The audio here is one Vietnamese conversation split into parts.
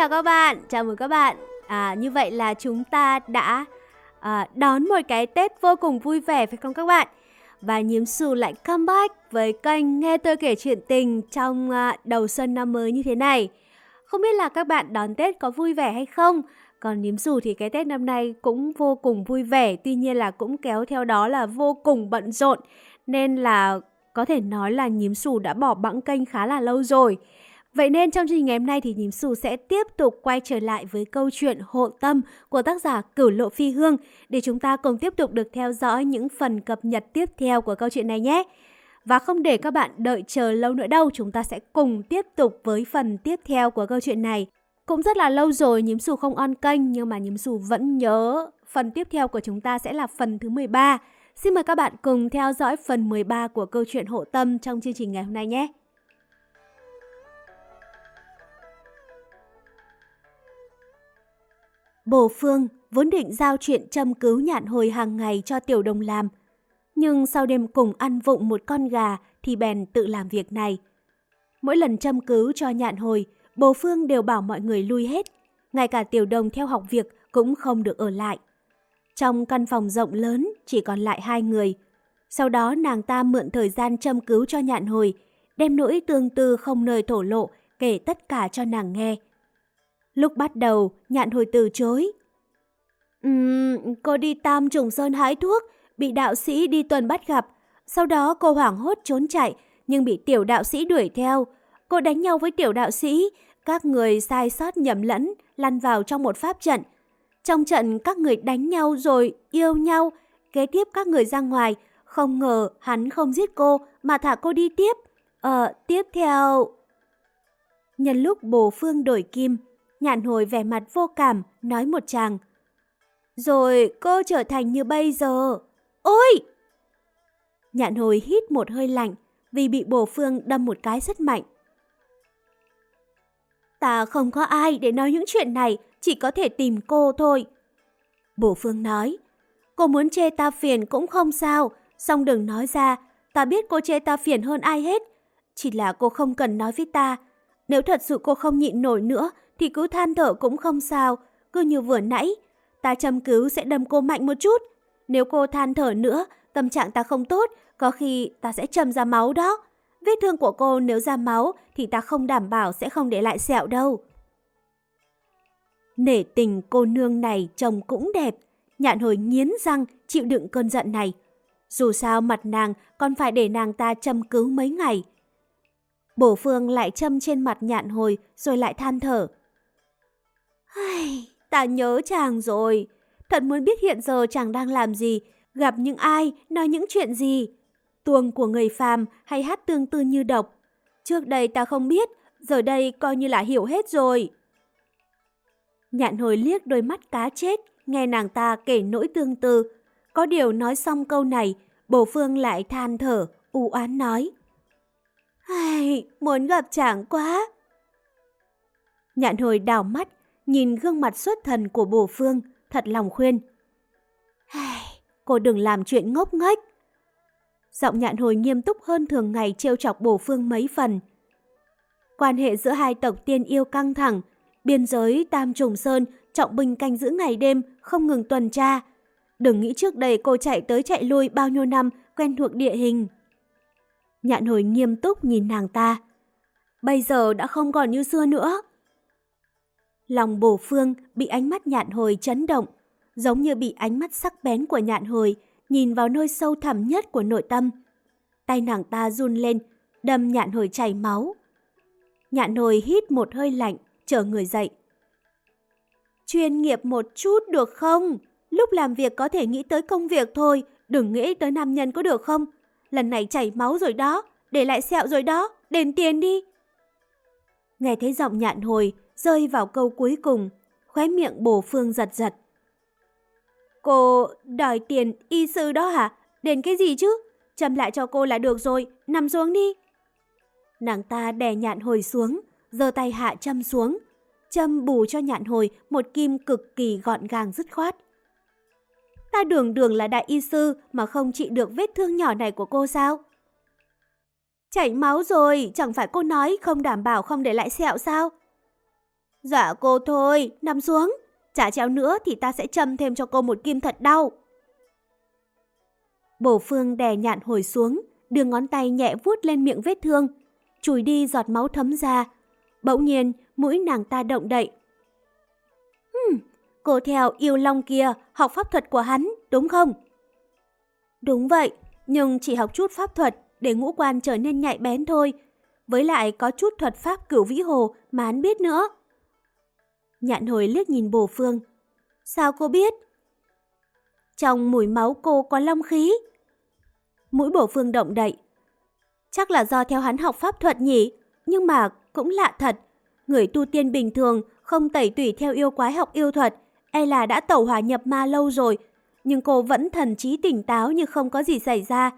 chào các bạn, chào mừng các bạn. À, như vậy là chúng ta đã à, đón một cái Tết vô cùng vui vẻ phải không các bạn? Và Nhiếm Xù lại comeback với kênh Nghe tôi kể chuyện tình trong à, đầu xuân năm mới như thế này. Không biết là các bạn đón Tết có vui vẻ hay không? Còn Nhiếm Xù thì cái Tết năm nay cũng vô cùng vui vẻ, tuy nhiên là cũng kéo theo đó là vô cùng bận rộn. Nên là có thể nói là Nhiếm Xù đã bỏ bẵng kênh khá là lâu rồi. Vậy nên trong chương trình ngày hôm nay thì Nhím Xù sẽ tiếp tục quay trở lại với câu chuyện Hộ Tâm của tác giả Cửu Lộ Phi Hương để chúng ta cùng tiếp tục được theo dõi những phần cập nhật tiếp theo của câu chuyện này nhé. Và không để các bạn đợi chờ lâu nữa đâu, chúng ta sẽ cùng tiếp tục với phần tiếp theo của câu chuyện này. Cũng rất là lâu rồi Nhím Xù không on kênh nhưng mà Nhím Xù vẫn nhớ phần tiếp theo của chúng ta sẽ là phần thứ 13. Xin mời các bạn cùng theo dõi phần 13 của câu chuyện Hộ Tâm trong chương trình ngày hôm nay nhé. Bồ Phương vốn định giao chuyện châm cứu nhạn hồi hàng ngày cho Tiểu Đồng làm. Nhưng sau đêm cùng ăn vụng một con gà thì bèn tự làm việc này. Mỗi lần châm cứu cho nhạn hồi, Bồ Phương đều bảo mọi người lui hết. Ngay cả Tiểu Đồng theo học việc cũng không được ở lại. Trong căn phòng rộng lớn chỉ còn lại hai người. Sau đó nàng ta mượn thời gian châm cứu cho nhạn hồi, đem nỗi tương tư không nơi thổ lộ kể tất cả cho nàng nghe. Lúc bắt đầu, nhạn hồi từ chối. Uhm, cô đi Tam Trùng Sơn hái thuốc, bị đạo sĩ đi tuần bắt gặp. Sau đó cô hoảng hốt trốn chạy, nhưng bị tiểu đạo sĩ đuổi theo. Cô đánh nhau với tiểu đạo sĩ, các người sai sót nhầm lẫn, lăn vào trong một pháp trận. Trong trận các người đánh nhau rồi yêu nhau, kế tiếp các người ra ngoài. Không ngờ hắn không giết cô mà thả cô đi tiếp. Ờ, tiếp theo... Nhân lúc bồ phương đổi kim, Nhạn hồi vẻ mặt vô cảm, nói một chàng. Rồi cô trở thành như bây giờ. Ôi! Nhạn hồi hít một hơi lạnh vì bị bổ phương đâm một cái rất mạnh. Ta không có ai để nói những chuyện này, chỉ có thể tìm cô thôi. Bổ phương nói, cô muốn chê ta phiền cũng không sao, song đừng nói ra, ta biết cô chê ta phiền hơn ai hết. Chỉ là cô không cần nói với ta. Nếu thật sự cô không nhịn nổi nữa thì cứ than thở cũng không sao, cứ như vừa nãy. Ta châm cứu sẽ đâm cô mạnh một chút. Nếu cô than thở nữa, tâm trạng ta không tốt, có khi ta sẽ châm ra máu đó. Vết thương của cô nếu ra máu thì ta không đảm bảo sẽ không để lại sẹo đâu. Nể tình cô nương này trông cũng đẹp, nhạn hồi nghiến răng chịu đựng cơn giận này. Dù sao mặt nàng còn phải để nàng ta châm cứu mấy ngày. Bổ phương lại châm trên mặt nhạn hồi rồi lại than thở. Ai, ta nhớ chàng rồi. Thật muốn biết hiện giờ chàng đang làm gì, gặp những ai, nói những chuyện gì. Tuồng của người phàm hay hát tương tư như độc. Trước đây ta không biết, giờ đây coi như là hiểu hết rồi. Nhạn hồi liếc đôi mắt cá chết, nghe nàng ta kể nỗi tương tư. Có điều nói xong câu này, bổ phương lại than thở, u oán nói. Ai, muốn gặp chàng quá. Nhạn hồi đào mắt, nhìn gương mặt xuất thần của bồ phương, thật lòng khuyên. Cô đừng làm chuyện ngốc nghếch. Giọng nhạn hồi nghiêm túc hơn thường ngày trêu chọc bổ phương mấy phần. Quan hệ giữa hai tộc tiên yêu căng thẳng, biên giới Tam Trùng Sơn trọng binh canh giữ ngày đêm, không ngừng tuần tra. Đừng nghĩ trước đây cô chạy tới chạy lui bao nhiêu năm quen thuộc địa hình. Nhạn hồi nghiêm túc nhìn nàng ta. Bây giờ đã không còn như xưa nữa. Lòng bổ phương bị ánh mắt nhạn hồi chấn động, giống như bị ánh mắt sắc bén của nhạn hồi nhìn vào nơi sâu thẳm nhất của nội tâm. Tay nàng ta run lên, đâm nhạn hồi chảy máu. Nhạn hồi hít một hơi lạnh, chờ người dậy. Chuyên nghiệp một chút được không? Lúc làm việc có thể nghĩ tới công việc thôi, đừng nghĩ tới nam nhân có được không? Lần này chảy máu rồi đó, để lại sẹo rồi đó, đền tiền đi. Nghe thấy giọng nhạn hồi, rơi vào câu cuối cùng, khóe miệng bổ phương giật giật. Cô đòi tiền y sư đó hả? Đền cái gì chứ? Châm lại cho cô là được rồi, nằm xuống đi. Nàng ta đè nhạn hồi xuống, giơ tay hạ châm xuống. Châm bù cho nhạn hồi một kim cực kỳ gọn gàng dứt khoát. Ta đường đường là đại y sư mà không trị được vết thương nhỏ này của cô sao? Chảy máu rồi, chẳng phải cô nói không đảm bảo không để lại sẹo sao? Dạ cô thôi, nằm xuống. Chả treo nữa thì ta sẽ châm thêm cho cô một kim thật đau. Bổ phương đè nhạn hồi xuống, đưa ngón tay nhẹ vuốt lên miệng vết thương, chùi đi giọt máu thấm ra. Bỗng nhiên, mũi nàng ta động đậy. Hmm, cô theo yêu long kia học pháp thuật của hắn, đúng không? Đúng vậy, nhưng chỉ học chút pháp thuật để ngũ quan trở nên nhạy bén thôi. Với lại có chút thuật pháp cửu vĩ hồ mà hắn biết nữa. Nhạn hồi liếc nhìn bổ phương. Sao cô biết? Trong mùi máu cô có long khí. Mũi bổ phương động đậy. Chắc là do theo hắn học pháp thuật nhỉ? Nhưng mà cũng lạ thật. Người tu tiên bình thường không tẩy tủy theo yêu quái học yêu thuật, e là đã tẩu hòa nhập ma lâu rồi. Nhưng cô vẫn thần trí tỉnh táo như không có gì xảy ra.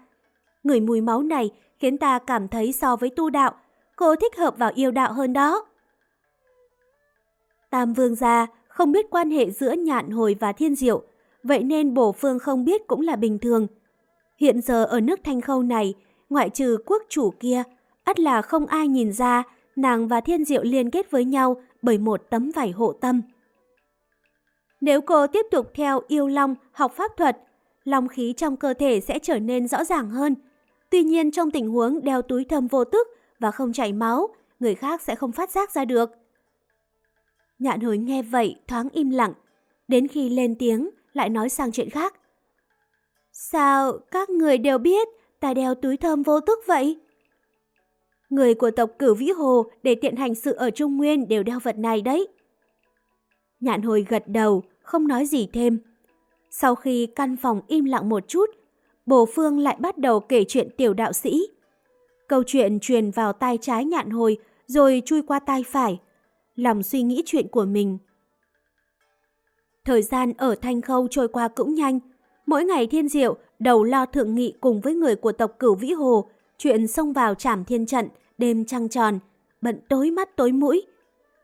Người mùi máu này khiến ta cảm thấy so với tu đạo, cô thích hợp vào yêu đạo hơn đó. Tam vương gia không biết quan hệ giữa nhạn hồi và thiên diệu, vậy nên bổ phương không biết cũng là bình thường. Hiện giờ ở nước thanh khâu này, ngoại trừ quốc chủ kia, ắt là không ai nhìn ra nàng và thiên diệu liên kết với nhau bởi một tấm vải hộ tâm. Nếu cô tiếp tục theo yêu long học pháp thuật, long khí trong cơ thể sẽ trở nên rõ ràng hơn. Tuy nhiên trong tình huống đeo túi thâm vô tức và không chảy máu, người khác sẽ không phát giác ra được. Nhạn hồi nghe vậy thoáng im lặng, đến khi lên tiếng lại nói sang chuyện khác. Sao các người đều biết ta đeo túi thơm vô tức vậy? Người của tộc cửu vĩ hồ để tiện hành sự ở Trung Nguyên đều đeo vật này đấy. Nhạn hồi gật đầu, không nói gì thêm. Sau khi căn phòng im lặng một chút, bồ phương lại bắt đầu kể chuyện tiểu đạo sĩ. Câu chuyện truyền vào tai trái nhạn hồi rồi chui qua tai phải. Lòng suy nghĩ chuyện của mình. Thời gian ở Thanh Khâu trôi qua cũng nhanh. Mỗi ngày thiên diệu đầu lo thượng nghị cùng với người của tộc cửu Vĩ Hồ, chuyện xông vào trảm thiên trận, đêm trăng tròn, bận tối mắt tối mũi.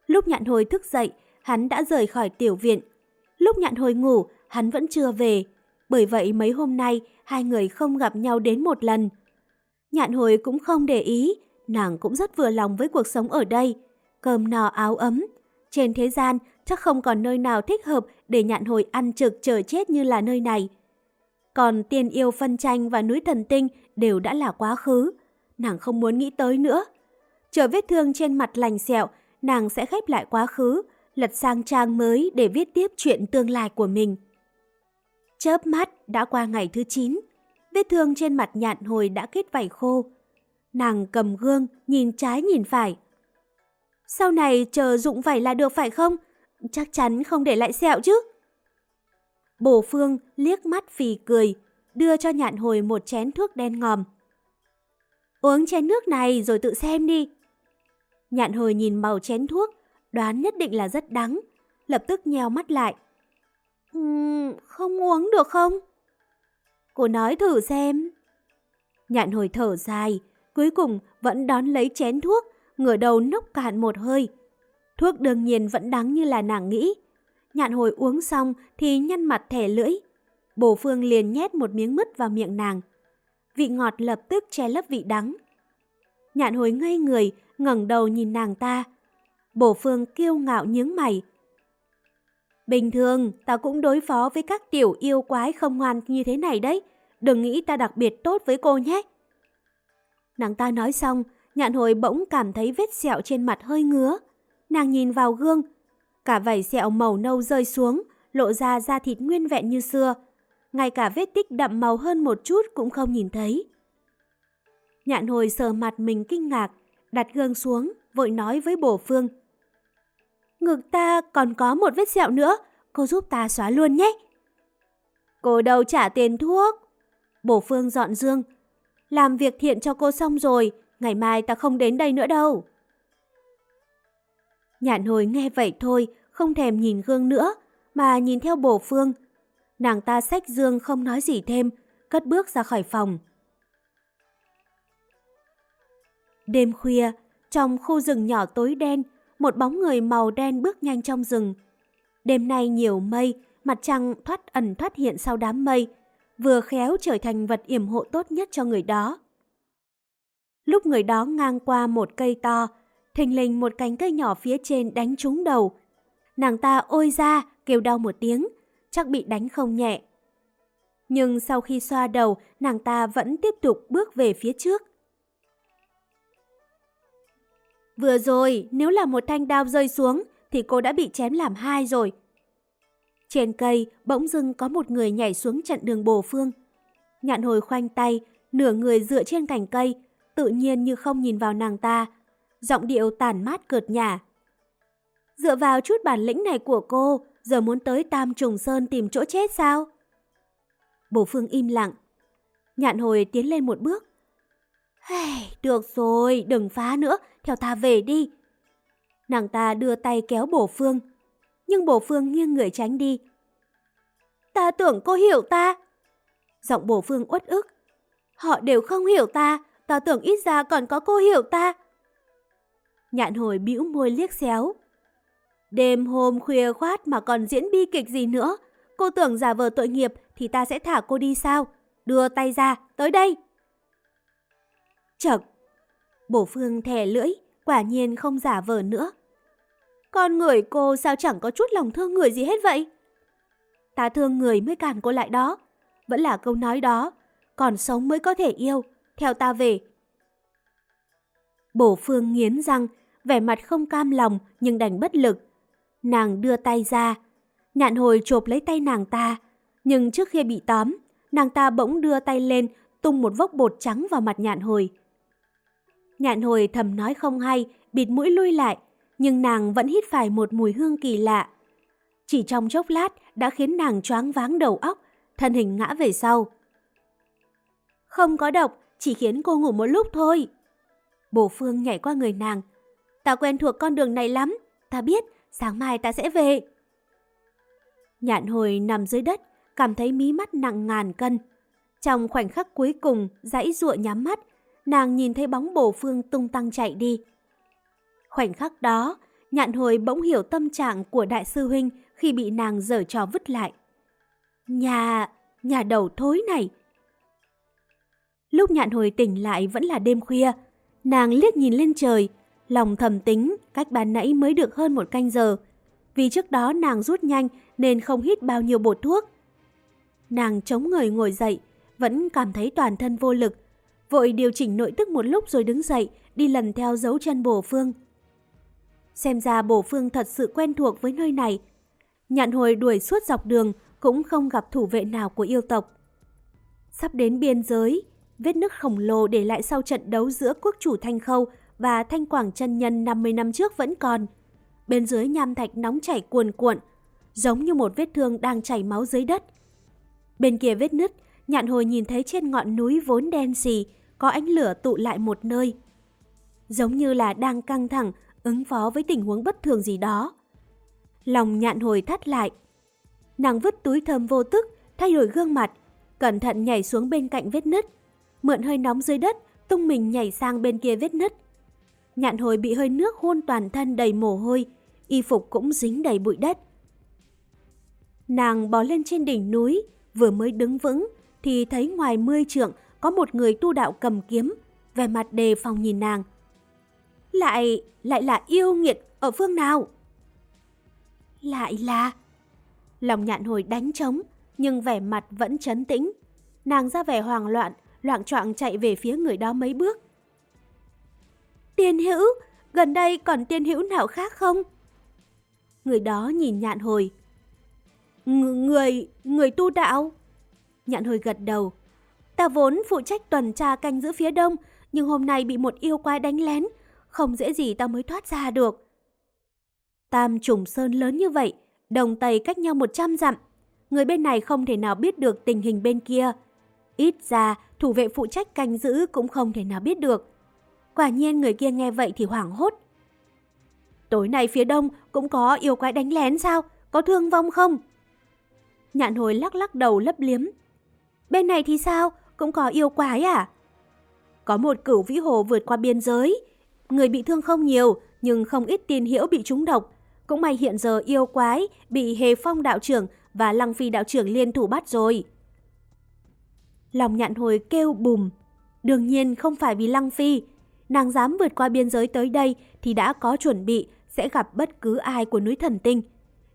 Lúc nhạn hồi thức dậy, hắn đã rời khỏi tiểu viện. Lúc nhạn hồi ngủ, hắn vẫn chưa về. Bởi vậy mấy hôm nay, hai người không gặp nhau đến một lần. Nhạn hồi cũng không để ý, nàng cũng rất vừa lòng với cuộc sống ở đây. Cơm no áo ấm. Trên thế gian, chắc không còn nơi nào thích hợp để nhạn hồi ăn trực chờ chết như là nơi này. Còn tiên yêu phân tranh và núi thần tinh đều đã là quá khứ. Nàng không muốn nghĩ tới nữa. Chờ vết thương trên mặt lành sẹo, nàng sẽ khép lại quá khứ, lật sang trang mới để viết tiếp chuyện tương lai của mình. Chớp mắt đã qua ngày thứ 9, vết thương trên mặt nhạn hồi đã kết vảy khô. Nàng cầm gương, nhìn trái nhìn phải. Sau này chờ dụng vảy là được phải không? Chắc chắn không để lại sẹo chứ. Bổ phương liếc mắt phì cười, đưa cho nhạn hồi một chén thuốc đen ngòm. Uống chén nước này rồi tự xem đi. Nhạn hồi nhìn màu chén thuốc, đoán nhất định là rất đắng, lập tức nheo mắt lại. Uhm, không uống được không? Cô nói thử xem. Nhạn hồi thở dài, cuối cùng vẫn đón lấy chén thuốc, ngửa đầu nốc cạn một hơi. Thuốc đương nhiên vẫn đắng như là nàng nghĩ. Nhạn hồi uống xong thì nhăn mặt thẻ lưỡi. Bổ phương liền nhét một miếng mứt vào miệng nàng. Vị ngọt lập tức che lấp vị đắng. Nhạn hồi ngây người, ngẩng đầu nhìn nàng ta. Bổ phương kiêu ngạo nhướng mày. Bình thường, ta cũng đối phó với các tiểu yêu quái không ngoan như thế này đấy. Đừng nghĩ ta đặc biệt tốt với cô nhé. Nàng ta nói xong, nhạn hồi bỗng cảm thấy vết sẹo trên mặt hơi ngứa. Nàng nhìn vào gương. Cả vảy sẹo màu nâu rơi xuống, lộ ra da thịt nguyên vẹn như xưa. Ngay cả vết tích đậm màu hơn một chút cũng không nhìn thấy. Nhạn hồi sờ mặt mình kinh ngạc, đặt gương xuống, vội nói với bổ phương. Ngực ta còn có một vết sẹo nữa, cô giúp ta xóa luôn nhé. Cô đâu trả tiền thuốc. Bổ phương dọn dương. Làm việc thiện cho cô xong rồi, ngày mai ta không đến đây nữa đâu. Nhạn hồi nghe vậy thôi, không thèm nhìn gương nữa, mà nhìn theo bổ phương. Nàng ta xách dương không nói gì thêm, cất bước ra khỏi phòng. Đêm khuya, trong khu rừng nhỏ tối đen, một bóng người màu đen bước nhanh trong rừng. Đêm nay nhiều mây, mặt trăng thoát ẩn thoát hiện sau đám mây, vừa khéo trở thành vật yểm hộ tốt nhất cho người đó. Lúc người đó ngang qua một cây to, thình lình một cánh cây nhỏ phía trên đánh trúng đầu. Nàng ta ôi ra, kêu đau một tiếng, chắc bị đánh không nhẹ. Nhưng sau khi xoa đầu, nàng ta vẫn tiếp tục bước về phía trước. Vừa rồi, nếu là một thanh đao rơi xuống, thì cô đã bị chém làm hai rồi. Trên cây, bỗng dưng có một người nhảy xuống chặn đường bồ phương. Nhạn hồi khoanh tay, nửa người dựa trên cành cây, tự nhiên như không nhìn vào nàng ta. Giọng điệu tàn mát cợt nhả. Dựa vào chút bản lĩnh này của cô, giờ muốn tới Tam Trùng Sơn tìm chỗ chết sao? Bổ Phương im lặng. Nhạn hồi tiến lên một bước. Hey, được rồi, đừng phá nữa, theo ta về đi. Nàng ta đưa tay kéo bổ phương, nhưng bổ phương nghiêng người tránh đi. Ta tưởng cô hiểu ta. Giọng bổ phương uất ức. Họ đều không hiểu ta, ta tưởng ít ra còn có cô hiểu ta. Nhạn hồi bĩu môi liếc xéo. Đêm hôm khuya khoát mà còn diễn bi kịch gì nữa. Cô tưởng giả vờ tội nghiệp thì ta sẽ thả cô đi sao? Đưa tay ra, tới đây. Chật. Bổ phương thè lưỡi, quả nhiên không giả vờ nữa. Con người cô sao chẳng có chút lòng thương người gì hết vậy? Ta thương người mới cản cô lại đó. Vẫn là câu nói đó. Còn sống mới có thể yêu. Theo ta về. Bổ phương nghiến răng, vẻ mặt không cam lòng nhưng đành bất lực. Nàng đưa tay ra. Nhạn hồi chộp lấy tay nàng ta. Nhưng trước khi bị tóm, nàng ta bỗng đưa tay lên tung một vốc bột trắng vào mặt nhạn hồi. Nhạn hồi thầm nói không hay, bịt mũi lui lại, nhưng nàng vẫn hít phải một mùi hương kỳ lạ. Chỉ trong chốc lát đã khiến nàng choáng váng đầu óc, thân hình ngã về sau. Không có độc, chỉ khiến cô ngủ một lúc thôi. Bồ Phương nhảy qua người nàng. Ta quen thuộc con đường này lắm, ta biết, sáng mai ta sẽ về. Nhạn hồi nằm dưới đất, cảm thấy mí mắt nặng ngàn cân. Trong khoảnh khắc cuối cùng, dãy ruộ nhắm mắt, nàng nhìn thấy bóng bổ phương tung tăng chạy đi. Khoảnh khắc đó, nhạn hồi bỗng hiểu tâm trạng của đại sư huynh khi bị nàng dở trò vứt lại. Nhà, nhà đầu thối này. Lúc nhạn hồi tỉnh lại vẫn là đêm khuya, nàng liếc nhìn lên trời, lòng thầm tính cách bàn nãy mới được hơn một canh giờ. Vì trước đó nàng rút nhanh nên không hít bao nhiêu bột thuốc. Nàng chống người ngồi dậy, vẫn cảm thấy toàn thân vô lực, vội điều chỉnh nội tức một lúc rồi đứng dậy, đi lần theo dấu chân bổ phương. Xem ra bổ phương thật sự quen thuộc với nơi này. Nhạn hồi đuổi suốt dọc đường cũng không gặp thủ vệ nào của yêu tộc. Sắp đến biên giới, vết nứt khổng lồ để lại sau trận đấu giữa quốc chủ Thanh Khâu và Thanh Quảng chân Nhân 50 năm trước vẫn còn. Bên dưới nham thạch nóng chảy cuồn cuộn, giống như một vết thương đang chảy máu dưới đất. Bên kia vết nứt, nhạn hồi nhìn thấy trên ngọn núi vốn đen xì, có ánh lửa tụ lại một nơi. Giống như là đang căng thẳng, ứng phó với tình huống bất thường gì đó. Lòng nhạn hồi thắt lại. Nàng vứt túi thơm vô tức, thay đổi gương mặt, cẩn thận nhảy xuống bên cạnh vết nứt. Mượn hơi nóng dưới đất, tung mình nhảy sang bên kia vết nứt. Nhạn hồi bị hơi nước hôn toàn thân đầy mồ hôi, y phục cũng dính đầy bụi đất. Nàng bò lên trên đỉnh núi, vừa mới đứng vững thì thấy ngoài mươi trượng có một người tu đạo cầm kiếm, vẻ mặt đề phòng nhìn nàng. Lại, lại là yêu nghiệt ở phương nào? Lại là... Lòng nhạn hồi đánh trống, nhưng vẻ mặt vẫn chấn tĩnh. Nàng ra vẻ hoang loạn, loạn trọng chạy về phía người đó mấy bước. Tiên hữu, gần đây còn tiên hữu nào khác không? Người đó nhìn nhạn hồi. Ng người, người tu đạo. Nhạn hồi gật đầu. Ta vốn phụ trách tuần tra canh giữ phía đông, nhưng hôm nay bị một yêu quái đánh lén, không dễ gì ta mới thoát ra được. Tam trùng sơn lớn như vậy, đồng tây cách nhau 100 dặm. Người bên này không thể nào biết được tình hình bên kia. Ít ra, thủ vệ phụ trách canh giữ cũng không thể nào biết được. Quả nhiên người kia nghe vậy thì hoảng hốt. Tối nay phía đông cũng có yêu quái đánh lén sao? Có thương vong không? Nhạn hồi lắc lắc đầu lấp liếm. Bên này thì sao? Cũng có yêu quái à? Có một cửu vĩ hồ vượt qua biên giới. Người bị thương không nhiều, nhưng không ít tiền hiểu bị trúng độc. Cũng may hiện giờ yêu quái bị Hề Phong đạo trưởng và Lăng Phi đạo trưởng liên thủ bắt rồi. Lòng nhạn hồi kêu bùm. Đương nhiên không phải vì Lăng Phi. nàng dám vượt qua biên giới tới đây thì đã có chuẩn bị sẽ gặp bất cứ ai của núi thần tinh.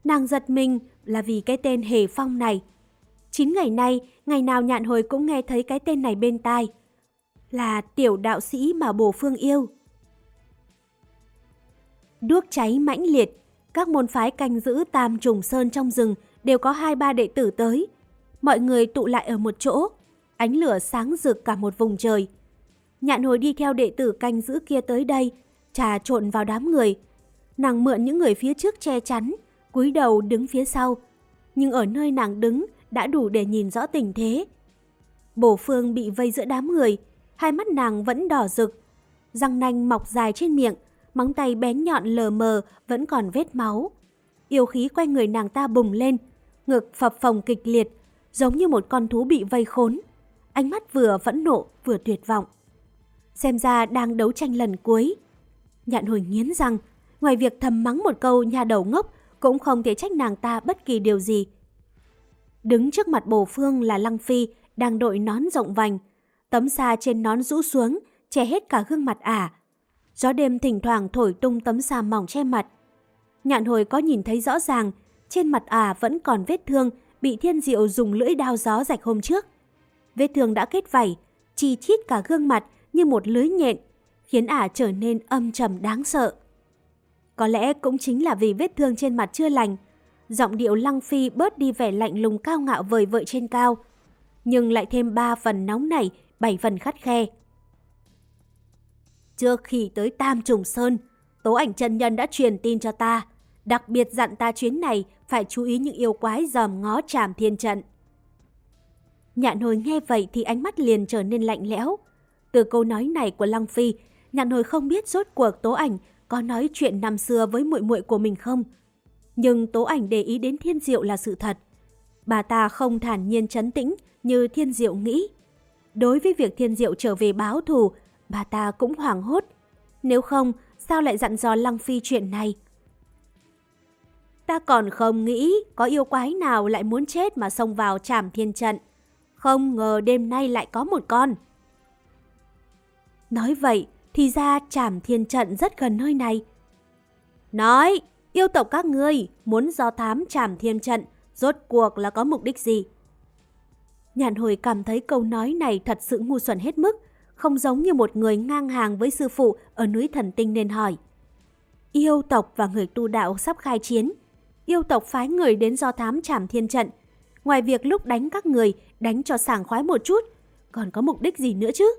Nàng giật mình là vì cái tên Hề Phong này. Chín ngày nay, ngày nào nhạn hồi cũng nghe thấy cái tên này bên tai. Là tiểu đạo sĩ mà bổ phương yêu. Đuốc cháy mãnh liệt, các môn phái canh giữ tam trùng sơn trong rừng đều có hai ba đệ tử tới. Mọi người tụ lại ở một chỗ, ánh lửa sáng rực cả một vùng trời. Nhạn hồi đi theo đệ tử canh giữ kia tới đây, trà trộn vào đám người. Nàng mượn những người phía trước che chắn, cúi đầu đứng phía sau. Nhưng ở nơi nàng đứng đã đủ để nhìn rõ tình thế. Bổ phương bị vây giữa đám người, hai mắt nàng vẫn đỏ rực. Răng nanh mọc dài trên miệng, móng tay bén nhọn lờ mờ vẫn còn vết máu. Yêu khí quanh người nàng ta bùng lên, ngực phập phồng kịch liệt, giống như một con thú bị vây khốn. Ánh mắt vừa phẫn nộ vừa tuyệt vọng. Xem ra đang đấu tranh lần cuối. Nhạn hồi nghiến răng, ngoài việc thầm mắng một câu nhà đầu ngốc cũng không thể trách nàng ta bất kỳ điều gì. Đứng trước mặt bồ phương là Lăng Phi đang đội nón rộng vành. Tấm sa trên nón rũ xuống, che hết cả gương mặt ả. Gió đêm thỉnh thoảng thổi tung tấm sa mỏng che mặt. Nhạn hồi có nhìn thấy rõ ràng, trên mặt ả vẫn còn vết thương bị thiên diệu dùng lưỡi đao gió rạch hôm trước. Vết thương đã kết vảy, chi chít cả gương mặt như một lưới nhện, khiến ả trở nên âm trầm đáng sợ. Có lẽ cũng chính là vì vết thương trên mặt chưa lành, giọng điệu lăng phi bớt đi vẻ lạnh lùng cao ngạo vời vợi trên cao, nhưng lại thêm ba phần nóng nảy, bảy phần khắt khe. Trước khi tới Tam Trùng Sơn, Tố ảnh chân nhân đã truyền tin cho ta, đặc biệt dặn ta chuyến này phải chú ý những yêu quái dòm ngó tràm thiên trận. Nhạn hồi nghe vậy thì ánh mắt liền trở nên lạnh lẽo. Từ câu nói này của Lăng Phi, nhạn hồi không biết rốt cuộc tố ảnh có nói chuyện năm xưa với muội muội của mình không. Nhưng tố ảnh để ý đến thiên diệu là sự thật. Bà ta không thản nhiên chấn tĩnh như thiên diệu nghĩ. Đối với việc thiên diệu trở về báo thù, bà ta cũng hoảng hốt. Nếu không, sao lại dặn dò Lăng Phi chuyện này? Ta còn không nghĩ có yêu quái nào lại muốn chết mà xông vào trảm thiên trận. Không ngờ đêm nay lại có một con. Nói vậy thì ra trảm thiên trận rất gần nơi này. Nói, yêu tộc các ngươi muốn do thám trảm thiên trận rốt cuộc là có mục đích gì? Nhàn hồi cảm thấy câu nói này thật sự ngu xuẩn hết mức, không giống như một người ngang hàng với sư phụ ở núi thần tinh nên hỏi. Yêu tộc và người tu đạo sắp khai chiến, yêu tộc phái người đến do thám trảm thiên trận. Ngoài việc lúc đánh các người, đánh cho sảng khoái một chút, còn có mục đích gì nữa chứ?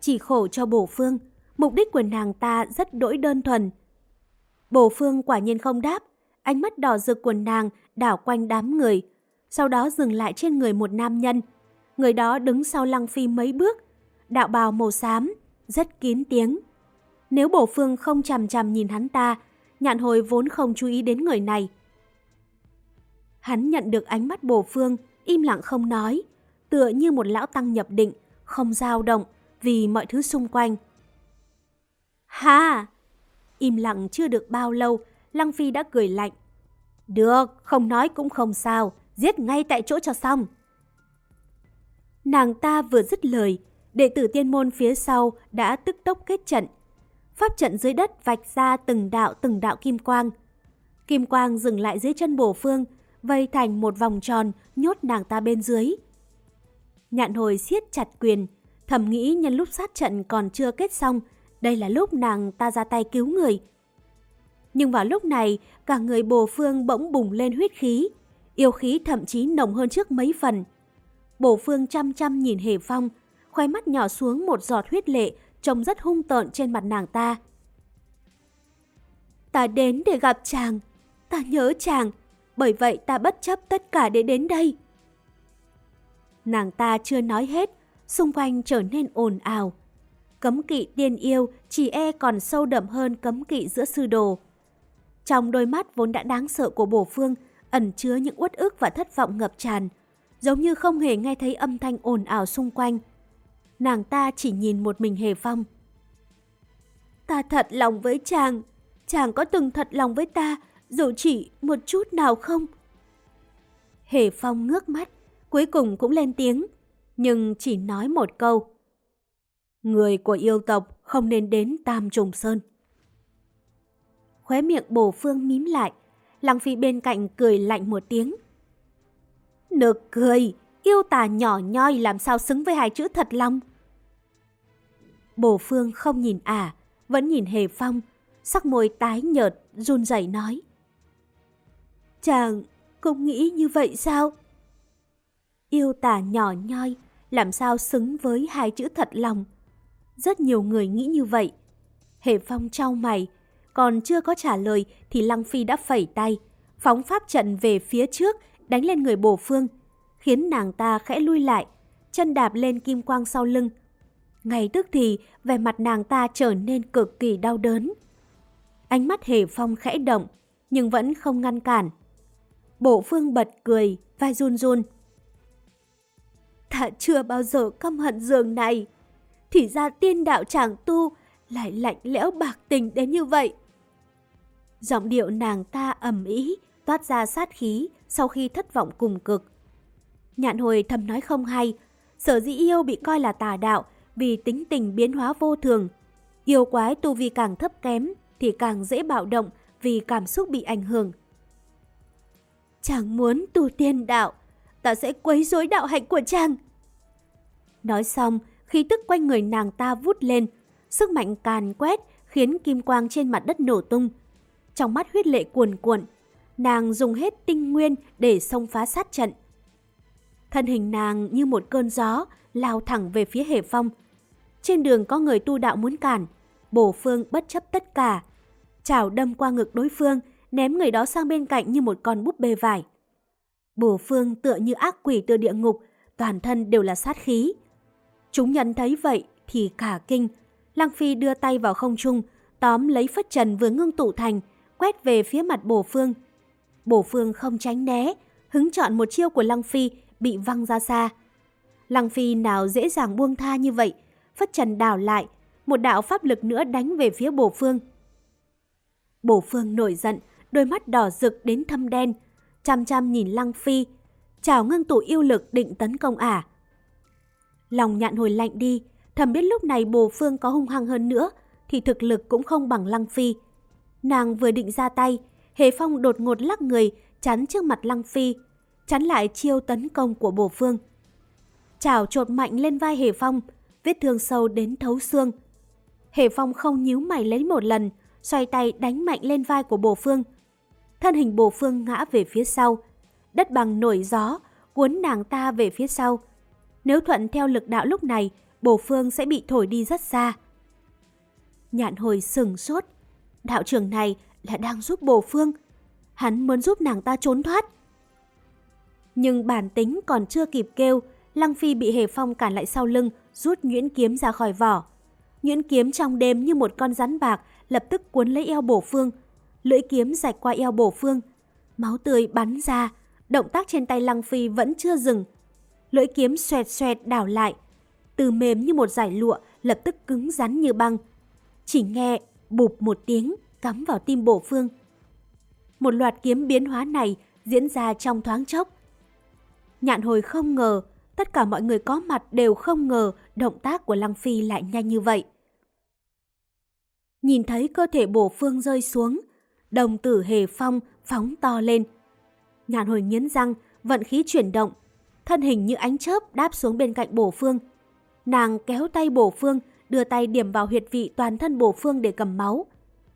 Chỉ khổ cho bổ phương, mục đích của nàng ta rất đỗi đơn thuần. Bổ phương quả nhiên không đáp, ánh mắt đỏ rực của nàng đảo quanh đám người, sau đó dừng lại trên người một nam nhân. Người đó đứng sau lăng phi mấy bước, đạo bào màu xám, rất kín tiếng. Nếu bổ phương không chằm chằm nhìn hắn ta, nhạn hồi vốn không chú ý đến người này. Hắn nhận được ánh mắt bổ phương, im lặng không nói, tựa như một lão tăng nhập định, không dao động vì mọi thứ xung quanh. Ha! Im lặng chưa được bao lâu, Lăng Phi đã cười lạnh. Được, không nói cũng không sao, giết ngay tại chỗ cho xong. Nàng ta vừa dứt lời, đệ tử tiên môn phía sau đã tức tốc kết trận, pháp trận dưới đất vạch ra từng đạo từng đạo kim quang. Kim quang dừng lại dưới chân bổ phương, vây thành một vòng tròn nhốt nàng ta bên dưới. Nhạn hồi siết chặt quyền, thầm nghĩ nhân lúc sát trận còn chưa kết xong, đây là lúc nàng ta ra tay cứu người. Nhưng vào lúc này, cả người bồ phương bỗng bùng lên huyết khí, yêu khí thậm chí nồng hơn trước mấy phần. Bồ phương chăm chăm nhìn hề phong, khoe mắt nhỏ xuống một giọt huyết lệ trông rất hung tợn trên mặt nàng ta. Ta đến để gặp chàng, ta nhớ chàng, bởi vậy ta bất chấp tất cả để đến đây. Nàng ta chưa nói hết, xung quanh trở nên ồn ào. Cấm kỵ tiên yêu chỉ e còn sâu đậm hơn cấm kỵ giữa sư đồ. Trong đôi mắt vốn đã đáng sợ của bổ phương, ẩn chứa những uất ức và thất vọng ngập tràn, giống như không hề nghe thấy âm thanh ồn ào xung quanh nàng ta chỉ nhìn một mình Hề Phong. Ta thật lòng với chàng, chàng có từng thật lòng với ta, dù chỉ một chút nào không? Hề Phong ngước mắt, cuối cùng cũng lên tiếng, nhưng chỉ nói một câu. Người của yêu tộc không nên đến Tam Trùng Sơn. Khóe miệng bổ phương mím lại, Lăng Phi bên cạnh cười lạnh một tiếng. Nực cười, yêu tà nhỏ nhoi làm sao xứng với hai chữ thật lòng. Bổ phương không nhìn ả, à, vẫn nhìn Hề Phong, sắc môi tái nhợt, run rẩy nói. Chàng không nghĩ như vậy sao? Yêu tả nhỏ nhoi, làm sao xứng với hai chữ thật lòng. Rất nhiều người nghĩ như vậy. Hề Phong trao mày, còn chưa có trả lời thì Lăng Phi đã phẩy tay, phóng pháp trận về phía trước, đánh lên người bổ phương, khiến nàng ta khẽ lui lại, chân đạp lên kim quang sau lưng. Ngay tức thì, vẻ mặt nàng ta trở nên cực kỳ đau đớn. Ánh mắt hề phong khẽ động, nhưng vẫn không ngăn cản. Bộ phương bật cười, vai run run. Ta chưa bao giờ căm hận giường này. Thì ra tiên đạo chàng tu lại lạnh lẽo bạc tình đến như vậy. Giọng điệu nàng ta ầm ý, toát ra sát khí sau khi thất vọng cùng cực. Nhạn hồi thầm nói không hay, sở dĩ yêu bị coi là tà đạo vì tính tình biến hóa vô thường. Yêu quái tu vi càng thấp kém thì càng dễ bạo động vì cảm xúc bị ảnh hưởng. Chàng muốn tu tiên đạo, ta sẽ quấy rối đạo hạnh của chàng. Nói xong, khí tức quanh người nàng ta vút lên, sức mạnh càn quét khiến kim quang trên mặt đất nổ tung. Trong mắt huyết lệ cuồn cuộn, nàng dùng hết tinh nguyên để xông phá sát trận. Thân hình nàng như một cơn gió lao thẳng về phía Hề Phong. Trên đường có người tu đạo muốn cản, bổ phương bất chấp tất cả. Chảo đâm qua ngực đối phương, ném người đó sang bên cạnh như một con búp bê vải. Bổ phương tựa như ác quỷ từ địa ngục, toàn thân đều là sát khí. Chúng nhân thấy vậy thì cả kinh. Lăng Phi đưa tay vào không trung, tóm lấy phất trần vừa ngưng tụ thành, quét về phía mặt bổ phương. Bổ phương không tránh né, hứng chọn một chiêu của Lăng Phi bị văng ra xa. Lăng Phi nào dễ dàng buông tha như vậy, phất trần đảo lại, một đạo pháp lực nữa đánh về phía bổ phương. Bổ phương nổi giận, đôi mắt đỏ rực đến thâm đen, chăm chăm nhìn Lăng Phi, chào ngưng tụ yêu lực định tấn công ả. Lòng nhạn hồi lạnh đi, thầm biết lúc này bồ phương có hung hăng hơn nữa, thì thực lực cũng không bằng Lăng Phi. Nàng vừa định ra tay, Hề Phong đột ngột lắc người, chắn trước mặt Lăng Phi, chắn lại chiêu tấn công của bồ phương. Chảo trột mạnh lên vai Hề Phong, vết thương sâu đến thấu xương. Hề Phong không nhíu mày lấy một lần, xoay tay đánh mạnh lên vai của bồ phương. Thân hình bồ phương ngã về phía sau, đất bằng nổi gió, cuốn nàng ta về phía sau. Nếu thuận theo lực đạo lúc này, bồ phương sẽ bị thổi đi rất xa. Nhạn hồi sừng sốt, đạo trưởng này là đang giúp bồ phương. Hắn muốn giúp nàng ta trốn thoát. Nhưng bản tính còn chưa kịp kêu, Lăng Phi bị Hề Phong cản lại sau lưng, rút nhuyễn kiếm ra khỏi vỏ. Nhuyễn kiếm trong đêm như một con rắn bạc, lập tức cuốn lấy eo bổ phương. Lưỡi kiếm rạch qua eo bổ phương. Máu tươi bắn ra, động tác trên tay Lăng Phi vẫn chưa dừng. Lưỡi kiếm xoẹt xoẹt đảo lại. Từ mềm như một giải lụa, lập tức cứng rắn như băng. Chỉ nghe bụp một tiếng, cắm vào tim bổ phương. Một loạt kiếm biến hóa này diễn ra trong thoáng chốc. Nhạn hồi không ngờ, tất cả mọi người có mặt đều không ngờ động tác của Lăng Phi lại nhanh như vậy. Nhìn thấy cơ thể bổ phương rơi xuống, đồng tử hề phong phóng to lên. Nhạn hồi nghiến răng, vận khí chuyển động, thân hình như ánh chớp đáp xuống bên cạnh bổ phương. Nàng kéo tay bổ phương, đưa tay điểm vào huyệt vị toàn thân bổ phương để cầm máu.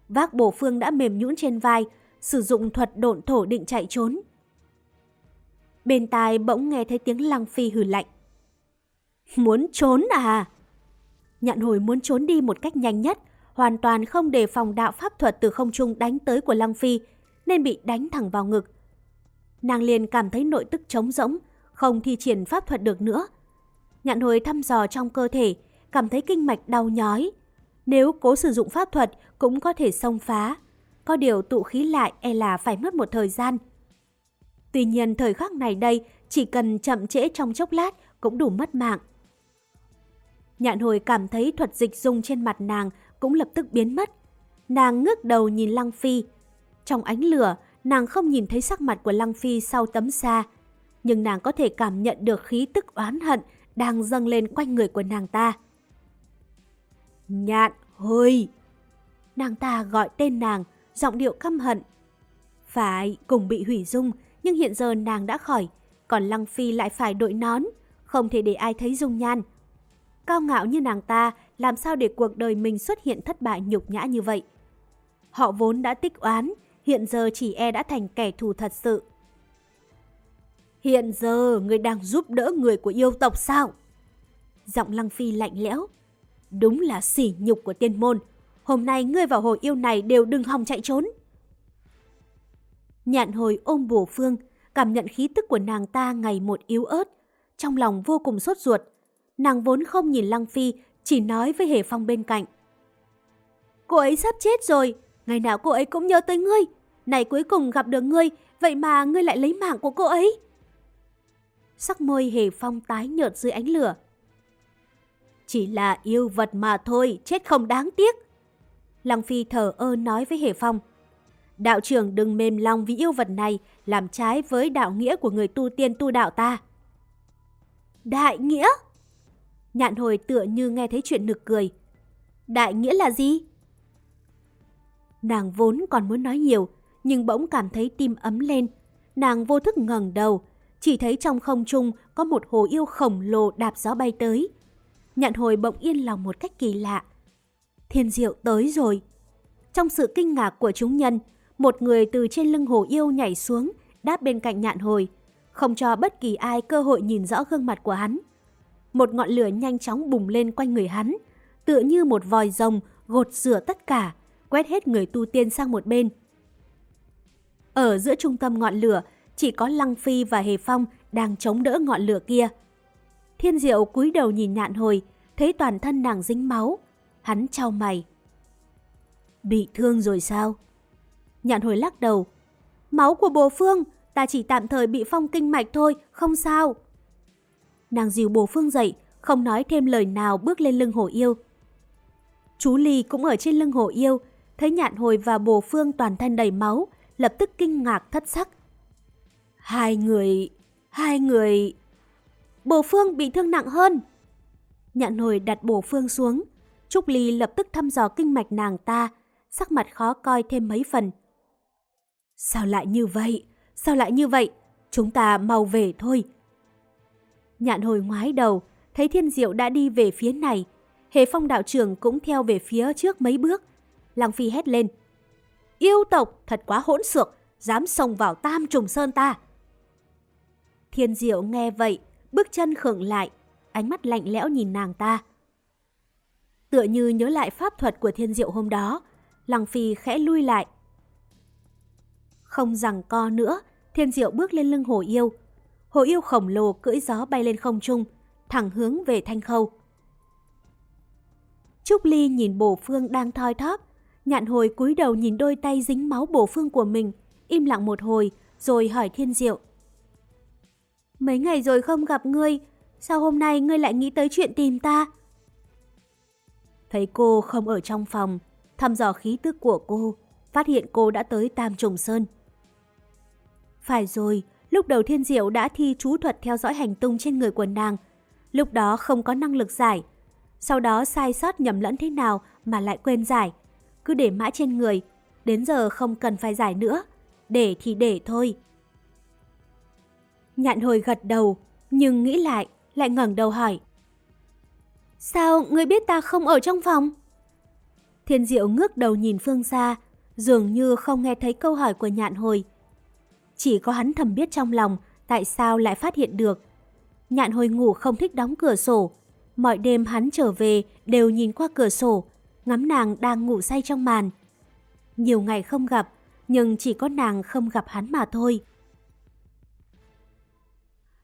Vác bổ phương đã mềm nhũn trên vai, sử dụng thuật độn thổ định chạy trốn. Bên tai bỗng nghe thấy tiếng Lăng Phi hừ lạnh. Muốn trốn à? Nhạn hồi muốn trốn đi một cách nhanh nhất, hoàn toàn không đề phòng đạo pháp thuật từ không trung đánh tới của Lăng Phi, nên bị đánh thẳng vào ngực. Nàng liền cảm thấy nội tức trống rỗng, không thi triển pháp thuật được nữa. Nhạn hồi thăm dò trong cơ thể, cảm thấy kinh mạch đau nhói. Nếu cố sử dụng pháp thuật cũng có thể xông phá. Có điều tụ khí lại e là phải mất một thời gian. Tuy nhiên thời khắc này đây, chỉ cần chậm trễ trong chốc lát cũng đủ mất mạng. Nhạn hồi cảm thấy thuật dịch dung trên mặt nàng cũng lập tức biến mất. Nàng ngước đầu nhìn Lăng Phi. Trong ánh lửa, nàng không nhìn thấy sắc mặt của Lăng Phi sau tấm xa. Nhưng nàng có thể cảm nhận được khí tức oán hận đang dâng lên quanh người của nàng ta. Nhạn hơi! Nàng ta gọi tên nàng, giọng điệu căm hận. Phải cùng bị hủy dung, nhưng hiện giờ nàng đã khỏi, còn Lăng Phi lại phải đội nón, không thể để ai thấy dung nhan. Cao ngạo như nàng ta, làm sao để cuộc đời mình xuất hiện thất bại nhục nhã như vậy? Họ vốn đã tích oán, hiện giờ chỉ e đã thành kẻ thù thật sự. Hiện giờ người đang giúp đỡ người của yêu tộc sao? Giọng Lăng Phi lạnh lẽo. Đúng là sỉ nhục của tiên môn. Hôm nay ngươi và hồi yêu này đều đừng hòng chạy trốn. Nhạn hồi ôm bổ phương, cảm nhận khí tức của nàng ta ngày một yếu ớt. Trong lòng vô cùng sốt ruột. Nàng vốn không nhìn Lăng Phi, chỉ nói với Hề Phong bên cạnh. Cô ấy sắp chết rồi, ngày nào cô ấy cũng nhớ tới ngươi. Này cuối cùng gặp được ngươi, vậy mà ngươi lại lấy mạng của cô ấy. Sắc môi Hề Phong tái nhợt dưới ánh lửa. Chỉ là yêu vật mà thôi, chết không đáng tiếc. Lăng Phi thở ơ nói với Hề Phong. Đạo trưởng đừng mềm lòng vì yêu vật này, làm trái với đạo nghĩa của người tu tiên tu đạo ta. Đại nghĩa? Nhạn hồi tựa như nghe thấy chuyện nực cười. Đại nghĩa là gì? Nàng vốn còn muốn nói nhiều, nhưng bỗng cảm thấy tim ấm lên. Nàng vô thức ngẩng đầu, chỉ thấy trong không trung có một hồ yêu khổng lồ đạp gió bay tới. Nhạn hồi bỗng yên lòng một cách kỳ lạ. Thiên diệu tới rồi. Trong sự kinh ngạc của chúng nhân, một người từ trên lưng hồ yêu nhảy xuống, đáp bên cạnh nhạn hồi, không cho bất kỳ ai cơ hội nhìn rõ gương mặt của hắn. Một ngọn lửa nhanh chóng bùng lên quanh người hắn, tựa như một vòi rồng gột rửa tất cả, quét hết người tu tiên sang một bên. Ở giữa trung tâm ngọn lửa, chỉ có Lăng Phi và Hề Phong đang chống đỡ ngọn lửa kia. Thiên Diệu cúi đầu nhìn nhạn hồi, thấy toàn thân nàng dính máu. Hắn trao mày. Bị thương rồi sao? Nhạn hồi lắc đầu. Máu của bồ phương, ta chỉ tạm thời bị phong kinh mạch thôi, không sao. Nàng dìu bồ phương dậy, không nói thêm lời nào bước lên lưng hồ yêu. Chú Ly cũng ở trên lưng hồ yêu, thấy nhạn hồi và bồ phương toàn thân đầy máu, lập tức kinh ngạc thất sắc. Hai người... hai người... Bồ phương bị thương nặng hơn. Nhạn hồi đặt bồ phương xuống, Trúc Ly lập tức thăm dò kinh mạch nàng ta, sắc mặt khó coi thêm mấy phần. Sao lại như vậy? Sao lại như vậy? Chúng ta mau về thôi. Nhạn hồi ngoái đầu, thấy thiên diệu đã đi về phía này. Hề phong đạo trưởng cũng theo về phía trước mấy bước. Lăng Phi hét lên. Yêu tộc thật quá hỗn xược, dám xông vào tam trùng sơn ta. Thiên diệu nghe vậy, bước chân khựng lại, ánh mắt lạnh lẽo nhìn nàng ta. Tựa như nhớ lại pháp thuật của thiên diệu hôm đó, Lăng Phi khẽ lui lại, không rằng co nữa, thiên diệu bước lên lưng hồ yêu. Hồ yêu khổng lồ cưỡi gió bay lên không trung, thẳng hướng về thanh khâu. Trúc Ly nhìn bổ phương đang thoi thóp, nhạn hồi cúi đầu nhìn đôi tay dính máu bổ phương của mình, im lặng một hồi, rồi hỏi thiên diệu. Mấy ngày rồi không gặp ngươi, sao hôm nay ngươi lại nghĩ tới chuyện tìm ta? Thấy cô không ở trong phòng, thăm dò khí tức của cô, phát hiện cô đã tới Tam Trùng Sơn. Phải rồi, lúc đầu Thiên Diệu đã thi chú thuật theo dõi hành tung trên người của nàng. Lúc đó không có năng lực giải. Sau đó sai sót nhầm lẫn thế nào mà lại quên giải. Cứ để mãi trên người. Đến giờ không cần phải giải nữa. Để thì để thôi. Nhạn hồi gật đầu, nhưng nghĩ lại, lại ngẩng đầu hỏi. Sao ngươi biết ta không ở trong phòng? Thiên Diệu ngước đầu nhìn phương xa, dường như không nghe thấy câu hỏi của nhạn hồi. Chỉ có hắn thầm biết trong lòng tại sao lại phát hiện được. Nhạn hồi ngủ không thích đóng cửa sổ. Mọi đêm hắn trở về đều nhìn qua cửa sổ, ngắm nàng đang ngủ say trong màn. Nhiều ngày không gặp, nhưng chỉ có nàng không gặp hắn mà thôi.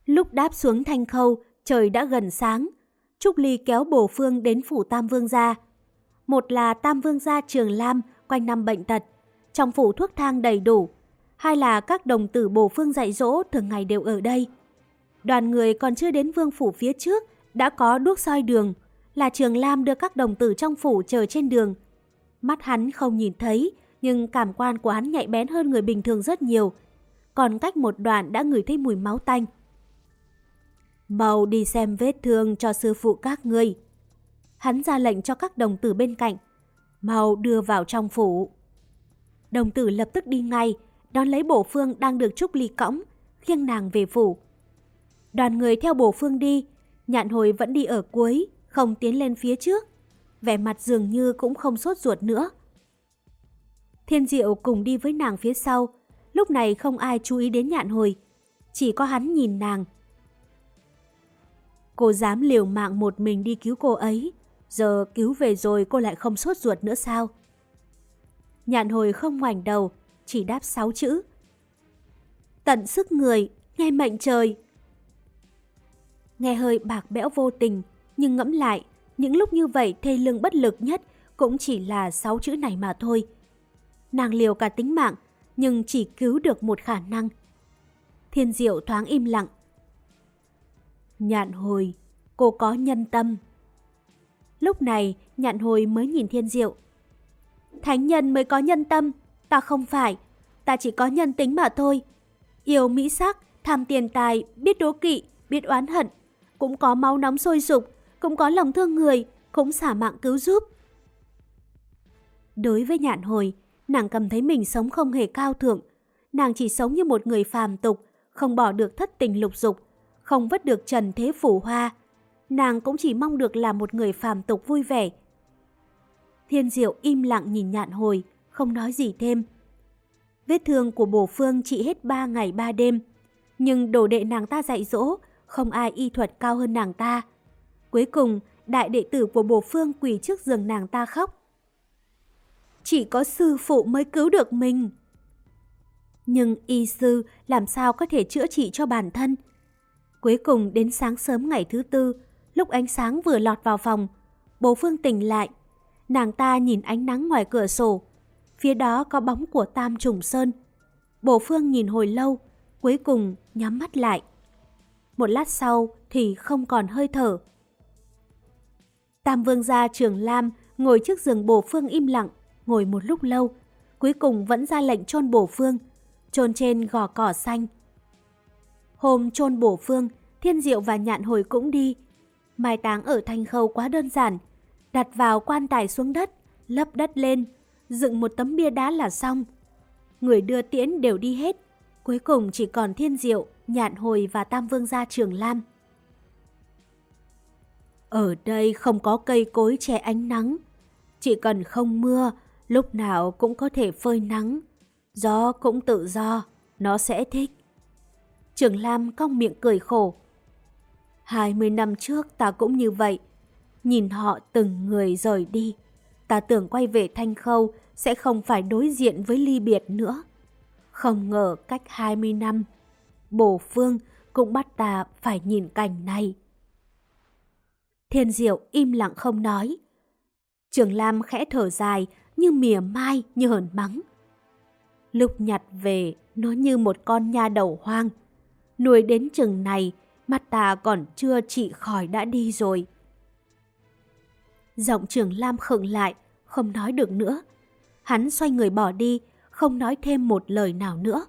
Lúc đáp xuống thanh khâu, trời đã gần sáng. Trúc Ly kéo bổ phương đến phủ Tam Vương gia. Một là Tam Vương gia Trường Lam, quanh năm bệnh tật. Trong phủ thuốc thang đầy đủ, hai là các đồng tử bổ phương dạy dỗ thường ngày đều ở đây. Đoàn người còn chưa đến vương phủ phía trước, đã có đuốc soi đường, là trường Lam đưa các đồng tử trong phủ chờ trên đường. Mắt hắn không nhìn thấy, nhưng cảm quan của hắn nhạy bén hơn người bình thường rất nhiều. Còn cách một đoạn đã ngửi thấy mùi máu tanh. Mau đi xem vết thương cho sư phụ các ngươi. hắn ra lệnh cho các đồng tử bên cạnh. Mau đưa vào trong phủ. Đồng tử lập tức đi ngay, đón lấy bổ phương đang được Trúc Ly cõng, khiêng nàng về phủ. Đoàn người theo bổ phương đi, nhạn hồi vẫn đi ở cuối, không tiến lên phía trước. Vẻ mặt dường như cũng không sốt ruột nữa. Thiên diệu cùng đi với nàng phía sau, lúc này không ai chú ý đến nhạn hồi, chỉ có hắn nhìn nàng. Cô dám liều mạng một mình đi cứu cô ấy, giờ cứu về rồi cô lại không sốt ruột nữa sao? Nhạn hồi không ngoảnh đầu, chỉ đáp sáu chữ. Tận sức người, nghe mệnh trời. Nghe hơi bạc bẽo vô tình, nhưng ngẫm lại, những lúc như vậy thê lương bất lực nhất cũng chỉ là sáu chữ này mà thôi. Nàng liều cả tính mạng, nhưng chỉ cứu được một khả năng. Thiên diệu thoáng im lặng. Nhạn hồi, cô có nhân tâm. Lúc này, nhạn hồi mới nhìn thiên diệu. Thánh nhân mới có nhân tâm, ta không phải, ta chỉ có nhân tính mà thôi. Yêu mỹ sắc, tham tiền tài, biết đố kỵ, biết oán hận, cũng có máu nóng sôi sục, cũng có lòng thương người, cũng xả mạng cứu giúp. Đối với nhạn hồi, nàng cảm thấy mình sống không hề cao thượng. Nàng chỉ sống như một người phàm tục, không bỏ được thất tình lục dục, không vất được trần thế phủ hoa. Nàng cũng chỉ mong được là một người phàm tục vui vẻ. Thiên diệu im lặng nhìn nhạn hồi, không nói gì thêm. Vết thương của bổ phương trị hết ba ngày ba đêm, nhưng đồ đệ nàng ta dạy dỗ, không ai y thuật cao hơn nàng ta. Cuối cùng, đại đệ tử của bổ phương quỳ trước giường nàng ta khóc. Chỉ có sư phụ mới cứu được mình. Nhưng y sư làm sao có thể chữa trị cho bản thân? Cuối cùng đến sáng sớm ngày thứ tư, lúc ánh sáng vừa lọt vào phòng, bố Phương tỉnh lại. Nàng ta nhìn ánh nắng ngoài cửa sổ. Phía đó có bóng của Tam Trùng Sơn. bổ Phương nhìn hồi lâu, cuối cùng nhắm mắt lại. Một lát sau thì không còn hơi thở. Tam Vương gia Trường Lam ngồi trước giường bổ Phương im lặng, ngồi một lúc lâu, cuối cùng vẫn ra lệnh chôn bổ Phương, chôn trên gò cỏ xanh. Hôm chôn bổ Phương, Thiên Diệu và Nhạn Hồi cũng đi. Mai táng ở Thanh Khâu quá đơn giản, đặt vào quan tài xuống đất, lấp đất lên, dựng một tấm bia đá là xong. Người đưa tiễn đều đi hết, cuối cùng chỉ còn Thiên Diệu, Nhạn Hồi và Tam Vương gia Trường Lam. Ở đây không có cây cối che ánh nắng, chỉ cần không mưa, lúc nào cũng có thể phơi nắng, gió cũng tự do, nó sẽ thích. Trường Lam cong miệng cười khổ. 20 năm trước ta cũng như vậy, nhìn họ từng người rời đi. Ta tưởng quay về Thanh Khâu sẽ không phải đối diện với ly biệt nữa. Không ngờ cách 20 năm, bổ phương cũng bắt ta phải nhìn cảnh này. Thiên Diệu im lặng không nói. Trường Lam khẽ thở dài như mỉa mai như hờn mắng. Lúc nhặt về nó như một con nha đầu hoang. Nuôi đến chừng này mắt ta còn chưa trị khỏi đã đi rồi. Giọng trường Lam khựng lại, không nói được nữa. Hắn xoay người bỏ đi, không nói thêm một lời nào nữa.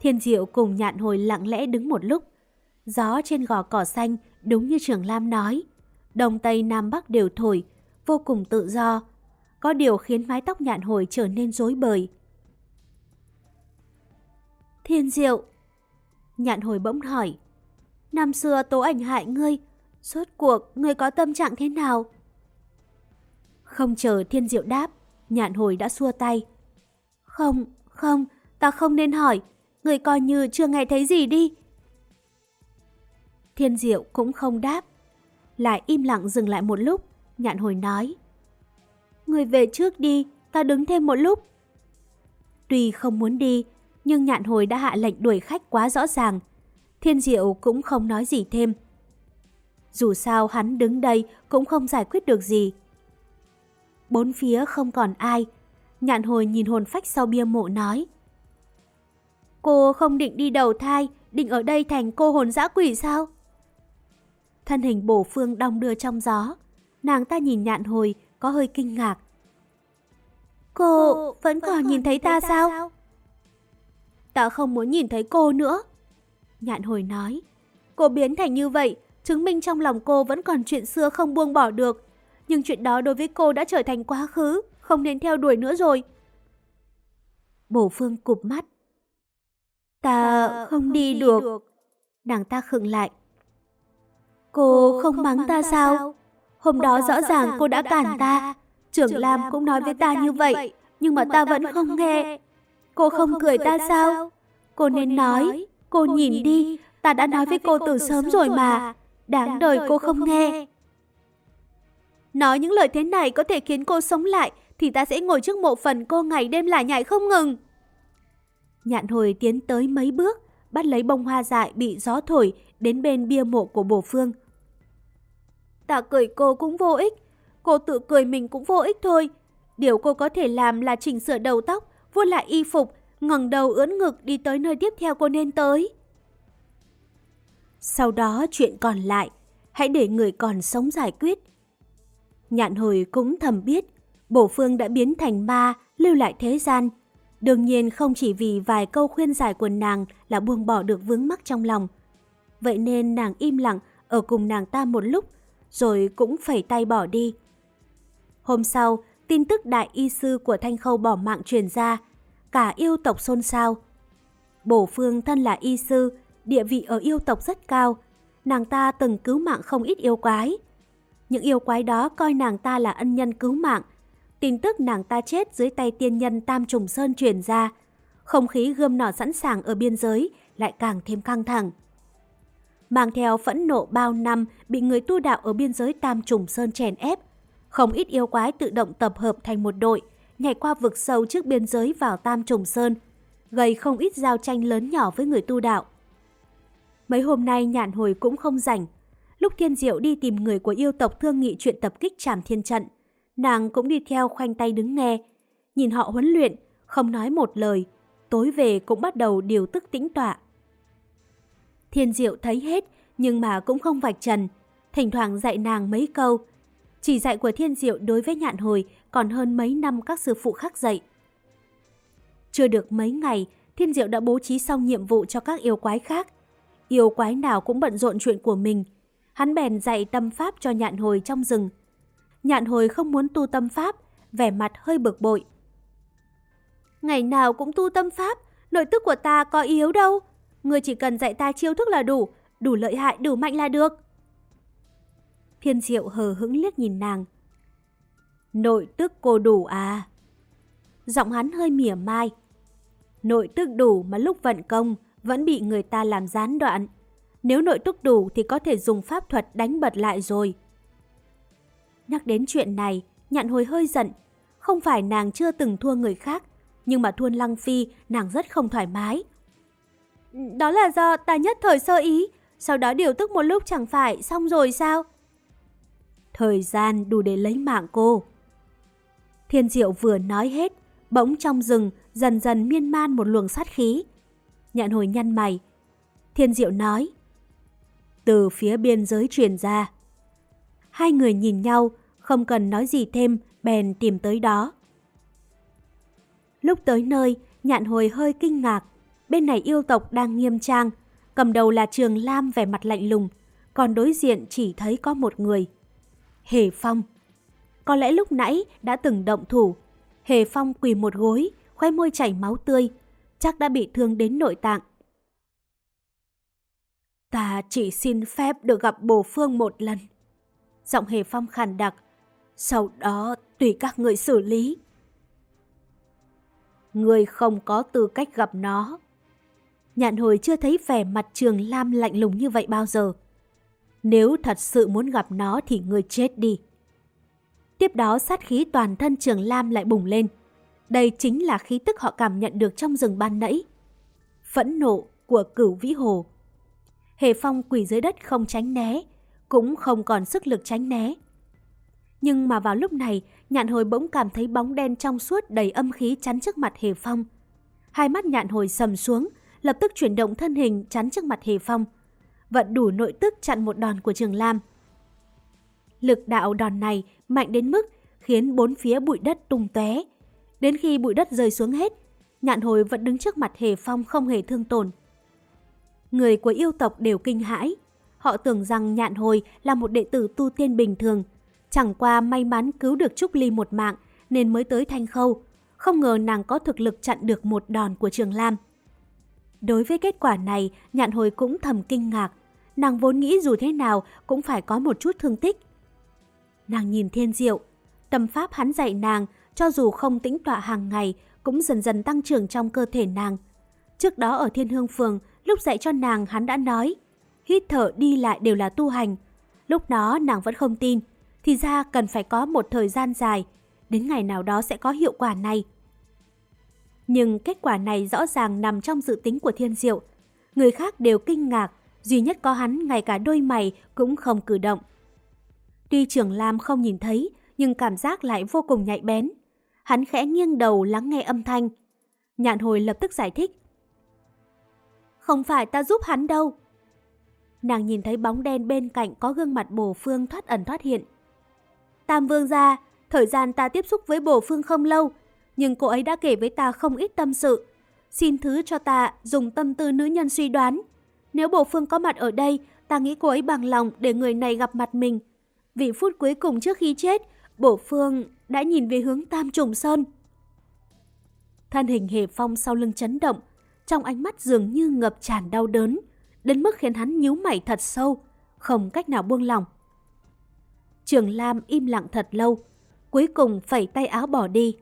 Thiên Diệu cùng nhạn hồi lặng lẽ đứng một lúc. Gió trên gò cỏ xanh đúng như trường Lam nói. Đông Tây Nam Bắc đều thổi, vô cùng tự do. Có điều khiến mái tóc nhạn hồi trở nên rối bời. Thiên Diệu Nhạn hồi bỗng hỏi Năm xưa tố ảnh hại ngươi Suốt cuộc người có tâm trạng thế nào? Không chờ thiên diệu đáp Nhạn hồi đã xua tay. Không, không, ta không nên hỏi. Người coi như chưa nghe thấy gì đi. Thiên diệu cũng không đáp. Lại im lặng dừng lại một lúc Nhạn hồi nói. Người về trước đi Ta đứng thêm một lúc. Tuy không muốn đi Nhưng nhạn hồi đã hạ lệnh đuổi khách quá rõ ràng. Thiên diệu cũng không nói gì thêm. Dù sao hắn đứng đây Cũng không giải quyết được gì Bốn phía không còn ai Nhạn hồi nhìn hồn phách sau bia mộ nói Cô không định đi đầu thai, định ở đây thành cô hồn dã quỷ sao? Thân hình bổ phương đong đưa trong gió. Nàng ta nhìn nhạn hồi, có hơi kinh ngạc. Cô, cô vẫn còn, còn nhìn thấy ta, ta sao? sao? Ta không muốn nhìn thấy cô nữa. Nhạn hồi nói, cô biến thành như vậy, chứng minh trong lòng cô vẫn còn chuyện xưa không buông bỏ được. Nhưng chuyện đó đối với cô đã trở thành quá khứ, không nên theo đuổi nữa rồi. Bổ Phương cụp mắt. Ta không đi được. Nàng ta khựng lại. Cô không mắng ta sao? Hôm đó rõ ràng cô đã cản ta. Trưởng Lam cũng nói với ta như vậy, nhưng mà ta vẫn không nghe. Cô không cười ta sao? Cô nên nói, cô nhìn đi, ta đã nói với cô từ sớm rồi mà. Đáng đời cô không nghe. Nói những lời thế này có thể khiến cô sống lại, thì ta sẽ ngồi trước mộ phần cô ngày đêm lại nhảy không ngừng. Nhạn hồi tiến tới mấy bước, bắt lấy bông hoa dại bị gió thổi đến bên bia mộ của bổ phương. Ta cười cô cũng vô ích, cô tự cười mình cũng vô ích thôi. Điều cô có thể làm là chỉnh sửa đầu tóc, vuốt lại y phục, ngẩng đầu ưỡn ngực đi tới nơi tiếp theo cô nên tới. Sau đó chuyện còn lại, hãy để người còn sống giải quyết. Nhạn hồi cũng thầm biết, bổ phương đã biến thành ma, lưu lại thế gian. Đương nhiên không chỉ vì vài câu khuyên giải của nàng là buông bỏ được vướng mắc trong lòng. Vậy nên nàng im lặng ở cùng nàng ta một lúc, rồi cũng phẩy tay bỏ đi. Hôm sau, tin tức đại y sư của Thanh Khâu bỏ mạng truyền ra, cả yêu tộc xôn xao. Bổ Phương thân là y sư, địa vị ở yêu tộc rất cao, nàng ta từng cứu mạng không ít yêu quái. Những yêu quái đó coi nàng ta là ân nhân cứu mạng. Tin tức nàng ta chết dưới tay tiên nhân Tam Trùng Sơn truyền ra. Không khí gươm nỏ sẵn sàng ở biên giới lại càng thêm căng thẳng. Mang theo phẫn nộ bao năm bị người tu đạo ở biên giới Tam Trùng Sơn chèn ép. Không ít yêu quái tự động tập hợp thành một đội, nhảy qua vực sâu trước biên giới vào Tam Trùng Sơn, gây không ít giao tranh lớn nhỏ với người tu đạo. Mấy hôm nay nhạn hồi cũng không rảnh. Lúc Thiên Diệu đi tìm người của yêu tộc thương nghị chuyện tập kích trảm thiên trận, nàng cũng đi theo khoanh tay đứng nghe. Nhìn họ huấn luyện, không nói một lời, tối về cũng bắt đầu điều tức tĩnh tọa. Thiên Diệu thấy hết, nhưng mà cũng không vạch trần, thỉnh thoảng dạy nàng mấy câu. Chỉ dạy của Thiên Diệu đối với nhạn hồi còn hơn mấy năm các sư phụ khác dạy. Chưa được mấy ngày, Thiên Diệu đã bố trí xong nhiệm vụ cho các yêu quái khác. Yêu quái nào cũng bận rộn chuyện của mình. Hắn bèn dạy tâm pháp cho nhạn hồi trong rừng. Nhạn hồi không muốn tu tâm pháp, vẻ mặt hơi bực bội. Ngày nào cũng tu tâm pháp, nội tức của ta có yếu đâu. Người chỉ cần dạy ta chiêu thức là đủ, đủ lợi hại, đủ mạnh là được. Thiên diệu hờ hững liếc nhìn nàng. Nội tức cô đủ à? Giọng hắn hơi mỉa mai. Nội tức đủ mà lúc vận công vẫn bị người ta làm gián đoạn. Nếu nội tức đủ thì có thể dùng pháp thuật đánh bật lại rồi. Nhắc đến chuyện này, nhạn hồi hơi giận. Không phải nàng chưa từng thua người khác, nhưng mà thua Lăng Phi nàng rất không thoải mái. Đó là do ta nhất thời sơ ý, sau đó điều tức một lúc chẳng phải xong rồi sao? Thời gian đủ để lấy mạng cô. Thiên diệu vừa nói hết, bỗng trong rừng dần dần miên man một luồng sát khí. Nhạn hồi nhăn mày. Thiên diệu nói. Từ phía biên giới truyền ra. Hai người nhìn nhau, không cần nói gì thêm, bèn tìm tới đó. Lúc tới nơi, nhạn hồi hơi kinh ngạc. Bên này yêu tộc đang nghiêm trang, cầm đầu là Trường Lam vẻ mặt lạnh lùng, còn đối diện chỉ thấy có một người. Hề Phong. Có lẽ lúc nãy đã từng động thủ. Hề Phong quỳ một gối, khoe môi chảy máu tươi, chắc đã bị thương đến nội tạng. Ta chỉ xin phép được gặp bồ phương một lần. Giọng Hề Phong khàn đặc, sau đó tùy các người xử lý. Người không có tư cách gặp nó. Nhạn hồi chưa thấy vẻ mặt trường Lam lạnh lùng như vậy bao giờ. Nếu thật sự muốn gặp nó thì người chết đi. Tiếp đó sát khí toàn thân trường Lam lại bùng lên. Đây chính là khí tức họ cảm nhận được trong rừng ban nãy. Phẫn nộ của cửu vĩ hồ. Hề Phong quỳ dưới đất không tránh né, cũng không còn sức lực tránh né. Nhưng mà vào lúc này, nhạn hồi bỗng cảm thấy bóng đen trong suốt đầy âm khí chắn trước mặt Hề Phong. Hai mắt nhạn hồi sầm xuống, lập tức chuyển động thân hình chắn trước mặt Hề Phong. Vận đủ nội tức chặn một đòn của Trường Lam. Lực đạo đòn này mạnh đến mức khiến bốn phía bụi đất tung tóe. Đến khi bụi đất rơi xuống hết, nhạn hồi vẫn đứng trước mặt Hề Phong không hề thương tổn. Người của yêu tộc đều kinh hãi. Họ tưởng rằng nhạn hồi là một đệ tử tu tiên bình thường. Chẳng qua may mắn cứu được Trúc Ly một mạng nên mới tới Thanh Khâu. Không ngờ nàng có thực lực chặn được một đòn của Trường Lam. Đối với kết quả này, nhạn hồi cũng thầm kinh ngạc. Nàng vốn nghĩ dù thế nào cũng phải có một chút thương tích. Nàng nhìn thiên diệu, tâm pháp hắn dạy nàng, cho dù không tĩnh tọa hàng ngày, cũng dần dần tăng trưởng trong cơ thể nàng. Trước đó ở Thiên Hương Phường, lúc dạy cho nàng hắn đã nói, hít thở đi lại đều là tu hành. Lúc đó nàng vẫn không tin, thì ra cần phải có một thời gian dài, đến ngày nào đó sẽ có hiệu quả này. Nhưng kết quả này rõ ràng nằm trong dự tính của Thiên Diệu. Người khác đều kinh ngạc, duy nhất có hắn ngay cả đôi mày cũng không cử động. Tuy trưởng Lam không nhìn thấy, nhưng cảm giác lại vô cùng nhạy bén. Hắn khẽ nghiêng đầu lắng nghe âm thanh. Nhạn hồi lập tức giải thích. Không phải ta giúp hắn đâu. Nàng nhìn thấy bóng đen bên cạnh có gương mặt bổ phương thoát ẩn thoát hiện. Tam vương gia, thời gian ta tiếp xúc với bổ phương không lâu, nhưng cô ấy đã kể với ta không ít tâm sự. Xin thứ cho ta dùng tâm tư nữ nhân suy đoán. Nếu bổ phương có mặt ở đây, ta nghĩ cô ấy bằng lòng để người này gặp mặt mình. Vì phút cuối cùng trước khi chết, bổ phương đã nhìn về hướng Tam Trùng Sơn. Thân hình hề phong sau lưng chấn động, trong ánh mắt dường như ngập tràn đau đớn, đến mức khiến hắn nhíu mày thật sâu, không cách nào buông lòng. Trường Lam im lặng thật lâu, cuối cùng phẩy tay áo bỏ đi.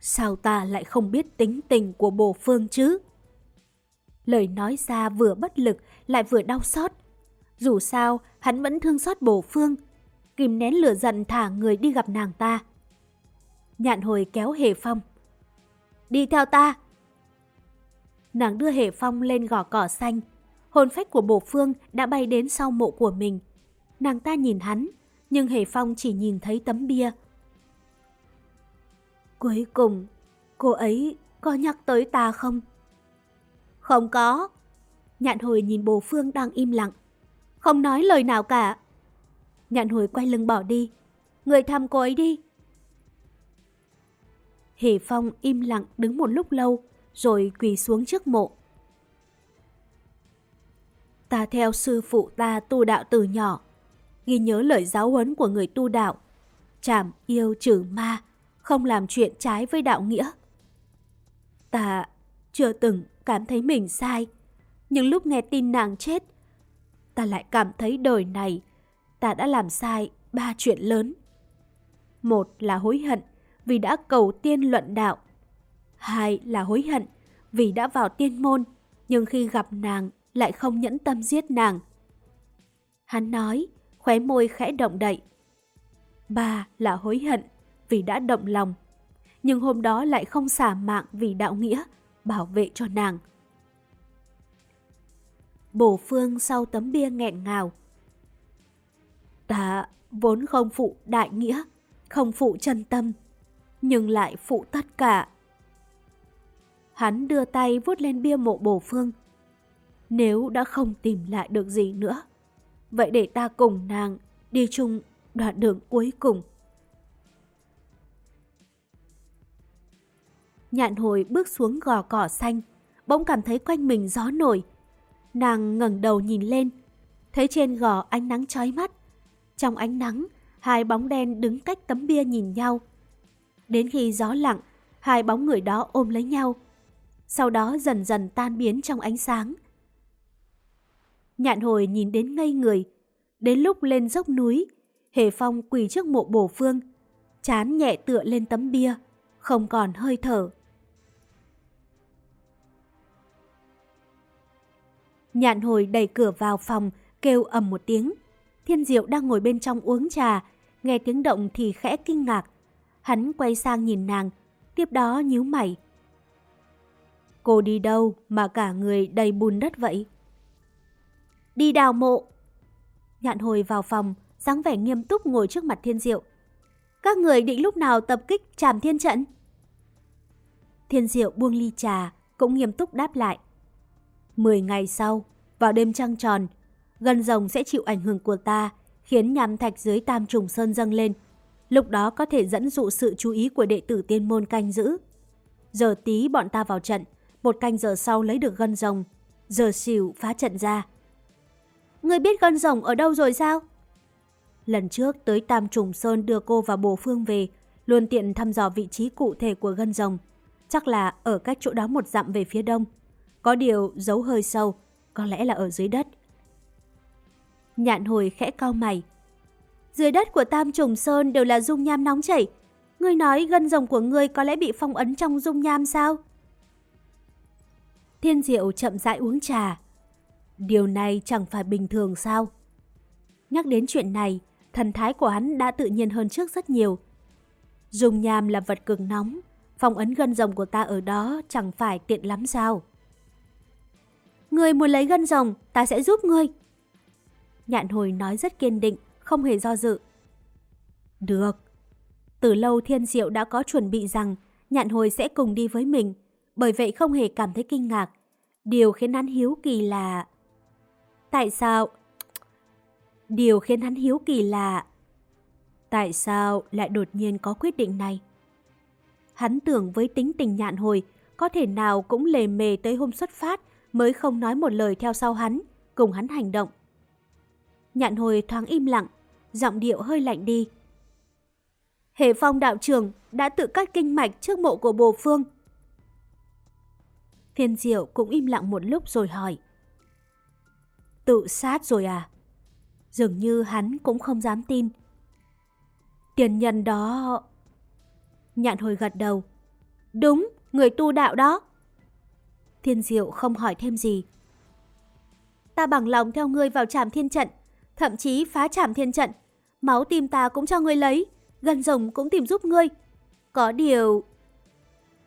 Sao ta lại không biết tính tình của bồ phương chứ? Lời nói ra vừa bất lực lại vừa đau xót. Dù sao, hắn vẫn thương xót bồ phương, kìm nén lửa giận thả người đi gặp nàng ta. Nhạn hồi kéo Hề Phong. Đi theo ta! Nàng đưa Hề Phong lên gò cỏ xanh. Hồn phách của bổ phương đã bay đến sau mộ của mình. Nàng ta nhìn hắn, nhưng Hề Phong chỉ nhìn thấy tấm bia. Cuối cùng, cô ấy có nhắc tới ta không? Không có. Nhạn hồi nhìn bồ phương đang im lặng. Không nói lời nào cả. Nhạn hồi quay lưng bỏ đi. Người thăm cô ấy đi. Hề Phong im lặng đứng một lúc lâu, rồi quỳ xuống trước mộ. Ta theo sư phụ ta tu đạo từ nhỏ, ghi nhớ lời giáo huấn của người tu đạo, chảm yêu trừ ma, không làm chuyện trái với đạo nghĩa. Ta chưa từng cảm thấy mình sai, nhưng lúc nghe tin nàng chết, ta lại cảm thấy đời này ta đã làm sai ba chuyện lớn. Một là hối hận vì đã cầu tiên luận đạo. Hai là hối hận vì đã vào tiên môn, nhưng khi gặp nàng lại không nhẫn tâm giết nàng. Hắn nói, khóe môi khẽ động đậy. Ba là hối hận vì đã động lòng, nhưng hôm đó lại không xả mạng vì đạo nghĩa, bảo vệ cho nàng. Bổ phương sau tấm bia nghẹn ngào. Ta vốn không phụ đại nghĩa, không phụ chân tâm, nhưng lại phụ tất cả. Hắn đưa tay vuốt lên bia mộ bổ phương. Nếu đã không tìm lại được gì nữa, vậy để ta cùng nàng đi chung đoạn đường cuối cùng. Nhạn hồi bước xuống gò cỏ xanh, bỗng cảm thấy quanh mình gió nổi. Nàng ngẩng đầu nhìn lên, thấy trên gò ánh nắng chói mắt. Trong ánh nắng, hai bóng đen đứng cách tấm bia nhìn nhau. Đến khi gió lặng, hai bóng người đó ôm lấy nhau. Sau đó dần dần tan biến trong ánh sáng. Nhạn hồi nhìn đến ngây người. Đến lúc lên dốc núi, Hề Phong quỳ trước mộ bổ phương, chán nhẹ tựa lên tấm bia, không còn hơi thở. Nhạn hồi đẩy cửa vào phòng, kêu ầm một tiếng. Thiên Diệu đang ngồi bên trong uống trà, nghe tiếng động thì khẽ kinh ngạc. Hắn quay sang nhìn nàng, tiếp đó nhíu mày. Cô đi đâu mà cả người đầy bùn đất vậy? Đi đào mộ. Nhạn hồi vào phòng, dáng vẻ nghiêm túc ngồi trước mặt Thiên Diệu. Các người định lúc nào tập kích tràm thiên trận? Thiên Diệu buông ly trà, cũng nghiêm túc đáp lại. Mười ngày sau, vào đêm trăng tròn, gân rồng sẽ chịu ảnh hưởng của ta, khiến nham thạch dưới tam trùng sơn dâng lên. Lúc đó có thể dẫn dụ sự chú ý của đệ tử tiên môn canh giữ. Giờ tí bọn ta vào trận, một canh giờ sau lấy được gân rồng, giờ xỉu phá trận ra. Ngươi biết gân rồng ở đâu rồi sao? Lần trước tới Tam Trùng Sơn đưa cô và bồ phương về, luôn tiện thăm dò vị trí cụ thể của gân rồng. Chắc là ở cách chỗ đó một dặm về phía đông. Có điều giấu hơi sâu, có lẽ là ở dưới đất. Nhạn hồi khẽ cau mày. Dưới đất của Tam Trùng Sơn đều là dung nham nóng chảy. Ngươi nói gân rồng của ngươi có lẽ bị phong ấn trong dung nham sao? Thiên Diệu chậm rãi uống trà. Điều này chẳng phải bình thường sao? Nhắc đến chuyện này, thần thái của hắn đã tự nhiên hơn trước rất nhiều. Dung nham là vật cực nóng, phong ấn gân rồng của ta ở đó chẳng phải tiện lắm sao? Người muốn lấy gân rồng, ta sẽ giúp ngươi. Nhạn hồi nói rất kiên định, không hề do dự. Được. Từ lâu thiên diệu đã có chuẩn bị rằng nhạn hồi sẽ cùng đi với mình, bởi vậy không hề cảm thấy kinh ngạc. Điều khiến hắn hiếu kỳ là... Tại sao? Điều khiến hắn hiếu kỳ là... Tại sao lại đột nhiên có quyết định này? Hắn tưởng với tính tình nhạn hồi, có thể nào cũng lề mề tới hôm xuất phát mới không nói một lời theo sau hắn, cùng hắn hành động. Nhạn hồi thoáng im lặng, giọng điệu hơi lạnh đi. Hệ phong đạo trưởng đã tự cắt kinh mạch trước mộ của bồ phương. Thiên diệu cũng im lặng một lúc rồi hỏi. Tự sát rồi à? Dường như hắn cũng không dám tin. Tiền nhân đó... Nhạn hồi gật đầu. Đúng, người tu đạo đó. Thiên diệu không hỏi thêm gì. Ta bằng lòng theo ngươi vào trảm thiên trận, thậm chí phá trảm thiên trận. Máu tim ta cũng cho ngươi lấy, gần rồng cũng tìm giúp ngươi. Có điều...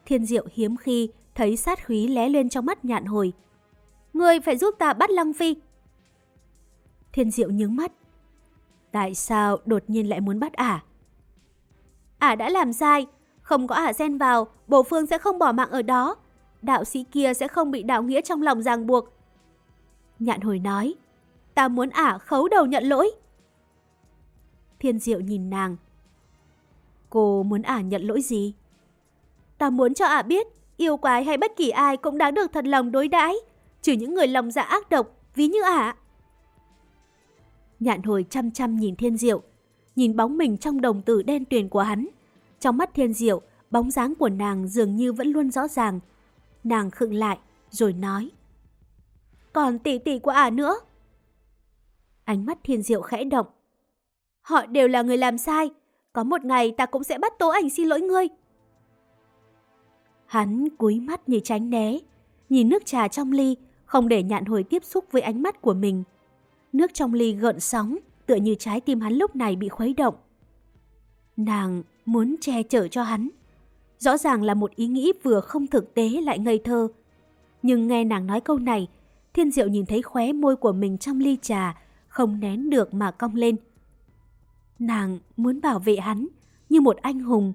Thiên diệu hiếm khi thấy sát khí lé lên trong mắt nhạn hồi. Ngươi phải giúp ta bắt Lăng Phi. Thiên diệu nhướng mắt. Tại sao đột nhiên lại muốn bắt ả? Ả đã làm sai, không có ả xen vào, bổ phương sẽ không bỏ mạng ở đó. Đạo sĩ kia sẽ không bị đạo nghĩa trong lòng ràng buộc. Nhạn hồi nói, ta muốn ả khấu đầu nhận lỗi. Thiên diệu nhìn nàng. Cô muốn ả nhận lỗi gì? Ta muốn cho ả biết, yêu quái hay bất kỳ ai cũng đáng được thật lòng đối đãi, trừ những người lòng dạ ác độc, ví như ả. Nhạn hồi chăm chăm nhìn thiên diệu, nhìn bóng mình trong đồng tử đen tuyền của hắn. Trong mắt thiên diệu, bóng dáng của nàng dường như vẫn luôn rõ ràng. Nàng khựng lại, rồi nói. Còn tỷ tỷ của ả nữa. Ánh mắt thiên diệu khẽ động. Họ đều là người làm sai. Có một ngày ta cũng sẽ bắt tố ảnh xin lỗi ngươi. Hắn cúi mắt như tránh né, nhìn nước trà trong ly, không để nhạn hồi tiếp xúc với ánh mắt của mình. Nước trong ly gợn sóng, tựa như trái tim hắn lúc này bị khuấy động. Nàng muốn che chở cho hắn. Rõ ràng là một ý nghĩ vừa không thực tế lại ngây thơ. Nhưng nghe nàng nói câu này, thiên diệu nhìn thấy khóe môi của mình trong ly trà, không nén được mà cong lên. Nàng muốn bảo vệ hắn như một anh hùng.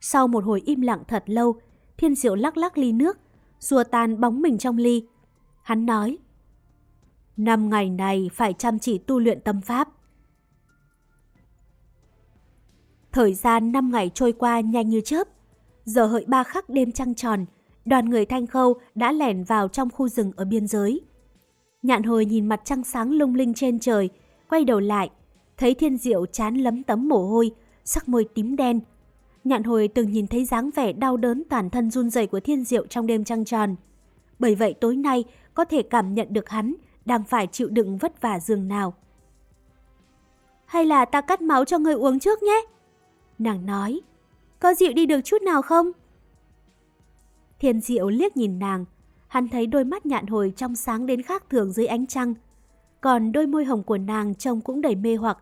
Sau một hồi im lặng thật lâu, thiên diệu lắc lắc ly nước, xua tan bóng mình trong ly. Hắn nói, Năm ngày này phải chăm chỉ tu luyện tâm pháp. Thời gian năm ngày trôi qua nhanh như chớp. Giờ hợi ba khắc đêm trăng tròn, đoàn người thanh khâu đã lẻn vào trong khu rừng ở biên giới. Nhạn hồi nhìn mặt trăng sáng lung linh trên trời, quay đầu lại, thấy thiên diệu chán lấm tấm mồ hôi, sắc môi tím đen. Nhạn hồi từng nhìn thấy dáng vẻ đau đớn toàn thân run rẩy của thiên diệu trong đêm trăng tròn. Bởi vậy tối nay có thể cảm nhận được hắn đang phải chịu đựng vất vả giường nào. Hay là ta cắt máu cho người uống trước nhé? Nàng nói, có dịu đi được chút nào không? Thiên diệu liếc nhìn nàng, hắn thấy đôi mắt nhạn hồi trong sáng đến khác thường dưới ánh trăng. Còn đôi môi hồng của nàng trông cũng đầy mê hoặc.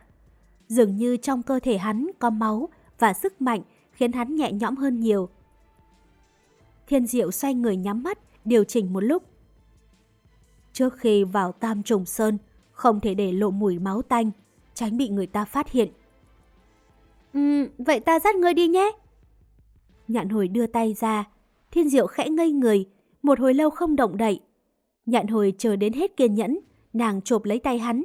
Dường như trong cơ thể hắn có máu và sức mạnh khiến hắn nhẹ nhõm hơn nhiều. Thiên diệu xoay người nhắm mắt, điều chỉnh một lúc. Trước khi vào Tam Trùng Sơn, không thể để lộ mùi máu tanh, tránh bị người ta phát hiện. Ừ, vậy ta dắt ngươi đi nhé. Nhạn hồi đưa tay ra, thiên diệu khẽ ngây người, một hồi lâu không động đậy. Nhạn hồi chờ đến hết kiên nhẫn, nàng chộp lấy tay hắn.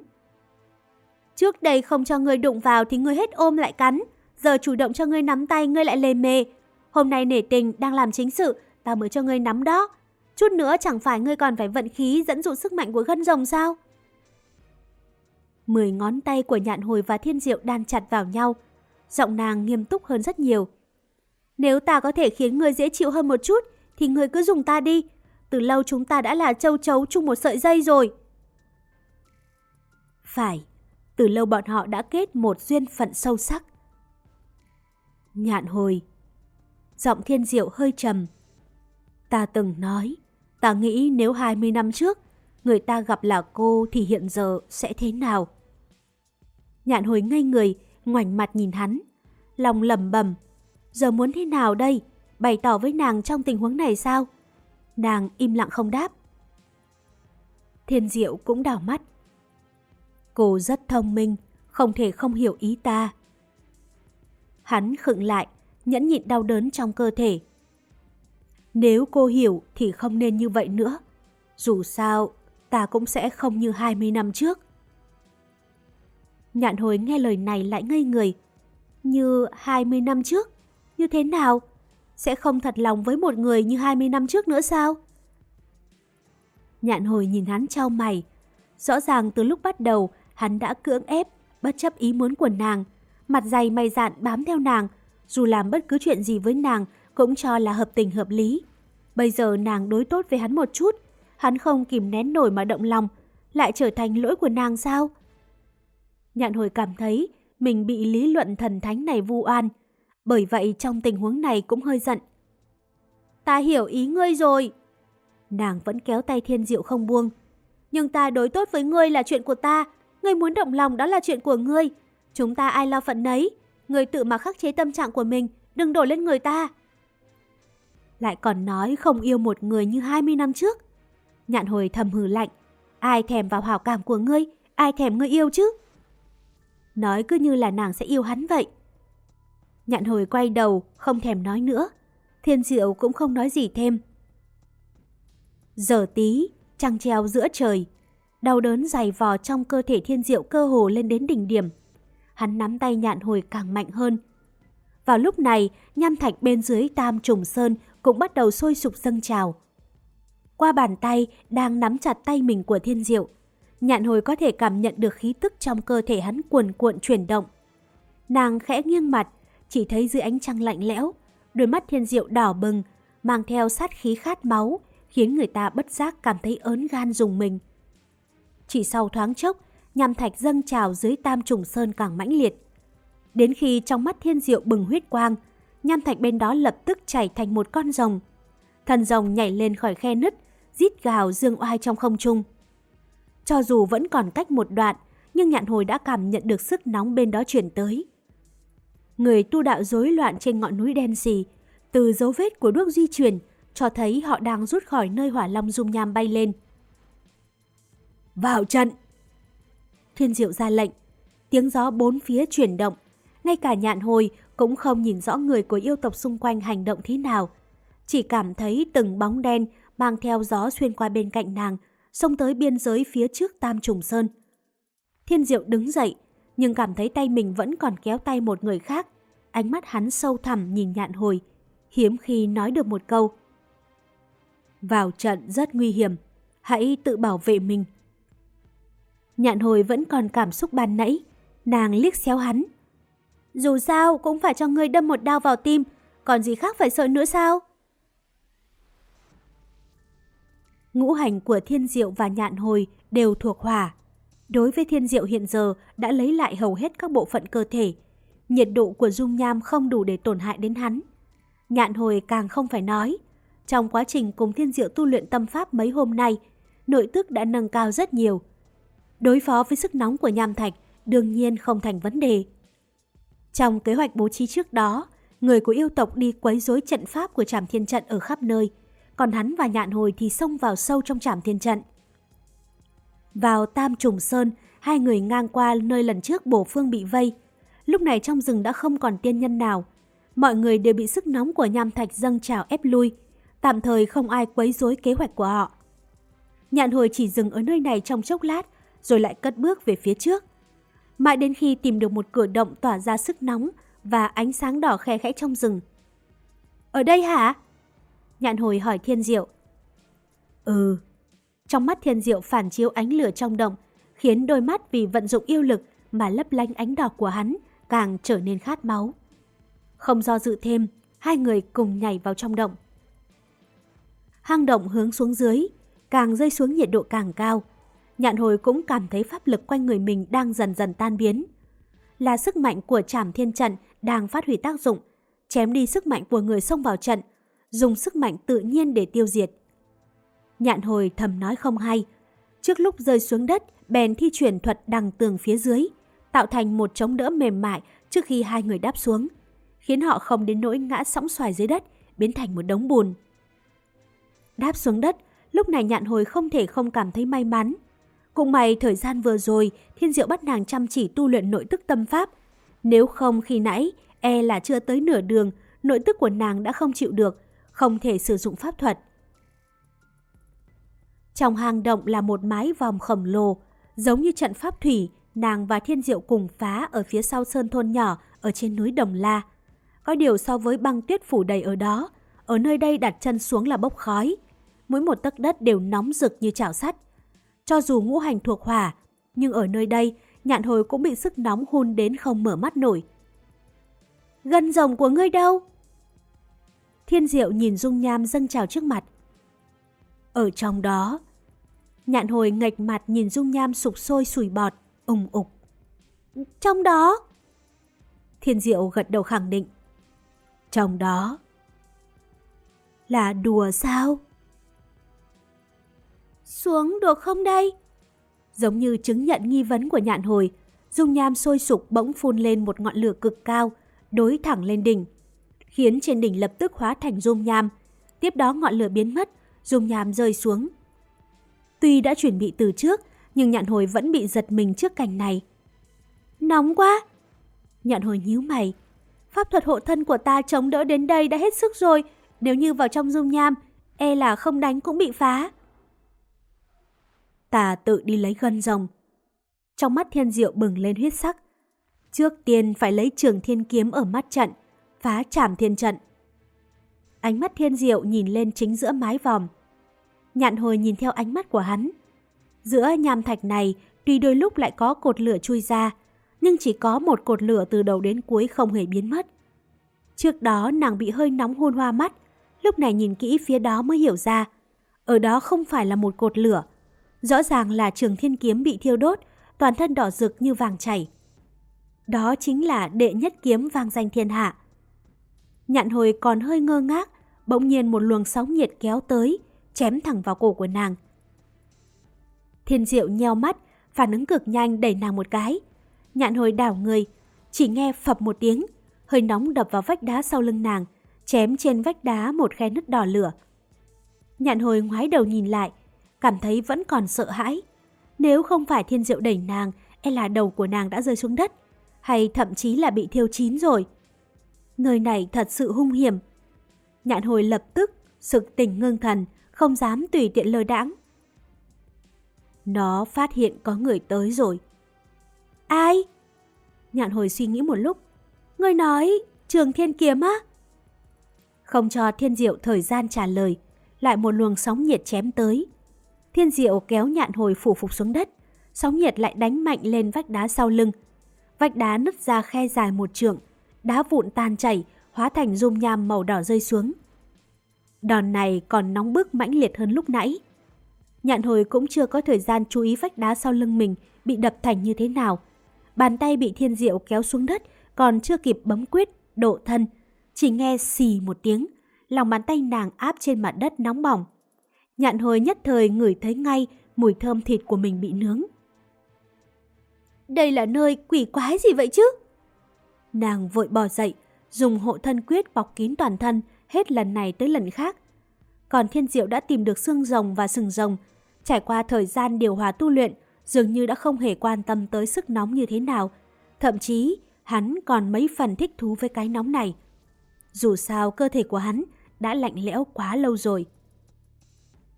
Trước đây không cho ngươi đụng vào thì ngươi hết ôm lại cắn, giờ chủ động cho ngươi nắm tay ngươi lại lề mề. Hôm nay nể tình đang làm chính sự, ta mới cho ngươi nắm đó. Chút nữa chẳng phải ngươi còn phải vận khí dẫn dụ sức mạnh của gân rồng sao? Mười ngón tay của nhạn hồi và thiên diệu đan chặt vào nhau. Giọng nàng nghiêm túc hơn rất nhiều. Nếu ta có thể khiến ngươi dễ chịu hơn một chút, thì người cứ dùng ta đi. Từ lâu chúng ta đã là châu chấu chung một sợi dây rồi. Phải, từ lâu bọn họ đã kết một duyên phận sâu sắc. Nhạn hồi. Giọng thiên diệu hơi trầm. Ta từng nói, ta nghĩ nếu 20 năm trước, người ta gặp là cô thì hiện giờ sẽ thế nào? Nhạn hồi ngây người, ngoảnh mặt nhìn hắn. Lòng lầm bầm. Giờ muốn thế nào đây? Bày tỏ với nàng trong tình huống này sao? Nàng im lặng không đáp. Thiên diệu cũng đảo mắt. Cô rất thông minh, không thể không hiểu ý ta. Hắn khựng lại, nhẫn nhịn đau đớn trong cơ thể. Nếu cô hiểu thì không nên như vậy nữa. Dù sao, ta cũng sẽ không như 20 năm trước. Nhạn hồi nghe lời này lại ngây người. Như 20 năm trước? Như thế nào? Sẽ không thật lòng với một người như 20 năm trước nữa sao? Nhạn hồi nhìn hắn trao mày. Rõ ràng từ lúc bắt đầu, hắn đã cưỡng ép, bất chấp ý muốn của nàng. Mặt dày mày dạn bám theo nàng, dù làm bất cứ chuyện gì với nàng cũng cho là hợp tình hợp lý. Bây giờ nàng đối tốt với hắn một chút, hắn không kìm nén nổi mà động lòng, lại trở thành lỗi của nàng sao? Nhạn hồi cảm thấy mình bị lý luận thần thánh này vu oan, bởi vậy trong tình huống này cũng hơi giận. Ta hiểu ý ngươi rồi. Nàng vẫn kéo tay thiên diệu không buông. Nhưng ta đối tốt với ngươi là chuyện của ta, ngươi muốn động lòng đó là chuyện của ngươi. Chúng ta ai lo phận nấy, ngươi tự mà khắc chế tâm trạng của mình, đừng đổ lên người ta. Lại còn nói không yêu một người như 20 năm trước. Nhạn hồi thầm hừ lạnh, ai thèm vào hảo cảm của ngươi, ai thèm ngươi yêu chứ? Nói cứ như là nàng sẽ yêu hắn vậy. Nhạn hồi quay đầu, không thèm nói nữa. Thiên diệu cũng không nói gì thêm. Giờ tí, trăng treo giữa trời. Đau đớn dày vò trong cơ thể thiên diệu cơ hồ lên đến đỉnh điểm. Hắn nắm tay nhạn hồi càng mạnh hơn. Vào lúc này, nham thạch bên dưới tam trùng sơn cũng bắt đầu sôi sục dâng trào. Qua bàn tay đang nắm chặt tay mình của thiên diệu, nhạn hồi có thể cảm nhận được khí tức trong cơ thể hắn cuồn cuộn chuyển động. Nàng khẽ nghiêng mặt, chỉ thấy dưới ánh trăng lạnh lẽo, đôi mắt thiên diệu đỏ bừng, mang theo sát khí khát máu, khiến người ta bất giác cảm thấy ớn gan dùng mình. Chỉ sau thoáng chốc, nham thạch dâng trào dưới tam trùng sơn càng mãnh liệt. Đến khi trong mắt thiên diệu bừng huyết quang, nham thạch bên đó lập tức chảy thành một con rồng. Thần rồng nhảy lên khỏi khe nứt, rít gào dương oai trong không trung. Cho dù vẫn còn cách một đoạn, nhưng nhạn hồi đã cảm nhận được sức nóng bên đó chuyển tới. Người tu đạo rối loạn trên ngọn núi đen gì? từ dấu vết của đuốc di chuyển, cho thấy họ đang rút khỏi nơi hỏa long dung nham bay lên. Vào trận! Thiên diệu ra lệnh, tiếng gió bốn phía chuyển động, ngay cả nhạn hồi cũng không nhìn rõ người của yêu tộc xung quanh hành động thế nào. Chỉ cảm thấy từng bóng đen mang theo gió xuyên qua bên cạnh nàng, xông tới biên giới phía trước Tam Trùng Sơn. Thiên Diệu đứng dậy, nhưng cảm thấy tay mình vẫn còn kéo tay một người khác. Ánh mắt hắn sâu thẳm nhìn nhạn hồi, hiếm khi nói được một câu. Vào trận rất nguy hiểm, hãy tự bảo vệ mình. Nhạn hồi vẫn còn cảm xúc ban nãy, nàng liếc xéo hắn. Dù sao cũng phải cho ngươi đâm một đao vào tim, còn gì khác phải sợ nữa sao? Ngũ hành của thiên diệu và nhạn hồi đều thuộc hỏa. Đối với thiên diệu hiện giờ đã lấy lại hầu hết các bộ phận cơ thể. Nhiệt độ của dung nham không đủ để tổn hại đến hắn. Nhạn hồi càng không phải nói. Trong quá trình cùng thiên diệu tu luyện tâm pháp mấy hôm nay, nội tức đã nâng cao rất nhiều. Đối phó với sức nóng của nham thạch đương nhiên không thành vấn đề. Trong kế hoạch bố trí trước đó, người của yêu tộc đi quấy rối trận pháp của trảm thiên trận ở khắp nơi, còn hắn và nhạn hồi thì xông vào sâu trong trảm thiên trận. Vào Tam Trùng Sơn, hai người ngang qua nơi lần trước bổ phương bị vây. Lúc này trong rừng đã không còn tiên nhân nào. Mọi người đều bị sức nóng của nham thạch dâng trào ép lui. Tạm thời không ai quấy rối kế hoạch của họ. Nhạn hồi chỉ dừng ở nơi này trong chốc lát, rồi lại cất bước về phía trước. Mãi đến khi tìm được một cửa động tỏa ra sức nóng và ánh sáng đỏ khe khẽ trong rừng. Ở đây hả? Nhạn hồi hỏi thiên diệu. Ừ. Trong mắt thiên diệu phản chiếu ánh lửa trong động, khiến đôi mắt vì vận dụng yêu lực mà lấp lánh ánh đỏ của hắn càng trở nên khát máu. Không do dự thêm, hai người cùng nhảy vào trong động. Hang động hướng xuống dưới, càng rơi xuống nhiệt độ càng cao. Nhạn hồi cũng cảm thấy pháp lực quanh người mình đang dần dần tan biến. Là sức mạnh của trảm thiên trận đang phát huy tác dụng, chém đi sức mạnh của người xông vào trận, dùng sức mạnh tự nhiên để tiêu diệt. Nhạn hồi thầm nói không hay. Trước lúc rơi xuống đất, bèn thi chuyển thuật đằng tường phía dưới, tạo thành một chống đỡ mềm mại trước khi hai người đáp xuống, khiến họ không đến nỗi ngã sóng xoài dưới đất, biến thành một đống bùn. Đáp xuống đất, lúc này nhạn hồi không thể không cảm thấy may mắn. Cũng may thời gian vừa rồi, thiên diệu bắt nàng chăm chỉ tu luyện nội tức tâm pháp. Nếu không khi nãy, e là chưa tới nửa đường, nội tức của nàng đã không chịu được, không thể sử dụng pháp thuật. Trong hang động là một mái vòm khổng lồ, giống như trận pháp thủy, nàng và thiên diệu cùng phá ở phía sau sơn thôn nhỏ ở trên núi Đồng La. Có điều so với băng tuyết phủ đầy ở đó, ở nơi đây đặt chân xuống là bốc khói. Mỗi một tấc đất đều nóng rực như chảo sắt. Cho dù ngũ hành thuộc hỏa, nhưng ở nơi đây, nhạn hồi cũng bị sức nóng hun đến không mở mắt nổi. Gân rồng của ngươi đâu? Thiên diệu nhìn dung nham dâng trào trước mặt. Ở trong đó, nhạn hồi ngạch mặt nhìn dung nham sụp sôi sủi bọt, ùng ục. Trong đó? Thiên diệu gật đầu khẳng định. Trong đó. Là đùa sao? Xuống được không đây? Giống như chứng nhận nghi vấn của nhạn hồi, dung nham sôi sục bỗng phun lên một ngọn lửa cực cao, đối thẳng lên đỉnh, khiến trên đỉnh lập tức hóa thành dung nham. Tiếp đó ngọn lửa biến mất, dung nham rơi xuống. Tuy đã chuẩn bị từ trước, nhưng nhạn hồi vẫn bị giật mình trước cảnh này. Nóng quá! Nhạn hồi nhíu mày. Pháp thuật hộ thân của ta chống đỡ đến đây đã hết sức rồi. Nếu như vào trong dung nham, e là không đánh cũng bị phá. Ta tự đi lấy gân rồng. Trong mắt thiên diệu bừng lên huyết sắc. Trước tiên phải lấy trường thiên kiếm ở mắt trận, phá trảm thiên trận. Ánh mắt thiên diệu nhìn lên chính giữa mái vòm. Nhạn hồi nhìn theo ánh mắt của hắn. Giữa nham thạch này tuy đôi lúc lại có cột lửa chui ra, nhưng chỉ có một cột lửa từ đầu đến cuối không hề biến mất. Trước đó nàng bị hơi nóng hôn hoa mắt, lúc này nhìn kỹ phía đó mới hiểu ra. Ở đó không phải là một cột lửa, rõ ràng là trường thiên kiếm bị thiêu đốt, toàn thân đỏ rực như vàng chảy. Đó chính là đệ nhất kiếm vang danh thiên hạ. Nhạn hồi còn hơi ngơ ngác, bỗng nhiên một luồng sóng nhiệt kéo tới, chém thẳng vào cổ của nàng. Thiên diệu nheo mắt, phản ứng cực nhanh đẩy nàng một cái. Nhạn hồi đảo người, chỉ nghe phập một tiếng, hơi nóng đập vào vách đá sau lưng nàng, chém trên vách đá một khe nứt đỏ lửa. Nhạn hồi ngoái đầu nhìn lại, cảm thấy vẫn còn sợ hãi. Nếu không phải thiên diệu đẩy nàng, e là đầu của nàng đã rơi xuống đất, hay thậm chí là bị thiêu chín rồi. Nơi này thật sự hung hiểm. Nhạn hồi lập tức, sực tỉnh ngưng thần, không dám tùy tiện lơ đãng. Nó phát hiện có người tới rồi. Ai? Nhạn hồi suy nghĩ một lúc. Người nói, trường thiên kiếm á? Không cho thiên diệu thời gian trả lời, lại một luồng sóng nhiệt chém tới. Thiên diệu kéo nhạn hồi phủ phục xuống đất, sóng nhiệt lại đánh mạnh lên vách đá sau lưng. Vách đá nứt ra khe dài một trượng, đá vụn tan chảy, hóa thành dung nham màu đỏ rơi xuống. Đòn này còn nóng bức mãnh liệt hơn lúc nãy. Nhạn hồi cũng chưa có thời gian chú ý vách đá sau lưng mình bị đập thành như thế nào. Bàn tay bị thiên diệu kéo xuống đất, còn chưa kịp bấm quyết, độ thân. Chỉ nghe xì một tiếng, lòng bàn tay nàng áp trên mặt đất nóng bỏng. Nhạn hồi nhất thời ngửi thấy ngay mùi thơm thịt của mình bị nướng. Đây là nơi quỷ quái gì vậy chứ? Nàng vội bò dậy, dùng hộ thân quyết bọc kín toàn thân, hết lần này tới lần khác. Còn thiên diệu đã tìm được xương rồng và sừng rồng, trải qua thời gian điều hòa tu luyện, dường như đã không hề quan tâm tới sức nóng như thế nào. Thậm chí, hắn còn mấy phần thích thú với cái nóng này. Dù sao, cơ thể của hắn đã lạnh lẽo quá lâu rồi.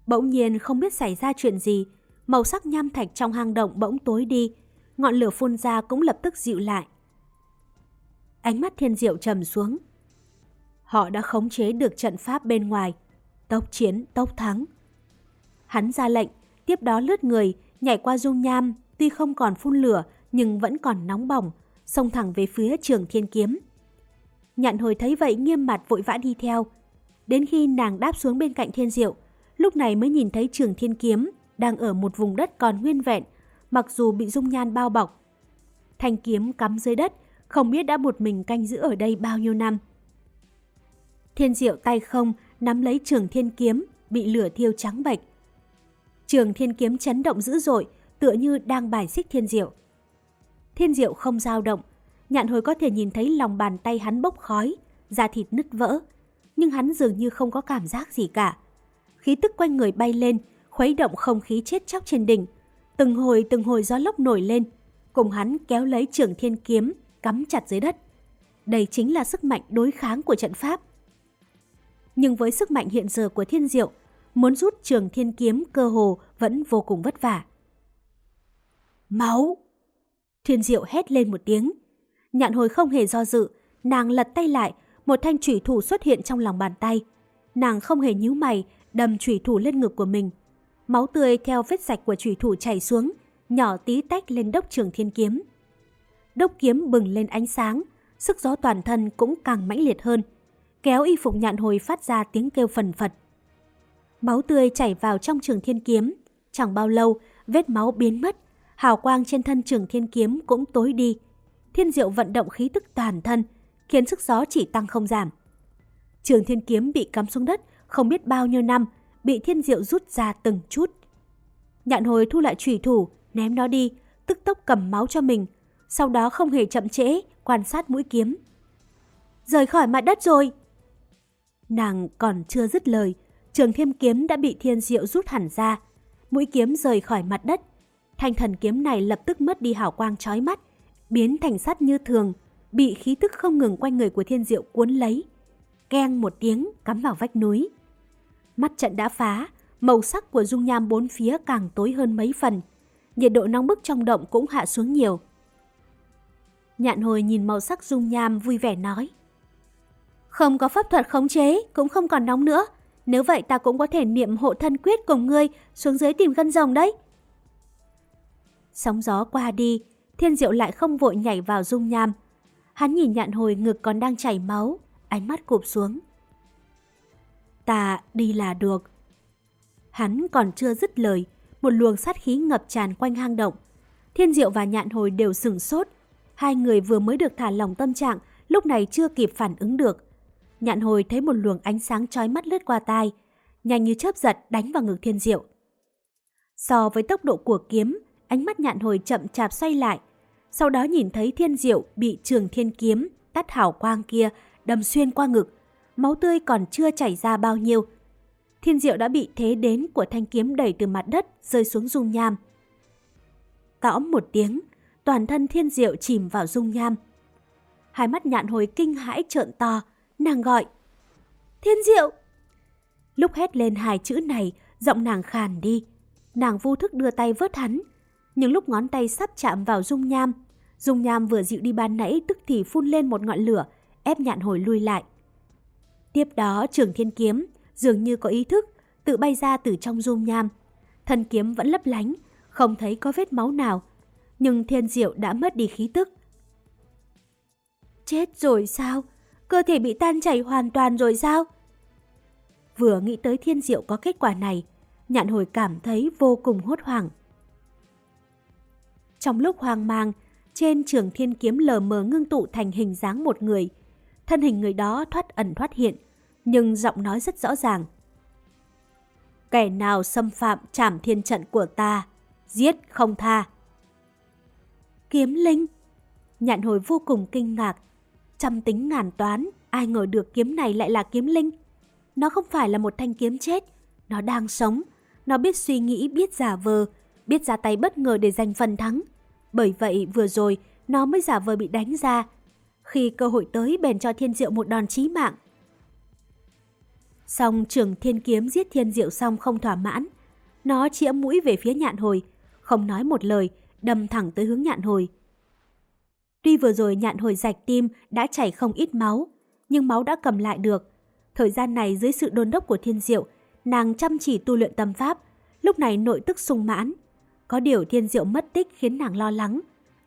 Bỗng nhiên không biết xảy ra chuyện gì, màu sắc nham thạch trong hang động bỗng tối đi, ngọn lửa phun ra cũng lập tức dịu lại. Ánh mắt thiên diệu trầm xuống. Họ đã khống chế được trận pháp bên ngoài, tốc chiến, tốc thắng. Hắn ra lệnh, tiếp đó lướt người, nhảy qua dung nham, tuy không còn phun lửa nhưng vẫn còn nóng bỏng, xông thẳng về phía trường thiên kiếm. Nhạn hồi thấy vậy nghiêm mặt vội vã đi theo. Đến khi nàng đáp xuống bên cạnh thiên diệu, lúc này mới nhìn thấy trường thiên kiếm đang ở một vùng đất còn nguyên vẹn, mặc dù bị dung nhan bao bọc. Thanh kiếm cắm dưới đất, không biết đã một mình canh giữ ở đây bao nhiêu năm. Thiên diệu tay không, nắm lấy trường thiên kiếm, bị lửa thiêu trắng bệch. Trường thiên kiếm chấn động dữ dội, tựa như đang bài xích thiên diệu. Thiên diệu không dao động, nhạn hồi có thể nhìn thấy lòng bàn tay hắn bốc khói, da thịt nứt vỡ, nhưng hắn dường như không có cảm giác gì cả. Khí tức quanh người bay lên, khuấy động không khí chết chóc trên đỉnh. Từng hồi từng hồi gió lốc nổi lên, cùng hắn kéo lấy trường thiên kiếm, cắm chặt dưới đất. Đây chính là sức mạnh đối kháng của trận pháp. Nhưng với sức mạnh hiện giờ của thiên diệu, muốn rút trường thiên kiếm cơ hồ vẫn vô cùng vất vả. Máu! Thiên diệu hét lên một tiếng. Nhạn hồi không hề do dự, nàng lật tay lại, một thanh thủy thủ xuất hiện trong lòng bàn tay. Nàng không hề nhíu mày, đầm thủy thủ lên ngực của mình. Máu tươi theo vết sạch của thủy thủ chảy xuống, nhỏ tí tách lên đốc trường thiên kiếm. Đốc kiếm bừng lên ánh sáng, sức gió toàn thân cũng càng mãnh liệt hơn, kéo y phục nhạn hồi phát ra tiếng kêu phần phật. Máu tươi chảy vào trong trường thiên kiếm, chẳng bao lâu vết máu biến mất, hào quang trên thân trường thiên kiếm cũng tối đi. Thiên diệu vận động khí tức toàn thân, khiến sức gió chỉ tăng không giảm. Trường thiên kiếm bị cắm xuống đất không biết bao nhiêu năm, bị thiên diệu rút ra từng chút. Nhạn hồi thu lại trùy thủ, ném nó đi, tức tốc cầm máu cho mình, sau đó không hề chậm trễ, quan sát mũi kiếm. Rời khỏi mặt đất rồi! Nàng còn chưa dứt lời, trường thêm kiếm đã bị thiên diệu rút hẳn ra. Mũi kiếm rời khỏi mặt đất. Thanh thần kiếm này lập tức mất đi hào quang chói mắt, biến thành sắt như thường, bị khí tức không ngừng quanh người của thiên diệu cuốn lấy. Keng một tiếng cắm vào vách núi. Mắt trận đã phá, màu sắc của dung nham bốn phía càng tối hơn mấy phần. Nhiệt độ nóng bức trong động cũng hạ xuống nhiều. Nhạn hồi nhìn màu sắc dung nham vui vẻ nói. Không có pháp thuật khống chế, cũng không còn nóng nữa. Nếu vậy ta cũng có thể niệm hộ thân quyết cùng ngươi xuống dưới tìm gân rồng đấy. Sóng gió qua đi, thiên diệu lại không vội nhảy vào dung nham. Hắn nhìn nhạn hồi ngực còn đang chảy máu, ánh mắt cụp xuống. Ta đi là được. Hắn còn chưa dứt lời, một luồng sát khí ngập tràn quanh hang động. Thiên diệu và nhạn hồi đều sửng sốt. Hai người vừa mới được thả lòng tâm trạng, lúc này chưa kịp phản ứng được. Nhạn hồi thấy một luồng ánh sáng chói mắt lướt qua tai, nhanh như chớp giật đánh vào ngực thiên diệu. So với tốc độ của kiếm, ánh mắt nhạn hồi chậm chạp xoay lại, sau đó nhìn thấy thiên diệu bị trường thiên kiếm tắt hảo quang kia đâm xuyên qua ngực, máu tươi còn chưa chảy ra bao nhiêu. Thiên diệu đã bị thế đến của thanh kiếm đẩy từ mặt đất rơi xuống dung nham. tõm một tiếng, toàn thân thiên diệu chìm vào dung nham. Hai mắt nhạn hồi kinh hãi trợn to, nàng gọi. Thiên diệu! Lúc hét lên hai chữ này, giọng nàng khàn đi. Nàng vô thức đưa tay vớt hắn. Nhưng lúc ngón tay sắp chạm vào dung nham, dung nham vừa dịu đi ban nãy tức thì phun lên một ngọn lửa, ép nhạn hồi lui lại. Tiếp đó trường thiên kiếm, dường như có ý thức, tự bay ra từ trong dung nham. Thân kiếm vẫn lấp lánh, không thấy có vết máu nào. Nhưng thiên diệu đã mất đi khí tức. Chết rồi sao? cơ thể bị tan chảy hoàn toàn rồi sao? Vừa nghĩ tới thiên diệu có kết quả này, nhạn hồi cảm thấy vô cùng hốt hoảng. Trong lúc hoang mang, trên trường thiên kiếm lờ mờ ngưng tụ thành hình dáng một người. Thân hình người đó thoát ẩn thoát hiện, nhưng giọng nói rất rõ ràng. Kẻ nào xâm phạm trảm thiên trận của ta, giết không tha. Kiếm linh! Nhạn hồi vô cùng kinh ngạc, Trăm tính ngàn toán, ai ngờ được kiếm này lại là kiếm linh. Nó không phải là một thanh kiếm chết, nó đang sống. Nó biết suy nghĩ, biết giả vờ, biết ra tay bất ngờ để giành phần thắng. Bởi vậy vừa rồi, nó mới giả vờ bị đánh ra. Khi cơ hội tới bèn cho thiên diệu một đòn chí mạng. Xong trưởng thiên kiếm giết thiên diệu xong không thỏa mãn. Nó chĩa mũi về phía nhạn hồi, không nói một lời, đâm thẳng tới hướng nhạn hồi. Tuy vừa rồi nhạn hồi rạch tim đã chảy không ít máu, nhưng máu đã cầm lại được. Thời gian này dưới sự đôn đốc của thiên diệu, nàng chăm chỉ tu luyện tâm pháp, lúc này nội tức sung mãn. Có điều thiên diệu mất tích khiến nàng lo lắng.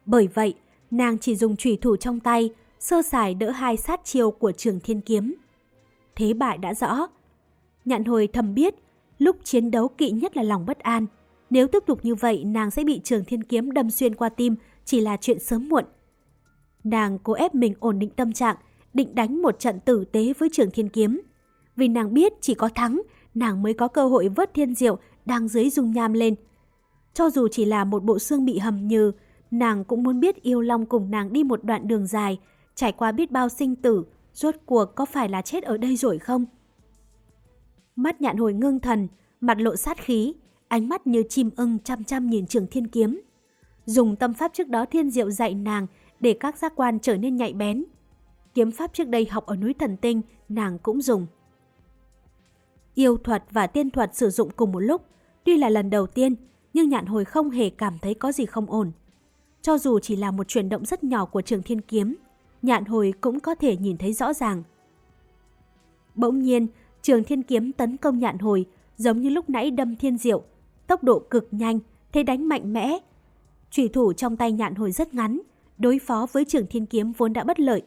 Bởi vậy, nàng chỉ dùng trùy thủ trong tay, sơ sài đỡ hai sát chiêu của trường thiên kiếm. Thế bại đã rõ. Nhạn hồi thầm biết, lúc chiến đấu kỵ nhất là lòng bất an. Nếu tiếp tục như vậy, nàng sẽ bị trường thiên kiếm đâm xuyên qua tim, chỉ là chuyện sớm muộn. Nàng cố ép mình ổn định tâm trạng, định đánh một trận tử tế với trường thiên kiếm. Vì nàng biết chỉ có thắng, nàng mới có cơ hội vớt thiên diệu đang dưới dung nham lên. Cho dù chỉ là một bộ xương bị hầm như, nàng cũng muốn biết yêu long cùng nàng đi một đoạn đường dài, trải qua biết bao sinh tử, rốt cuộc có phải là chết ở đây rồi không? Mắt nhạn hồi ngưng thần, mặt lộ sát khí, ánh mắt như chim ưng chăm chăm nhìn trường thiên kiếm. Dùng tâm pháp trước đó thiên diệu dạy nàng để các giác quan trở nên nhạy bén. Kiếm pháp trước đây học ở núi thần tinh, nàng cũng dùng. Yêu thuật và tiên thuật sử dụng cùng một lúc, tuy là lần đầu tiên, nhưng nhạn hồi không hề cảm thấy có gì không ổn. Cho dù chỉ là một chuyển động rất nhỏ của trường thiên kiếm, nhạn hồi cũng có thể nhìn thấy rõ ràng. Bỗng nhiên, trường thiên kiếm tấn công nhạn hồi, giống như lúc nãy đâm thiên diệu, tốc độ cực nhanh, thế đánh mạnh mẽ. Chủy thủ trong tay nhạn hồi rất ngắn, đối phó với trường thiên kiếm vốn đã bất lợi,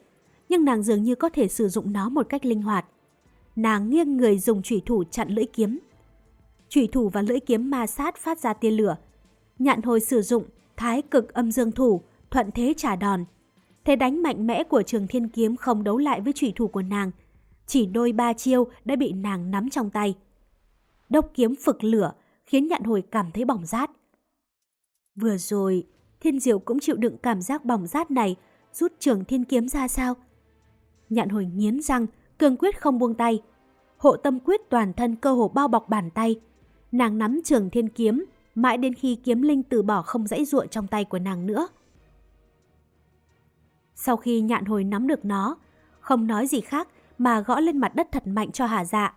nhưng nàng dường như có thể sử dụng nó một cách linh hoạt. Nàng nghiêng người dùng chủy thủ chặn lưỡi kiếm. Chủy thủ và lưỡi kiếm ma sát phát ra tia lửa. Nhạn hồi sử dụng thái cực âm dương thủ, thuận thế trả đòn. Thế đánh mạnh mẽ của trường thiên kiếm không đấu lại với chủy thủ của nàng. Chỉ đôi ba chiêu đã bị nàng nắm trong tay. Đốc kiếm phực lửa khiến nhạn hồi cảm thấy bỏng rát. Vừa rồi, thiên diệu cũng chịu đựng cảm giác bỏng rát này, rút trường thiên kiếm ra sao? Nhạn hồi nghiến răng, cương quyết không buông tay. Hộ tâm quyết toàn thân cơ hồ bao bọc bàn tay. Nàng nắm trường thiên kiếm, mãi đến khi kiếm linh từ bỏ không dãy ruộng trong tay của nàng nữa. Sau khi nhạn hồi nắm được nó, không nói gì khác mà gõ lên mặt đất thật mạnh cho hà dạ.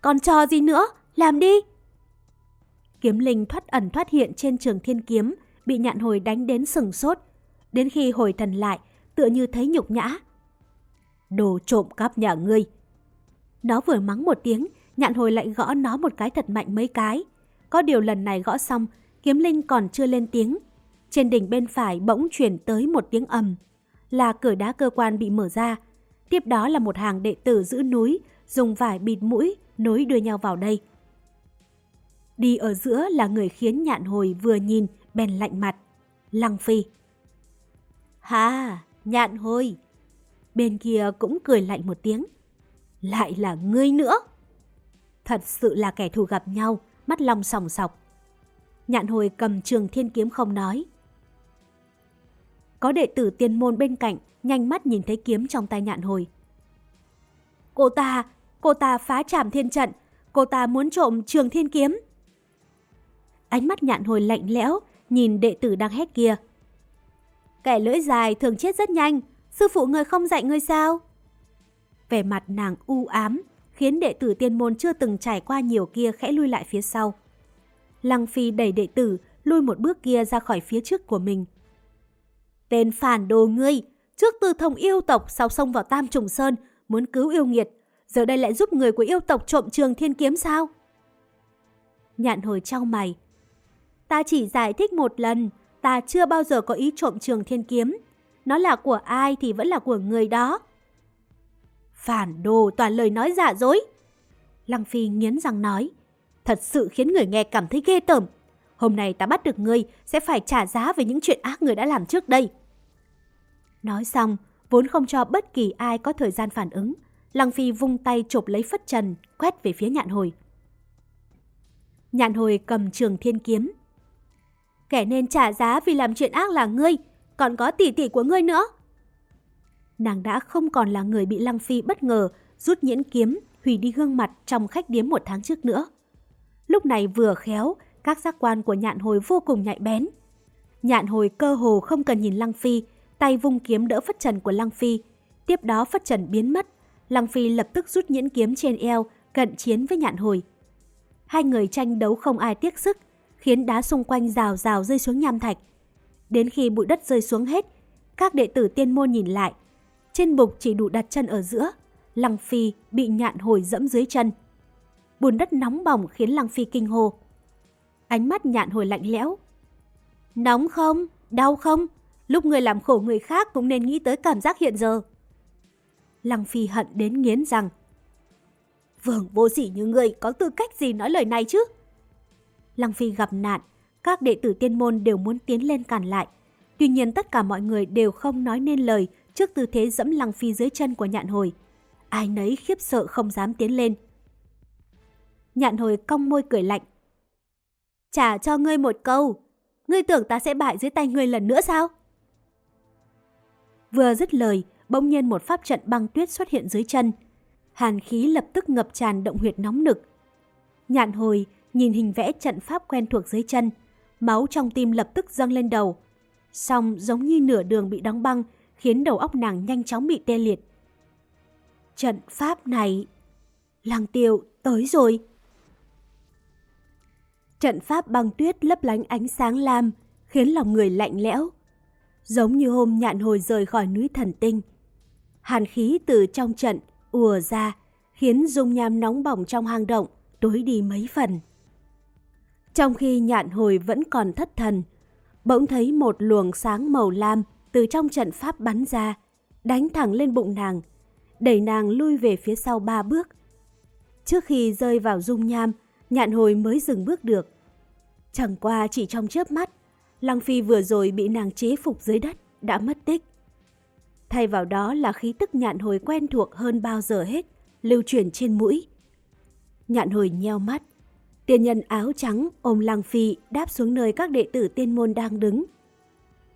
Còn trò gì nữa? Làm đi! Kiếm linh thoát ẩn thoát hiện trên trường thiên kiếm, bị nhạn hồi đánh đến sừng sốt. Đến khi hồi thần lại, tựa như thấy nhục nhã. Đồ trộm cắp nhà ngươi! Nó vừa mắng một tiếng, nhạn hồi lại gõ nó một cái thật mạnh mấy cái. Có điều lần này gõ xong, kiếm linh còn chưa lên tiếng. Trên đỉnh bên phải bỗng chuyển tới một tiếng ầm. Là cửa đá cơ quan bị mở ra. Tiếp đó là một hàng đệ tử giữ núi, dùng vải bịt mũi, nối đuôi nhau vào đây. Đi ở giữa là người khiến nhạn hồi vừa nhìn bèn lạnh mặt. Lăng Phi. Ha, nhạn hồi. Bên kia cũng cười lạnh một tiếng. Lại là ngươi nữa. Thật sự là kẻ thù gặp nhau, mắt long sòng sọc. Nhạn hồi cầm trường thiên kiếm không nói. Có đệ tử tiên môn bên cạnh, nhanh mắt nhìn thấy kiếm trong tay nhạn hồi. Cô ta, cô ta phá trảm thiên trận, cô ta muốn trộm trường thiên kiếm. Ánh mắt nhạn hồi lạnh lẽo, nhìn đệ tử đang hét kia. Kẻ lưỡi dài thường chết rất nhanh, sư phụ người không dạy người sao? Vẻ mặt nàng u ám, khiến đệ tử tiên môn chưa từng trải qua nhiều kia khẽ lui lại phía sau. Lăng Phi đẩy đệ tử lui một bước kia ra khỏi phía trước của mình. Tên phản đồ ngươi, trước tư thông yêu tộc sau sông vào Tam Trùng Sơn, muốn cứu yêu nghiệt, giờ đây lại giúp người của yêu tộc trộm trường thiên kiếm sao? Nhạn hồi trao mày. Ta chỉ giải thích một lần, ta chưa bao giờ có ý trộm trường thiên kiếm. Nó là của ai thì vẫn là của người đó. Phản đồ toàn lời nói giả dối. Lăng Phi nghiến răng nói. Thật sự khiến người nghe cảm thấy ghê tởm. Hôm nay ta bắt được ngươi sẽ phải trả giá về những chuyện ác người đã làm trước đây. Nói xong, vốn không cho bất kỳ ai có thời gian phản ứng. Lăng Phi vung tay chộp lấy phất trần, quét về phía nhạn hồi. Nhạn hồi cầm trường thiên kiếm. Kẻ nên trả giá vì làm chuyện ác là ngươi, còn có tỷ tỷ của ngươi nữa nàng đã không còn là người bị Lăng Phi bất ngờ rút nhẫn kiếm hủy đi gương mặt trong khách điếm một tháng trước nữa. Lúc này vừa khéo, các giác quan của nhạn hồi vô cùng nhạy bén. Nhạn hồi cơ hồ không cần nhìn Lăng Phi, tay vung kiếm đỡ phất trần của Lăng Phi. Tiếp đó phất trần biến mất, Lăng Phi lập tức rút nhẫn kiếm trên eo, cận chiến với nhạn hồi. Hai người tranh đấu không ai tiếc sức, khiến đá xung quanh rào rào rơi xuống nham thạch. Đến khi bụi đất rơi xuống hết, các đệ tử tiên môn nhìn lại, trên bục chỉ đủ đặt chân ở giữa. Lăng Phi bị nhạn hồi dẫm dưới chân. Bùn đất nóng bỏng khiến Lăng Phi kinh hô. Ánh mắt nhạn hồi lạnh lẽo. Nóng không? Đau không? Lúc người làm khổ người khác cũng nên nghĩ tới cảm giác hiện giờ. Lăng Phi hận đến nghiến rằng. Vương vô sỉ như người có tư cách gì nói lời này chứ? Lăng Phi gặp nạn, các đệ tử tiên môn đều muốn tiến lên cản lại. Tuy nhiên tất cả mọi người đều không nói nên lời trước tư thế dẫm Lăng Phi dưới chân của nhạn hồi. Ai nấy khiếp sợ không dám tiến lên. Nhạn hồi cong môi cười lạnh. Trả cho ngươi một câu. Ngươi tưởng ta sẽ bại dưới tay ngươi lần nữa sao? Vừa dứt lời, bỗng nhiên một pháp trận băng tuyết xuất hiện dưới chân. Hàn khí lập tức ngập tràn động huyệt nóng nực. Nhạn hồi nhìn hình vẽ trận pháp quen thuộc dưới chân, máu trong tim lập tức dâng lên đầu. Xong giống như nửa đường bị đóng băng, khiến đầu óc nàng nhanh chóng bị tê liệt. Trận pháp này... Lăng tiêu, tới rồi. Trận pháp băng tuyết lấp lánh ánh sáng lam, khiến lòng người lạnh lẽo. Giống như hôm nhạn hồi rời khỏi núi thần tinh. Hàn khí từ trong trận ùa ra, khiến dung nham nóng bỏng trong hang động tối đi mấy phần. Trong khi nhạn hồi vẫn còn thất thần, bỗng thấy một luồng sáng màu lam từ trong trận pháp bắn ra, đánh thẳng lên bụng nàng, đẩy nàng lui về phía sau ba bước. Trước khi rơi vào dung nham, nhạn hồi mới dừng bước được. Chẳng qua chỉ trong chớp mắt, Lăng Phi vừa rồi bị nàng chế phục dưới đất, đã mất tích. Thay vào đó là khí tức nhạn hồi quen thuộc hơn bao giờ hết, lưu truyền trên mũi. Nhạn hồi nheo mắt, Tiên nhân áo trắng ôm Lăng Phi đáp xuống nơi các đệ tử tiên môn đang đứng.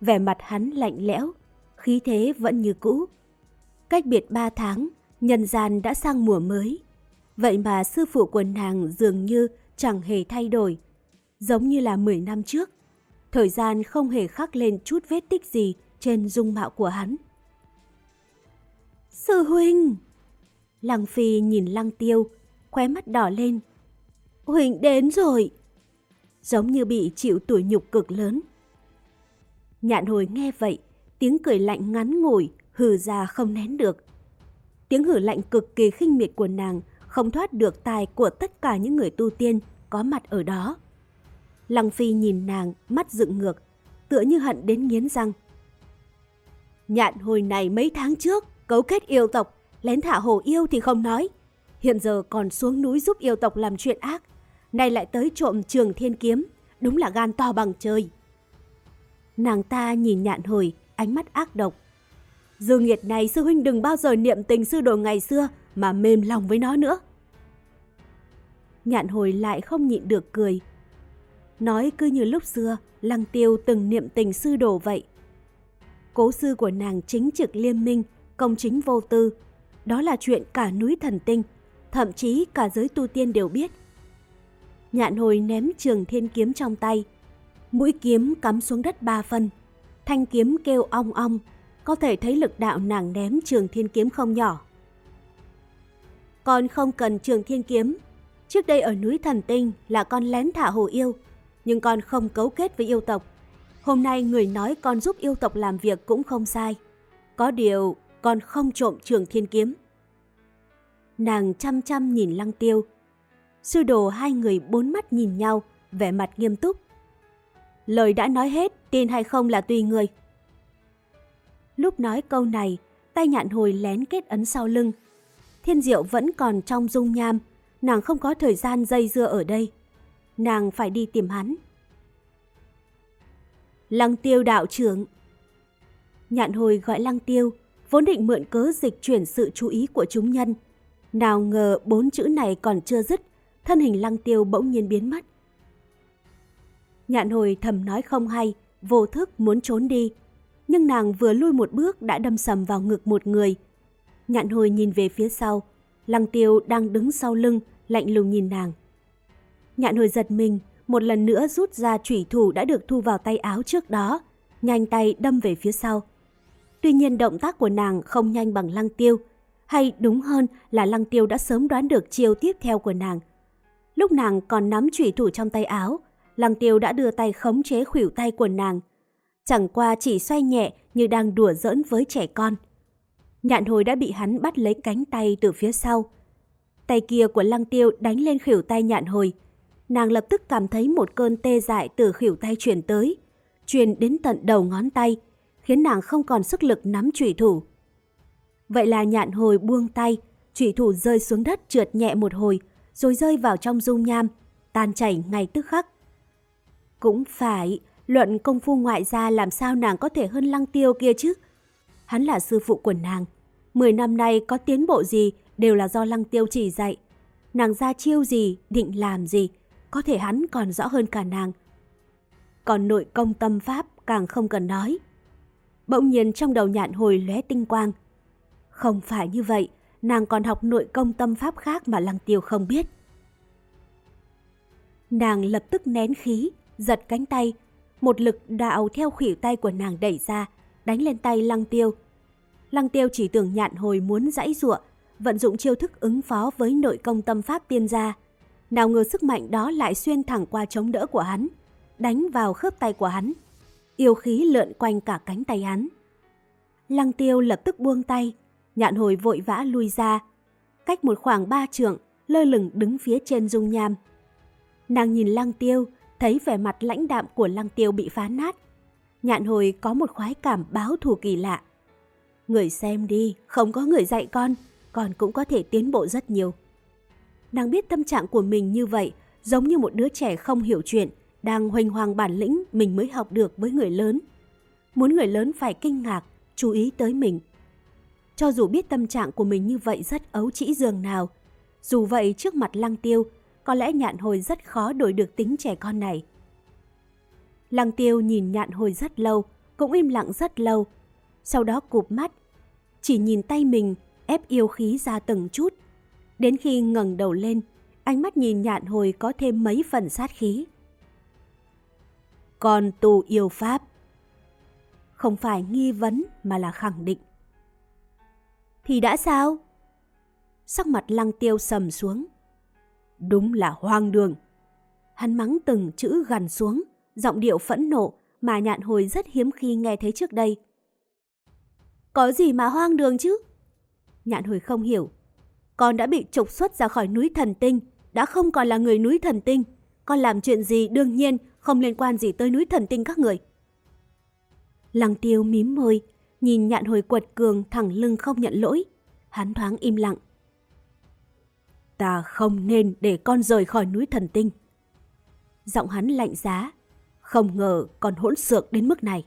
Vẻ mặt hắn lạnh lẽo, khí thế vẫn như cũ. Cách biệt ba tháng, nhân gian đã sang mùa mới. Vậy mà sư phụ của nàng dường như chẳng hề thay đổi, giống như là 10 năm trước. Thời gian không hề khắc lên chút vết tích gì trên dung mạo của hắn. Sư huynh! Lăng Phi nhìn Lăng Tiêu, khóe mắt đỏ lên. Huỳnh đến rồi! Giống như bị chịu tuổi nhục cực lớn. Nhạn hồi nghe vậy, tiếng cười lạnh ngắn ngủi, hừ ra không nén được. Tiếng hử lạnh cực kỳ khinh miệt của nàng không thoát được tài của tất cả những người tu tiên có mặt ở đó. Lăng Phi nhìn nàng, mắt dựng ngược, tựa như hận đến nghiến răng. Nhạn hồi này mấy tháng trước, cấu kết yêu tộc, lén thả hồ yêu thì không nói. Hiện giờ còn xuống núi giúp yêu tộc làm chuyện ác. Nay lại tới trộm trường thiên kiếm, đúng là gan to bằng trời. Nàng ta nhìn nhạn hồi, ánh mắt ác độc. Dư nghiệt này sư huynh đừng bao giờ niệm tình sư đồ ngày xưa mà mềm lòng với nó nữa. Nhạn hồi lại không nhịn được cười. Nói cứ như lúc xưa, Lăng Tiêu từng niệm tình sư đồ vậy. Cố sư của nàng chính trực liêm minh, công chính vô tư. Đó là chuyện cả núi thần tinh, thậm chí cả giới tu tiên đều biết. Nhạn hồi ném trường thiên kiếm trong tay. Mũi kiếm cắm xuống đất ba phân. Thanh kiếm kêu ong ong, có thể thấy lực đạo nàng ném trường thiên kiếm không nhỏ. Con không cần trường thiên kiếm. Trước đây ở núi thần tinh là con lén thả hồ yêu, nhưng con không cấu kết với yêu tộc. Hôm nay người nói con giúp yêu tộc làm việc cũng không sai. Có điều con không trộm trường thiên kiếm. Nàng chăm chăm nhìn lăng tiêu. Sư đồ hai người bốn mắt nhìn nhau, vẻ mặt nghiêm túc. Lời đã nói hết, tin hay không là tùy người. Lúc nói câu này, tay nhạn hồi lén kết ấn sau lưng. Thiên diệu vẫn còn trong dung nham, nàng không có thời gian dây dưa ở đây. Nàng phải đi tìm hắn. Lăng tiêu đạo trưởng Nhạn hồi gọi lăng tiêu, vốn định mượn cớ dịch chuyển sự chú ý của chúng nhân. Nào ngờ bốn chữ này còn chưa dứt, thân hình lăng tiêu bỗng nhiên biến mất. Nhạn hồi thầm nói không hay, vô thức muốn trốn đi. Nhưng nàng vừa lui một bước đã đâm sầm vào ngực một người. Nhạn hồi nhìn về phía sau, lăng tiêu đang đứng sau lưng, lạnh lùng nhìn nàng. Nhạn hồi giật mình, một lần nữa rút ra chủy thủ đã được thu vào tay áo trước đó, nhanh tay đâm về phía sau. Tuy nhiên động tác của nàng không nhanh bằng lăng tiêu, hay đúng hơn là lăng tiêu đã sớm đoán được chiêu tiếp theo của nàng. Lúc nàng còn nắm chủy thủ trong tay áo, lăng tiêu đã đưa tay khống chế khuỷu tay của nàng. Chẳng qua chỉ xoay nhẹ như đang đùa giỡn với trẻ con. Nhạn hồi đã bị hắn bắt lấy cánh tay từ phía sau. Tay kia của lăng tiêu đánh lên khuỷu tay nhạn hồi. Nàng lập tức cảm thấy một cơn tê dại từ khuỷu tay truyền tới, truyền đến tận đầu ngón tay, khiến nàng không còn sức lực nắm chủy thủ. Vậy là nhạn hồi buông tay, chủy thủ rơi xuống đất trượt nhẹ một hồi, rồi rơi vào trong dung nham, tan chảy ngay tức khắc. Cũng phải, luận công phu ngoại gia làm sao nàng có thể hơn lăng tiêu kia chứ? Hắn là sư phụ của nàng. Mười năm nay có tiến bộ gì đều là do lăng tiêu chỉ dạy. Nàng ra chiêu gì, định làm gì, có thể hắn còn rõ hơn cả nàng. Còn nội công tâm pháp càng không cần nói. Bỗng nhiên trong đầu nhạn hồi lóe tinh quang. Không phải như vậy, nàng còn học nội công tâm pháp khác mà lăng tiêu không biết. Nàng lập tức nén khí, giật cánh tay, một lực đạo theo khuỷu tay của nàng đẩy ra, đánh lên tay lăng tiêu. Lăng tiêu chỉ tưởng nhạn hồi muốn dãy ruộng, vận dụng chiêu thức ứng phó với nội công tâm pháp tiên gia. Nào ngờ sức mạnh đó lại xuyên thẳng qua chống đỡ của hắn, đánh vào khớp tay của hắn. Yêu khí lượn quanh cả cánh tay hắn. Lăng tiêu lập tức buông tay, nhạn hồi vội vã lui ra. Cách một khoảng ba trượng, lơ lửng đứng phía trên dung nham. Nàng nhìn lăng tiêu, thấy vẻ mặt lãnh đạm của lăng tiêu bị phá nát. Nhạn hồi có một khoái cảm báo thù kỳ lạ. Người xem đi, không có người dạy con, con cũng có thể tiến bộ rất nhiều. Nàng biết tâm trạng của mình như vậy, giống như một đứa trẻ không hiểu chuyện, đang hoành hoàng bản lĩnh mình mới học được với người lớn. Muốn người lớn phải kinh ngạc, chú ý tới mình. Cho dù biết tâm trạng của mình như vậy rất ấu trĩ dường nào, dù vậy trước mặt lăng tiêu, có lẽ nhạn hồi rất khó đổi được tính trẻ con này. Lăng tiêu nhìn nhạn hồi rất lâu, cũng im lặng rất lâu. Sau đó cụp mắt, chỉ nhìn tay mình ép yêu khí ra từng chút. Đến khi ngẩng đầu lên, ánh mắt nhìn nhạn hồi có thêm mấy phần sát khí. Còn tù yêu pháp. Không phải nghi vấn mà là khẳng định. Thì đã sao? Sắc mặt lăng tiêu sầm xuống. Đúng là hoang đường. Hắn mắng từng chữ gần xuống, giọng điệu phẫn nộ mà nhạn hồi rất hiếm khi nghe thấy trước đây. Có gì mà hoang đường chứ? Nhạn hồi không hiểu. Con đã bị trục xuất ra khỏi núi thần tinh, đã không còn là người núi thần tinh. Con làm chuyện gì đương nhiên không liên quan gì tới núi thần tinh các người. Lăng tiêu mím môi, nhìn nhạn hồi quật cường thẳng lưng không nhận lỗi. Hắn thoáng im lặng. Ta không nên để con rời khỏi núi thần tinh. Giọng hắn lạnh giá, không ngờ còn hỗn xược đến mức này.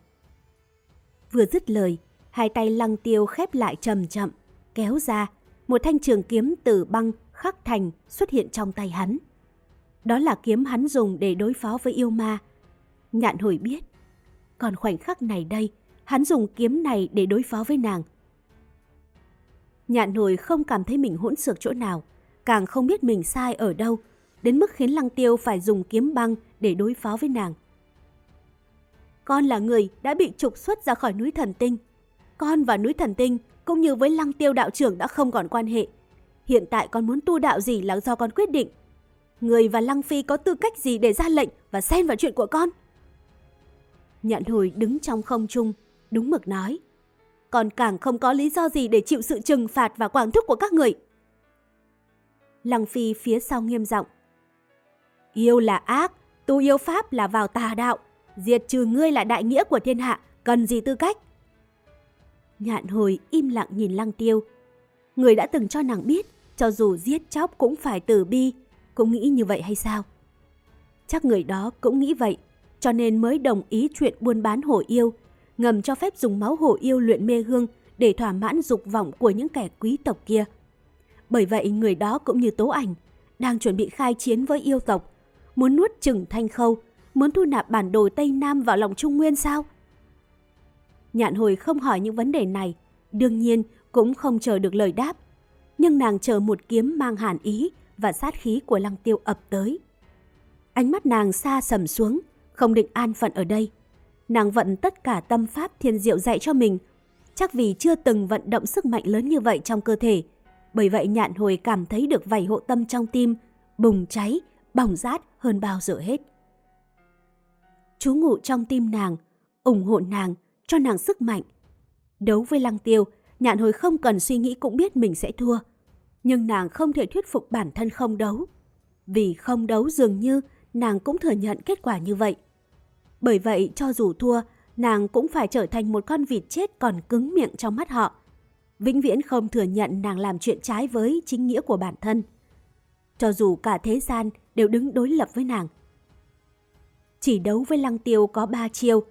Vừa dứt lời, hai tay lăng tiêu khép lại chậm chậm, kéo ra, một thanh trường kiếm từ băng khắc thành xuất hiện trong tay hắn. Đó là kiếm hắn dùng để đối phó với yêu ma. Nhạn hồi biết, còn khoảnh khắc này đây, hắn dùng kiếm này để đối phó với nàng. Nhạn hồi không cảm thấy mình hỗn xược chỗ nào, càng không biết mình sai ở đâu, đến mức khiến Lăng Tiêu phải dùng kiếm băng để đối phó với nàng. Con là người đã bị trục xuất ra khỏi núi thần tinh. Con và núi thần tinh cũng như với Lăng Tiêu đạo trưởng đã không còn quan hệ. Hiện tại con muốn tu đạo gì là do con quyết định. Người và Lăng Phi có tư cách gì để ra lệnh và xen vào chuyện của con? nhạn hồi đứng trong không trung, đúng mực nói. Còn càng không có lý do gì để chịu sự trừng phạt và quảng thức của các người. Lăng Phi phía sau nghiêm giọng. Yêu là ác, tu yêu pháp là vào tà đạo, diệt trừ ngươi là đại nghĩa của thiên hạ, cần gì tư cách? Nhạn hồi im lặng nhìn lăng tiêu. Người đã từng cho nàng biết, cho dù giết chóc cũng phải tử bi, cũng nghĩ như vậy hay sao? Chắc người đó cũng nghĩ vậy, cho nên mới đồng ý chuyện buôn bán hổ yêu, ngầm cho phép dùng máu hổ yêu luyện mê hương để thỏa mãn dục vọng của những kẻ quý tộc kia. Bởi vậy người đó cũng như tố ảnh, đang chuẩn bị khai chiến với yêu tộc, muốn nuốt chừng thanh khâu, muốn thu nạp bản đồ Tây Nam vào lòng Trung Nguyên sao? Nhạn hồi không hỏi những vấn đề này, đương nhiên cũng không chờ được lời đáp. Nhưng nàng chờ một kiếm mang hàn ý và sát khí của lăng tiêu ập tới. Ánh mắt nàng xa sầm xuống, không định an phận ở đây. Nàng vận tất cả tâm pháp thiên diệu dạy cho mình, chắc vì chưa từng vận động sức mạnh lớn như vậy trong cơ thể. Bởi vậy nhạn hồi cảm thấy được vảy hộ tâm trong tim, bùng cháy, bỏng rát hơn bao giờ hết. Chú ngủ trong tim nàng, ủng hộ nàng, cho nàng sức mạnh. Đấu với lăng tiêu, nhạn hồi không cần suy nghĩ cũng biết mình sẽ thua. Nhưng nàng không thể thuyết phục bản thân không đấu. Vì không đấu dường như nàng cũng thừa nhận kết quả như vậy. Bởi vậy, cho dù thua, nàng cũng phải trở thành một con vịt chết còn cứng miệng trong mắt họ. Vĩnh viễn không thừa nhận nàng làm chuyện trái với chính nghĩa của bản thân. Cho dù cả thế gian đều đứng đối lập với nàng. Chỉ đấu với lăng tiêu có ba chiêu,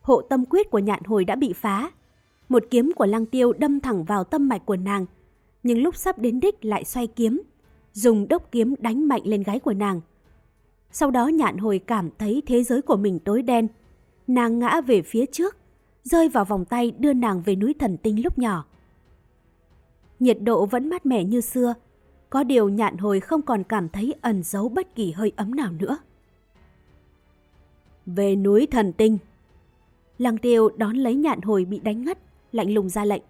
hộ tâm quyết của nhạn hồi đã bị phá. Một kiếm của lăng tiêu đâm thẳng vào tâm mạch của nàng, nhưng lúc sắp đến đích lại xoay kiếm, dùng đốc kiếm đánh mạnh lên gáy của nàng. Sau đó nhạn hồi cảm thấy thế giới của mình tối đen. Nàng ngã về phía trước, rơi vào vòng tay đưa nàng về núi thần tinh lúc nhỏ. Nhiệt độ vẫn mát mẻ như xưa, có điều nhạn hồi không còn cảm thấy ẩn giấu bất kỳ hơi ấm nào nữa. Về núi thần tinh. Lăng tiêu đón lấy nhạn hồi bị đánh ngất, lạnh lùng ra lệnh.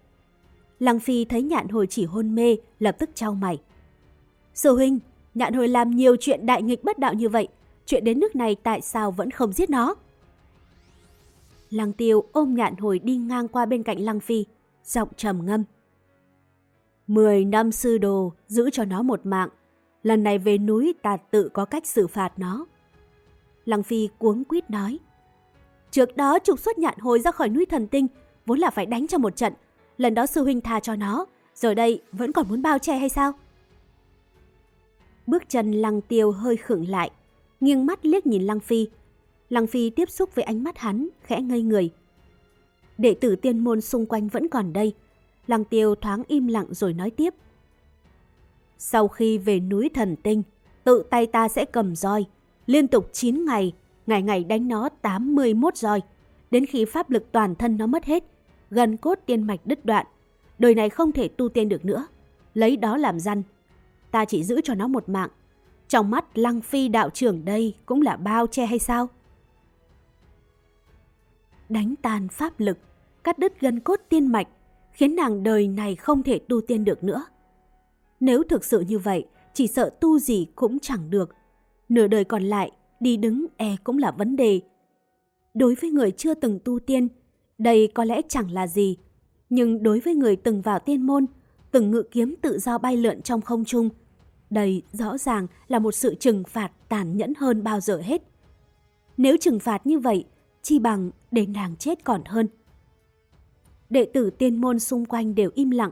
Lăng phi thấy nhạn hồi chỉ hôn mê, lập tức trao mày. Sư huynh, nhạn hồi làm nhiều chuyện đại nghịch bất đạo như vậy. Chuyện đến nước này tại sao vẫn không giết nó? Lăng tiêu ôm nhạn hồi đi ngang qua bên cạnh Lăng Phi, giọng trầm ngâm. Mười năm sư đồ giữ cho nó một mạng. Lần này về núi ta tự có cách xử phạt nó. Lăng Phi cuống quýt nói. Trước đó trục xuất nhạn hồi ra khỏi núi thần tinh, vốn là phải đánh cho một trận. Lần đó sư huynh tha cho nó, giờ đây vẫn còn muốn bao che hay sao? Bước chân lăng tiêu hơi khựng lại, nghiêng mắt liếc nhìn lăng phi. Lăng phi tiếp xúc với ánh mắt hắn, khẽ ngây người. Đệ tử tiên môn xung quanh vẫn còn đây. Lăng tiêu thoáng im lặng rồi nói tiếp. Sau khi về núi thần tinh, tự tay ta sẽ cầm roi, liên tục 9 ngày, ngày ngày đánh nó 81 roi, đến khi pháp lực toàn thân nó mất hết, gần cốt tiên mạch đứt đoạn, đời này không thể tu tiên được nữa, lấy đó làm răn. Ta chỉ giữ cho nó một mạng. Trong mắt Lăng Phi đạo trưởng đây cũng là bao che hay sao? Đánh tan pháp lực, cắt đứt gân cốt tiên mạch, khiến nàng đời này không thể tu tiên được nữa. Nếu thực sự như vậy, chỉ sợ tu gì cũng chẳng được. Nửa đời còn lại, đi đứng e cũng là vấn đề. Đối với người chưa từng tu tiên, đây có lẽ chẳng là gì. Nhưng đối với người từng vào tiên môn, từng ngự kiếm tự do bay lượn trong không trung, đây rõ ràng là một sự trừng phạt tàn nhẫn hơn bao giờ hết. Nếu trừng phạt như vậy, chi bằng để nàng chết còn hơn. Đệ tử tiên môn xung quanh đều im lặng,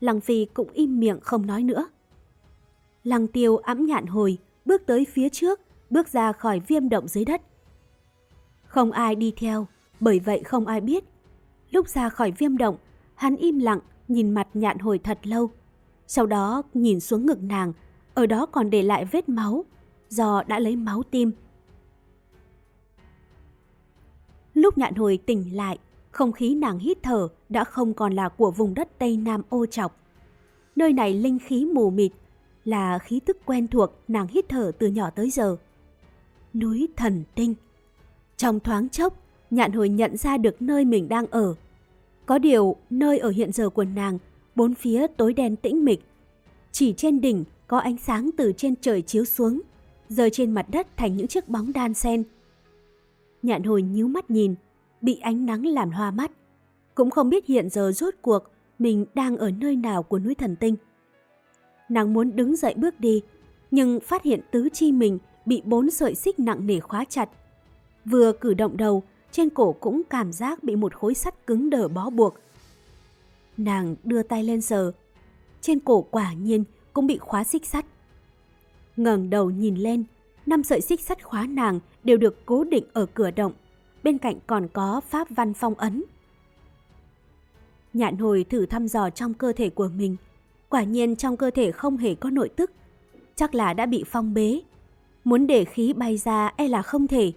Lăng Phi cũng im miệng không nói nữa. Lăng tiêu ẵm nhạn hồi, bước tới phía trước, bước ra khỏi viêm động dưới đất. Không ai đi theo, bởi vậy không ai biết. Lúc ra khỏi viêm động, hắn im lặng nhìn mặt nhạn hồi thật lâu. Sau đó nhìn xuống ngực nàng, ở đó còn để lại vết máu, do đã lấy máu tim. Lúc nhạn hồi tỉnh lại, không khí nàng hít thở đã không còn là của vùng đất Tây Nam ô chọc. Nơi này linh khí mù mịt, là khí tức quen thuộc nàng hít thở từ nhỏ tới giờ. Núi thần tinh. Trong thoáng chốc, nhạn hồi nhận ra được nơi mình đang ở. Có điều, nơi ở hiện giờ của nàng, bốn phía tối đen tĩnh mịch. Chỉ trên đỉnh có ánh sáng từ trên trời chiếu xuống, rơi trên mặt đất thành những chiếc bóng đan sen. Nhạn hồi nhíu mắt nhìn, bị ánh nắng làm hoa mắt. Cũng không biết hiện giờ rốt cuộc mình đang ở nơi nào của núi thần tinh. Nàng muốn đứng dậy bước đi, nhưng phát hiện tứ chi mình bị bốn sợi xích nặng nề khóa chặt. Vừa cử động đầu, trên cổ cũng cảm giác bị một khối sắt cứng đờ bó buộc. Nàng đưa tay lên sờ. Trên cổ quả nhiên cũng bị khóa xích sắt. ngẩng đầu nhìn lên, năm sợi xích sắt khóa nàng đều được cố định ở cửa động, bên cạnh còn có pháp văn phong ấn. Nhạn hồi thử thăm dò trong cơ thể của mình, quả nhiên trong cơ thể không hề có nội tức, chắc là đã bị phong bế. Muốn để khí bay ra e là không thể.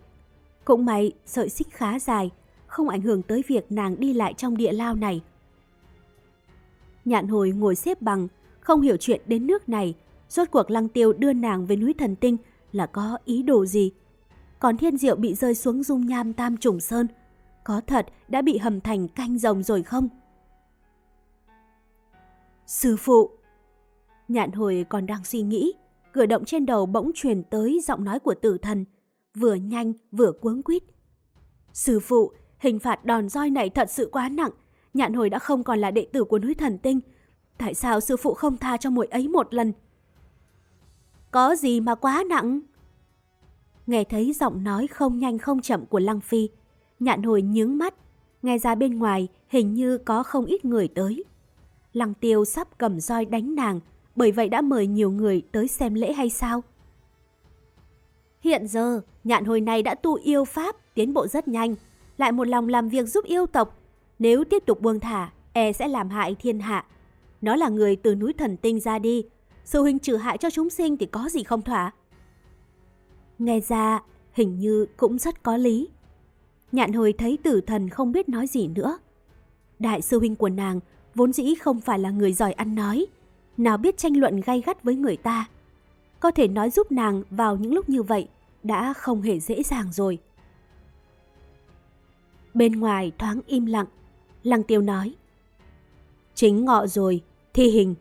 Cũng may sợi xích khá dài, không ảnh hưởng tới việc nàng đi lại trong địa lao này. Nhạn hồi ngồi xếp bằng, không hiểu chuyện đến nước này, rốt cuộc lăng tiêu đưa nàng về núi thần tinh là có ý đồ gì. Còn thiên diệu bị rơi xuống dung nham tam trùng sơn, có thật đã bị hầm thành canh rồng rồi không? Sư phụ! Nhạn hồi còn đang suy nghĩ, cửa động trên đầu bỗng truyền tới giọng nói của tử thần, vừa nhanh vừa cuống quýt. Sư phụ, hình phạt đòn roi này thật sự quá nặng, nhạn hồi đã không còn là đệ tử của núi thần tinh, Tại sao sư phụ không tha cho muội ấy một lần? Có gì mà quá nặng? nghe thấy giọng nói không nhanh không chậm của Lăng Phi. Nhạn hồi nhướng mắt, nghe ra bên ngoài hình như có không ít người tới. Lăng tiêu sắp cầm roi đánh nàng, bởi vậy đã mời nhiều người tới xem lễ hay sao? Hiện giờ, nhạn hồi này đã tu yêu pháp, tiến bộ rất nhanh, lại một lòng làm việc giúp yêu tộc. Nếu tiếp tục buông thả, e sẽ làm hại thiên hạ. Nó là người từ núi thần tinh ra đi, sư huynh trừ hại cho chúng sinh thì có gì không thỏa. Nghe ra, hình như cũng rất có lý. Nhạn hồi thấy tử thần không biết nói gì nữa. Đại sư huynh của nàng vốn dĩ không phải là người giỏi ăn nói, nào biết tranh luận gay gắt với người ta. Có thể nói giúp nàng vào những lúc như vậy đã không hề dễ dàng rồi. Bên ngoài thoáng im lặng, Lăng Tiêu nói. Chính ngọ rồi, thi hình.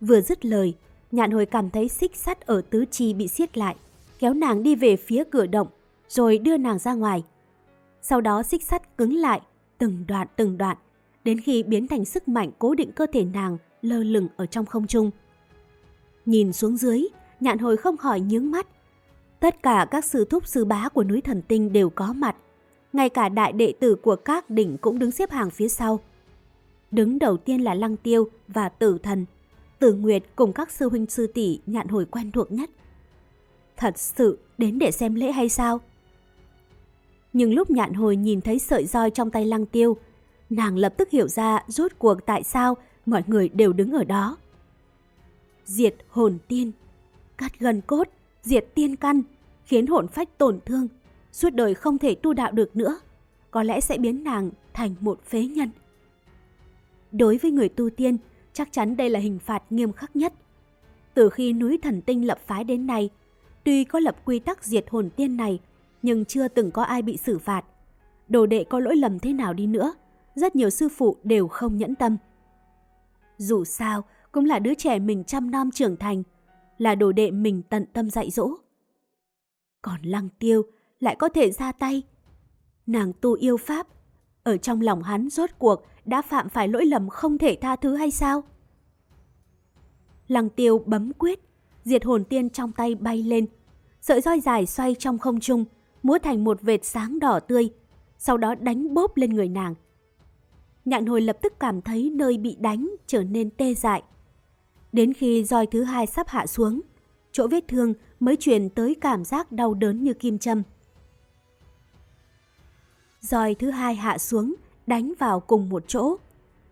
Vừa dứt lời, nhạn hồi cảm thấy xích sắt ở tứ chi bị siết lại, kéo nàng đi về phía cửa động, rồi đưa nàng ra ngoài. Sau đó xích sắt cứng lại, từng đoạn từng đoạn, đến khi biến thành sức mạnh cố định cơ thể nàng lơ lửng ở trong không trung. Nhìn xuống dưới, nhạn hồi không khỏi nhướng mắt. Tất cả các sư thúc sư bá của núi thần tinh đều có mặt. Ngay cả đại đệ tử của các đỉnh cũng đứng xếp hàng phía sau. Đứng đầu tiên là Lăng Tiêu và Tử Thần. Tử Nguyệt cùng các sư huynh sư tỷ nhạn hồi quen thuộc nhất. Thật sự đến để xem lễ hay sao? Nhưng lúc nhạn hồi nhìn thấy sợi roi trong tay Lăng Tiêu, nàng lập tức hiểu ra rốt cuộc tại sao mọi người đều đứng ở đó. Diệt hồn tiên, cắt gần cốt, diệt tiên căn, khiến hồn phách tổn thương, suốt đời không thể tu đạo được nữa, có lẽ sẽ biến nàng thành một phế nhân. Đối với người tu tiên, chắc chắn đây là hình phạt nghiêm khắc nhất. Từ khi núi thần tinh lập phái đến nay, tuy có lập quy tắc diệt hồn tiên này, nhưng chưa từng có ai bị xử phạt. Đồ đệ có lỗi lầm thế nào đi nữa, rất nhiều sư phụ đều không nhẫn tâm. Dù sao, cũng là đứa trẻ mình trăm năm trưởng thành, là đồ đệ mình tận tâm dạy dỗ. Còn lăng tiêu lại có thể ra tay. Nàng tu yêu pháp, ở trong lòng hắn rốt cuộc đã phạm phải lỗi lầm không thể tha thứ hay sao? Lăng tiêu bấm quyết, diệt hồn tiên trong tay bay lên. Sợi roi dài xoay trong không trung, múa thành một vệt sáng đỏ tươi, sau đó đánh bốp lên người nàng. Nhạn hồi lập tức cảm thấy nơi bị đánh trở nên tê dại. Đến khi roi thứ hai sắp hạ xuống, chỗ vết thương mới truyền tới cảm giác đau đớn như kim châm. Roi thứ hai hạ xuống, đánh vào cùng một chỗ.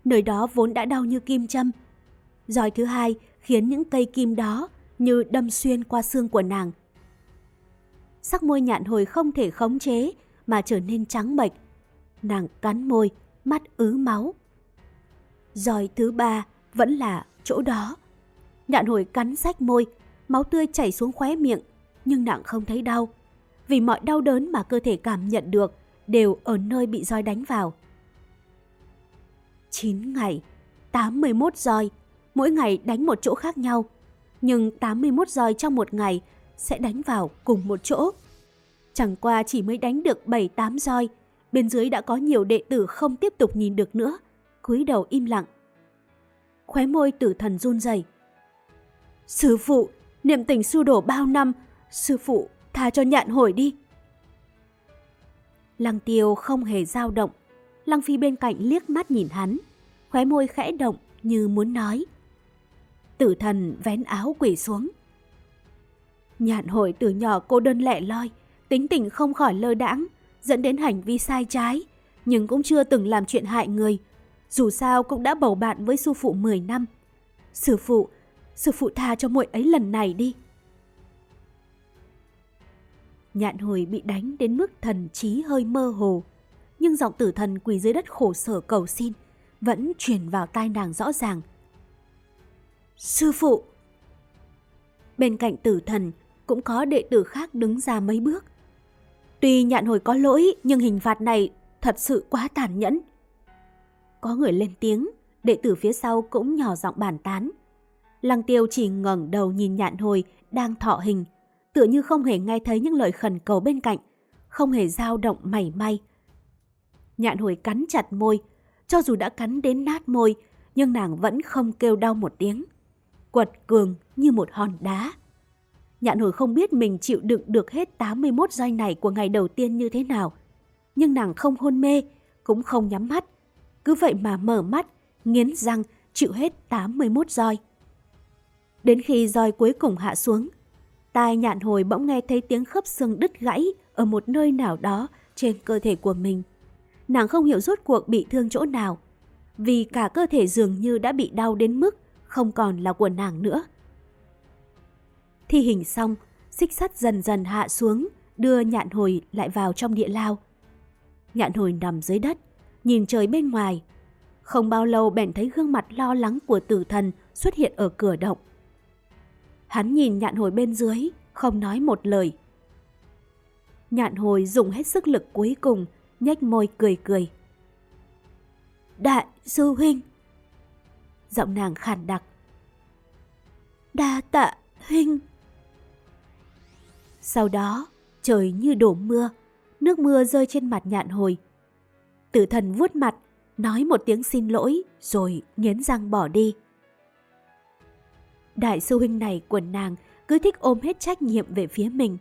Nơi đó vốn đã đau như kim châm. Roi thứ hai khiến những cây kim đó như đâm xuyên qua xương của nàng. Sắc môi nhạn hồi không thể khống chế mà trở nên trắng bệch. Nàng cắn môi, mắt ứ máu. Roi thứ ba vẫn là chỗ đó. Nhạn hồi cắn sách môi, máu tươi chảy xuống khóe miệng, nhưng nàng không thấy đau. Vì mọi đau đớn mà cơ thể cảm nhận được đều ở nơi bị roi đánh vào. 9 ngày, 81 roi, mỗi ngày đánh một chỗ khác nhau. Nhưng 81 roi trong một ngày sẽ đánh vào cùng một chỗ. Chẳng qua chỉ mới đánh được 7-8 roi, bên dưới đã có nhiều đệ tử không tiếp tục nhìn được nữa, cúi đầu im lặng. Khóe môi tử thần run rẩy. Sư phụ, niệm tình su đổ bao năm, sư phụ tha cho nhạn hồi đi. Lăng tiêu không hề dao động, Lăng Phi bên cạnh liếc mắt nhìn hắn, khóe môi khẽ động như muốn nói. Tử thần vén áo quỷ xuống. Nhạn hội từ nhỏ cô đơn lẻ loi, tính tình không khỏi lơ đãng, dẫn đến hành vi sai trái, nhưng cũng chưa từng làm chuyện hại người. Dù sao cũng đã bầu bạn với sư phụ 10 năm. Sư phụ, sư phụ tha cho muội ấy lần này đi. Nhạn hồi bị đánh đến mức thần trí hơi mơ hồ, nhưng giọng tử thần quỳ dưới đất khổ sở cầu xin vẫn truyền vào tai nàng rõ ràng. Sư phụ! Bên cạnh tử thần cũng có đệ tử khác đứng ra mấy bước. Tuy nhạn hồi có lỗi nhưng hình phạt này thật sự quá tàn nhẫn. Có người lên tiếng, đệ tử phía sau cũng nhỏ giọng bàn tán. Lăng tiêu chỉ ngẩng đầu nhìn nhạn hồi đang thọ hình, tựa như không hề nghe thấy những lời khẩn cầu bên cạnh, không hề dao động mảy may. Nhạn hồi cắn chặt môi, cho dù đã cắn đến nát môi, nhưng nàng vẫn không kêu đau một tiếng. Quật cường như một hòn đá. Nhạn hồi không biết mình chịu đựng được hết 81 roi này của ngày đầu tiên như thế nào. Nhưng nàng không hôn mê, cũng không nhắm mắt. Cứ vậy mà mở mắt, nghiến răng, chịu hết 81 roi. Đến khi roi cuối cùng hạ xuống, tai nhạn hồi bỗng nghe thấy tiếng khớp xương đứt gãy ở một nơi nào đó trên cơ thể của mình. Nàng không hiểu rốt cuộc bị thương chỗ nào, vì cả cơ thể dường như đã bị đau đến mức không còn là của nàng nữa. Thi hình xong, xích sắt dần dần hạ xuống, đưa nhạn hồi lại vào trong địa lao. Nhạn hồi nằm dưới đất, nhìn trời bên ngoài. Không bao lâu bèn thấy gương mặt lo lắng của tử thần xuất hiện ở cửa động. Hắn nhìn nhạn hồi bên dưới, không nói một lời. Nhạn hồi dùng hết sức lực cuối cùng, nhếch môi cười cười. Đại sư huynh! Giọng nàng khàn đặc. Đa tạ huynh! Sau đó, trời như đổ mưa, nước mưa rơi trên mặt nhạn hồi. Tử thần vuốt mặt, nói một tiếng xin lỗi rồi nghiến răng bỏ đi. Đại sư huynh này của nàng cứ thích ôm hết trách nhiệm về phía mình.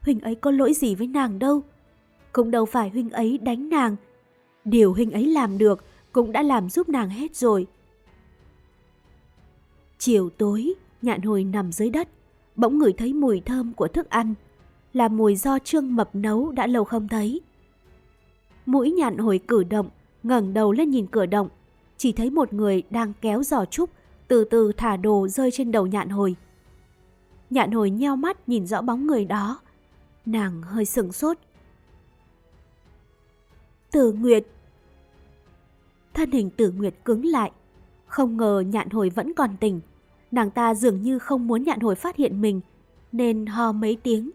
Huynh ấy có lỗi gì với nàng đâu. Cũng đâu phải huynh ấy đánh nàng. Điều huynh ấy làm được cũng đã làm giúp nàng hết rồi. Chiều tối, nhạn hồi nằm dưới đất, bỗng ngửi thấy mùi thơm của thức ăn, là mùi do Trương Mập nấu đã lâu không thấy. Mũi nhạn hồi cử động, ngẩng đầu lên nhìn cửa động, chỉ thấy một người đang kéo giò trúc, từ từ thả đồ rơi trên đầu nhạn hồi. Nhạn hồi nheo mắt nhìn rõ bóng người đó, nàng hơi sửng sốt. Tử Nguyệt Thân hình Tử Nguyệt cứng lại, không ngờ nhạn hồi vẫn còn tỉnh. Nàng ta dường như không muốn nhạn hồi phát hiện mình, nên ho mấy tiếng.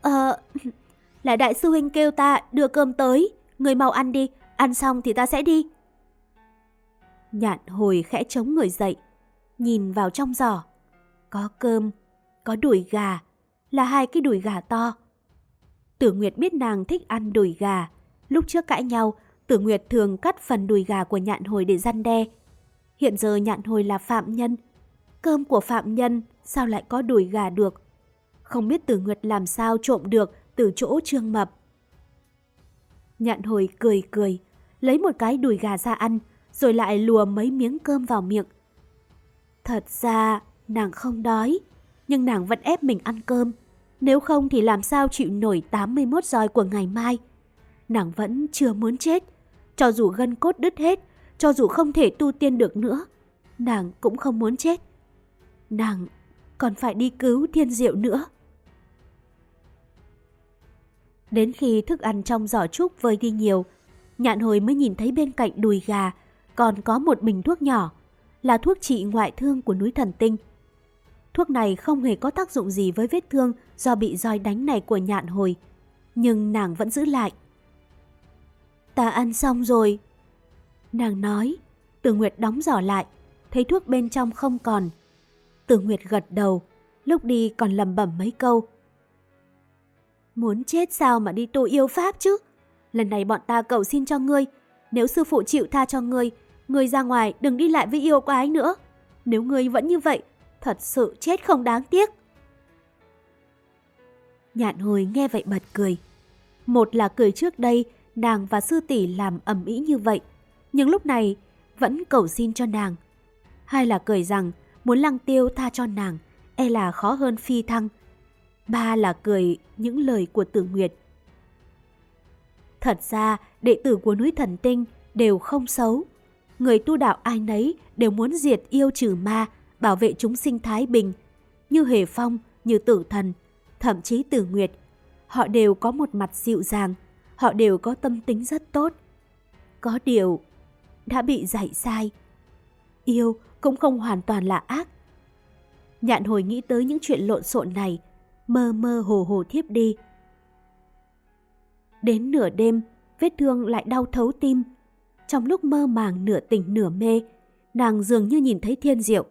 Ờ, là đại sư huynh kêu ta đưa cơm tới, người mau ăn đi, ăn xong thì ta sẽ đi. Nhạn hồi khẽ chống người dậy, nhìn vào trong giỏ. Có cơm, có đùi gà, là hai cái đùi gà to. Tử Nguyệt biết nàng thích ăn đùi gà. Lúc trước cãi nhau, Tử Nguyệt thường cắt phần đùi gà của nhạn hồi để răn đe. Hiện giờ nhạn hồi là phạm nhân. Cơm của phạm nhân sao lại có đùi gà được? Không biết Tử Nguyệt làm sao trộm được từ chỗ trương mập. Nhạn hồi cười cười, lấy một cái đùi gà ra ăn, rồi lại lùa mấy miếng cơm vào miệng. Thật ra, nàng không đói, nhưng nàng vẫn ép mình ăn cơm. Nếu không thì làm sao chịu nổi 81 roi của ngày mai. Nàng vẫn chưa muốn chết. Cho dù gân cốt đứt hết, cho dù không thể tu tiên được nữa, nàng cũng không muốn chết. Nàng còn phải đi cứu thiên diệu nữa. Đến khi thức ăn trong giỏ trúc vơi đi nhiều, nhạn hồi mới nhìn thấy bên cạnh đùi gà còn có một bình thuốc nhỏ, là thuốc trị ngoại thương của núi thần tinh. Thuốc này không hề có tác dụng gì với vết thương do bị roi đánh này của nhạn hồi, nhưng nàng vẫn giữ lại. Ta ăn xong rồi. Nàng nói, Tử Nguyệt đóng giỏ lại, thấy thuốc bên trong không còn. Tử Nguyệt gật đầu, lúc đi còn lầm bẩm mấy câu. Muốn chết sao mà đi tu yêu pháp chứ? Lần này bọn ta cầu xin cho ngươi, nếu sư phụ chịu tha cho ngươi, ngươi ra ngoài đừng đi lại với yêu quái nữa. Nếu ngươi vẫn như vậy, thật sự chết không đáng tiếc. Nhạn hồi nghe vậy bật cười. Một là cười trước đây, nàng và sư tỷ làm ầm ý như vậy, nhưng lúc này vẫn cầu xin cho nàng. Hai là cười rằng muốn lăng tiêu tha cho nàng, e là khó hơn phi thăng. Ba là cười những lời của tử nguyệt. Thật ra, đệ tử của núi thần tinh đều không xấu. Người tu đạo ai nấy đều muốn diệt yêu trừ ma, bảo vệ chúng sinh thái bình. Như Hề Phong, như Tử Thần, thậm chí Tử Nguyệt. Họ đều có một mặt dịu dàng, họ đều có tâm tính rất tốt. Có điều, đã bị dạy sai. Yêu cũng không hoàn toàn là ác. Nhạn hồi nghĩ tới những chuyện lộn xộn này, mơ mơ hồ hồ thiếp đi. Đến nửa đêm, vết thương lại đau thấu tim. Trong lúc mơ màng nửa tỉnh nửa mê, nàng dường như nhìn thấy thiên diệu.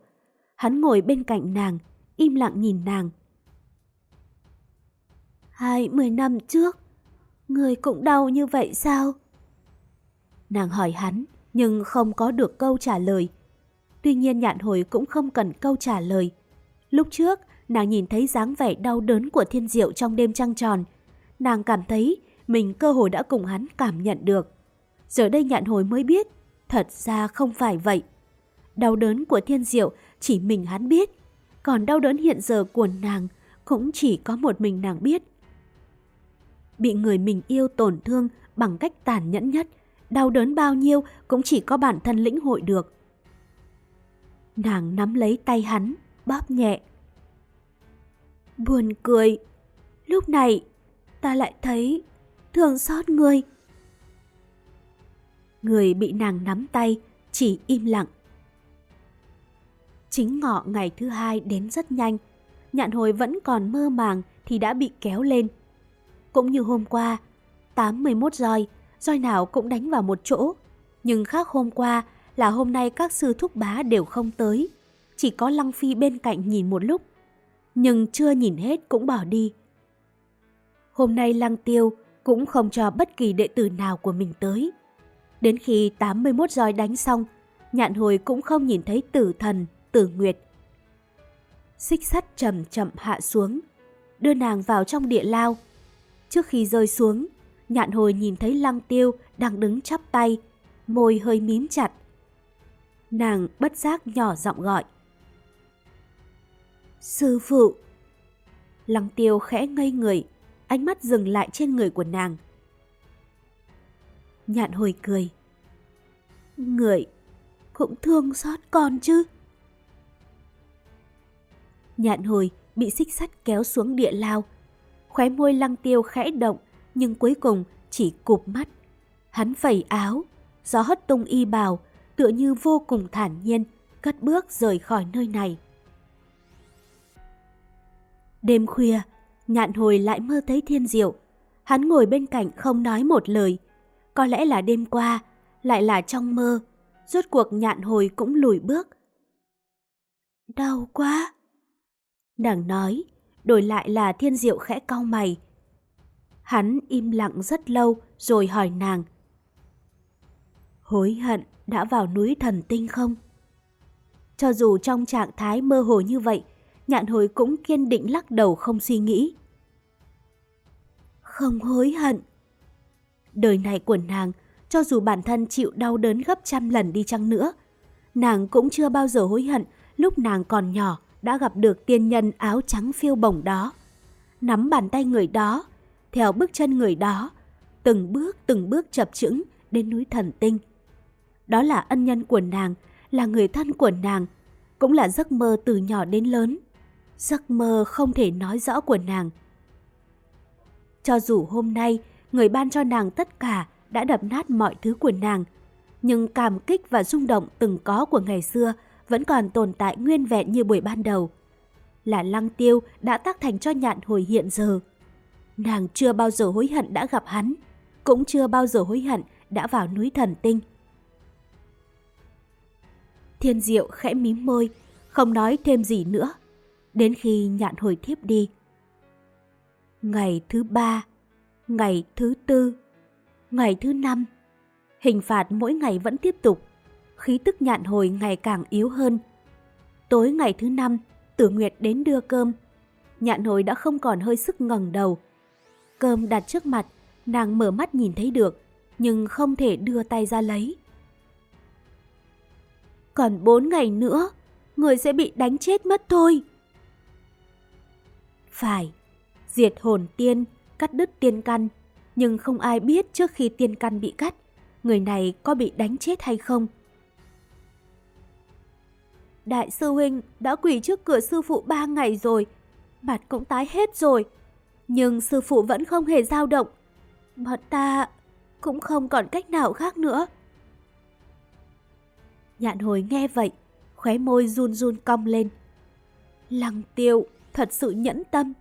Hắn ngồi bên cạnh nàng, im lặng nhìn nàng. Hai mười năm trước, người cũng đau như vậy sao? Nàng hỏi hắn, nhưng không có được câu trả lời. Tuy nhiên nhạn hồi cũng không cần câu trả lời. Lúc trước, nàng nhìn thấy dáng vẻ đau đớn của thiên diệu trong đêm trăng tròn. Nàng cảm thấy mình cơ hội đã cùng hắn cảm nhận được. Giờ đây nhạn hồi mới biết, thật ra không phải vậy. Đau đớn của thiên diệu chỉ mình hắn biết, còn đau đớn hiện giờ của nàng cũng chỉ có một mình nàng biết. Bị người mình yêu tổn thương bằng cách tàn nhẫn nhất, đau đớn bao nhiêu cũng chỉ có bản thân lĩnh hội được. Nàng nắm lấy tay hắn, bóp nhẹ. Buồn cười, lúc này ta lại thấy thương xót người. Người bị nàng nắm tay chỉ im lặng. Chính ngọ ngày thứ hai đến rất nhanh, nhạn hồi vẫn còn mơ màng thì đã bị kéo lên. Cũng như hôm qua, 81 roi, roi nào cũng đánh vào một chỗ. Nhưng khác hôm qua là hôm nay các sư thúc bá đều không tới. Chỉ có Lăng Phi bên cạnh nhìn một lúc. Nhưng chưa nhìn hết cũng bỏ đi. Hôm nay Lăng Tiêu cũng không cho bất kỳ đệ tử nào của mình tới. Đến khi 81 roi đánh xong, nhạn hồi cũng không nhìn thấy tử thần, tử nguyệt. Xích sắt chậm chậm hạ xuống, đưa nàng vào trong địa lao. Trước khi rơi xuống, nhạn hồi nhìn thấy lăng tiêu đang đứng chắp tay, môi hơi mím chặt. Nàng bất giác nhỏ giọng gọi. Sư phụ! Lăng tiêu khẽ ngây người, ánh mắt dừng lại trên người của nàng. Nhạn hồi cười. Người cũng thương xót con chứ. Nhạn hồi bị xích sắt kéo xuống địa lao. Khóe môi lăng tiêu khẽ động, nhưng cuối cùng chỉ cụp mắt. Hắn phẩy áo, gió hất tung y bào, tựa như vô cùng thản nhiên, cất bước rời khỏi nơi này. Đêm khuya, nhạn hồi lại mơ thấy thiên diệu. Hắn ngồi bên cạnh không nói một lời. Có lẽ là đêm qua, lại là trong mơ. Rốt cuộc nhạn hồi cũng lùi bước. Đau quá. Nàng nói, đổi lại là thiên diệu khẽ cau mày. Hắn im lặng rất lâu rồi hỏi nàng. Hối hận đã vào núi thần tinh không? Cho dù trong trạng thái mơ hồ như vậy, nhạn hồi cũng kiên định lắc đầu không suy nghĩ. Không hối hận. Đời này của nàng, cho dù bản thân chịu đau đớn gấp trăm lần đi chăng nữa, nàng cũng chưa bao giờ hối hận lúc nàng còn nhỏ đã gặp được tiên nhân áo trắng phiêu bổng đó. Nắm bàn tay người đó, theo bước chân người đó, từng bước từng bước chập chững đến núi thần tinh. Đó là ân nhân của nàng, là người thân của nàng, cũng là giấc mơ từ nhỏ đến lớn. Giấc mơ không thể nói rõ của nàng. Cho dù hôm nay người ban cho nàng tất cả đã đập nát mọi thứ của nàng, nhưng cảm kích và rung động từng có của ngày xưa vẫn còn tồn tại nguyên vẹn như buổi ban đầu. Là lăng tiêu đã tác thành cho nhạn hồi hiện giờ. Nàng chưa bao giờ hối hận đã gặp hắn, cũng chưa bao giờ hối hận đã vào núi thần tinh. Thiên diệu khẽ mím môi, không nói thêm gì nữa, đến khi nhạn hồi thiếp đi. Ngày thứ ba, ngày thứ tư, ngày thứ năm, hình phạt mỗi ngày vẫn tiếp tục khí tức nhạn hồi ngày càng yếu hơn. Tối ngày thứ năm, Tử Nguyệt đến đưa cơm. Nhạn hồi đã không còn hơi sức ngẩng đầu. Cơm đặt trước mặt, nàng mở mắt nhìn thấy được, nhưng không thể đưa tay ra lấy. Còn bốn ngày nữa, người sẽ bị đánh chết mất thôi. Phải, diệt hồn tiên, cắt đứt tiên căn, nhưng không ai biết trước khi tiên căn bị cắt, người này có bị đánh chết hay không. Đại sư huynh đã quỳ trước cửa sư phụ ba ngày rồi, mặt cũng tái hết rồi. Nhưng sư phụ vẫn không hề dao động. Bọn ta cũng không còn cách nào khác nữa. Nhạn hồi nghe vậy, khóe môi run run cong lên. Lăng tiêu thật sự nhẫn tâm.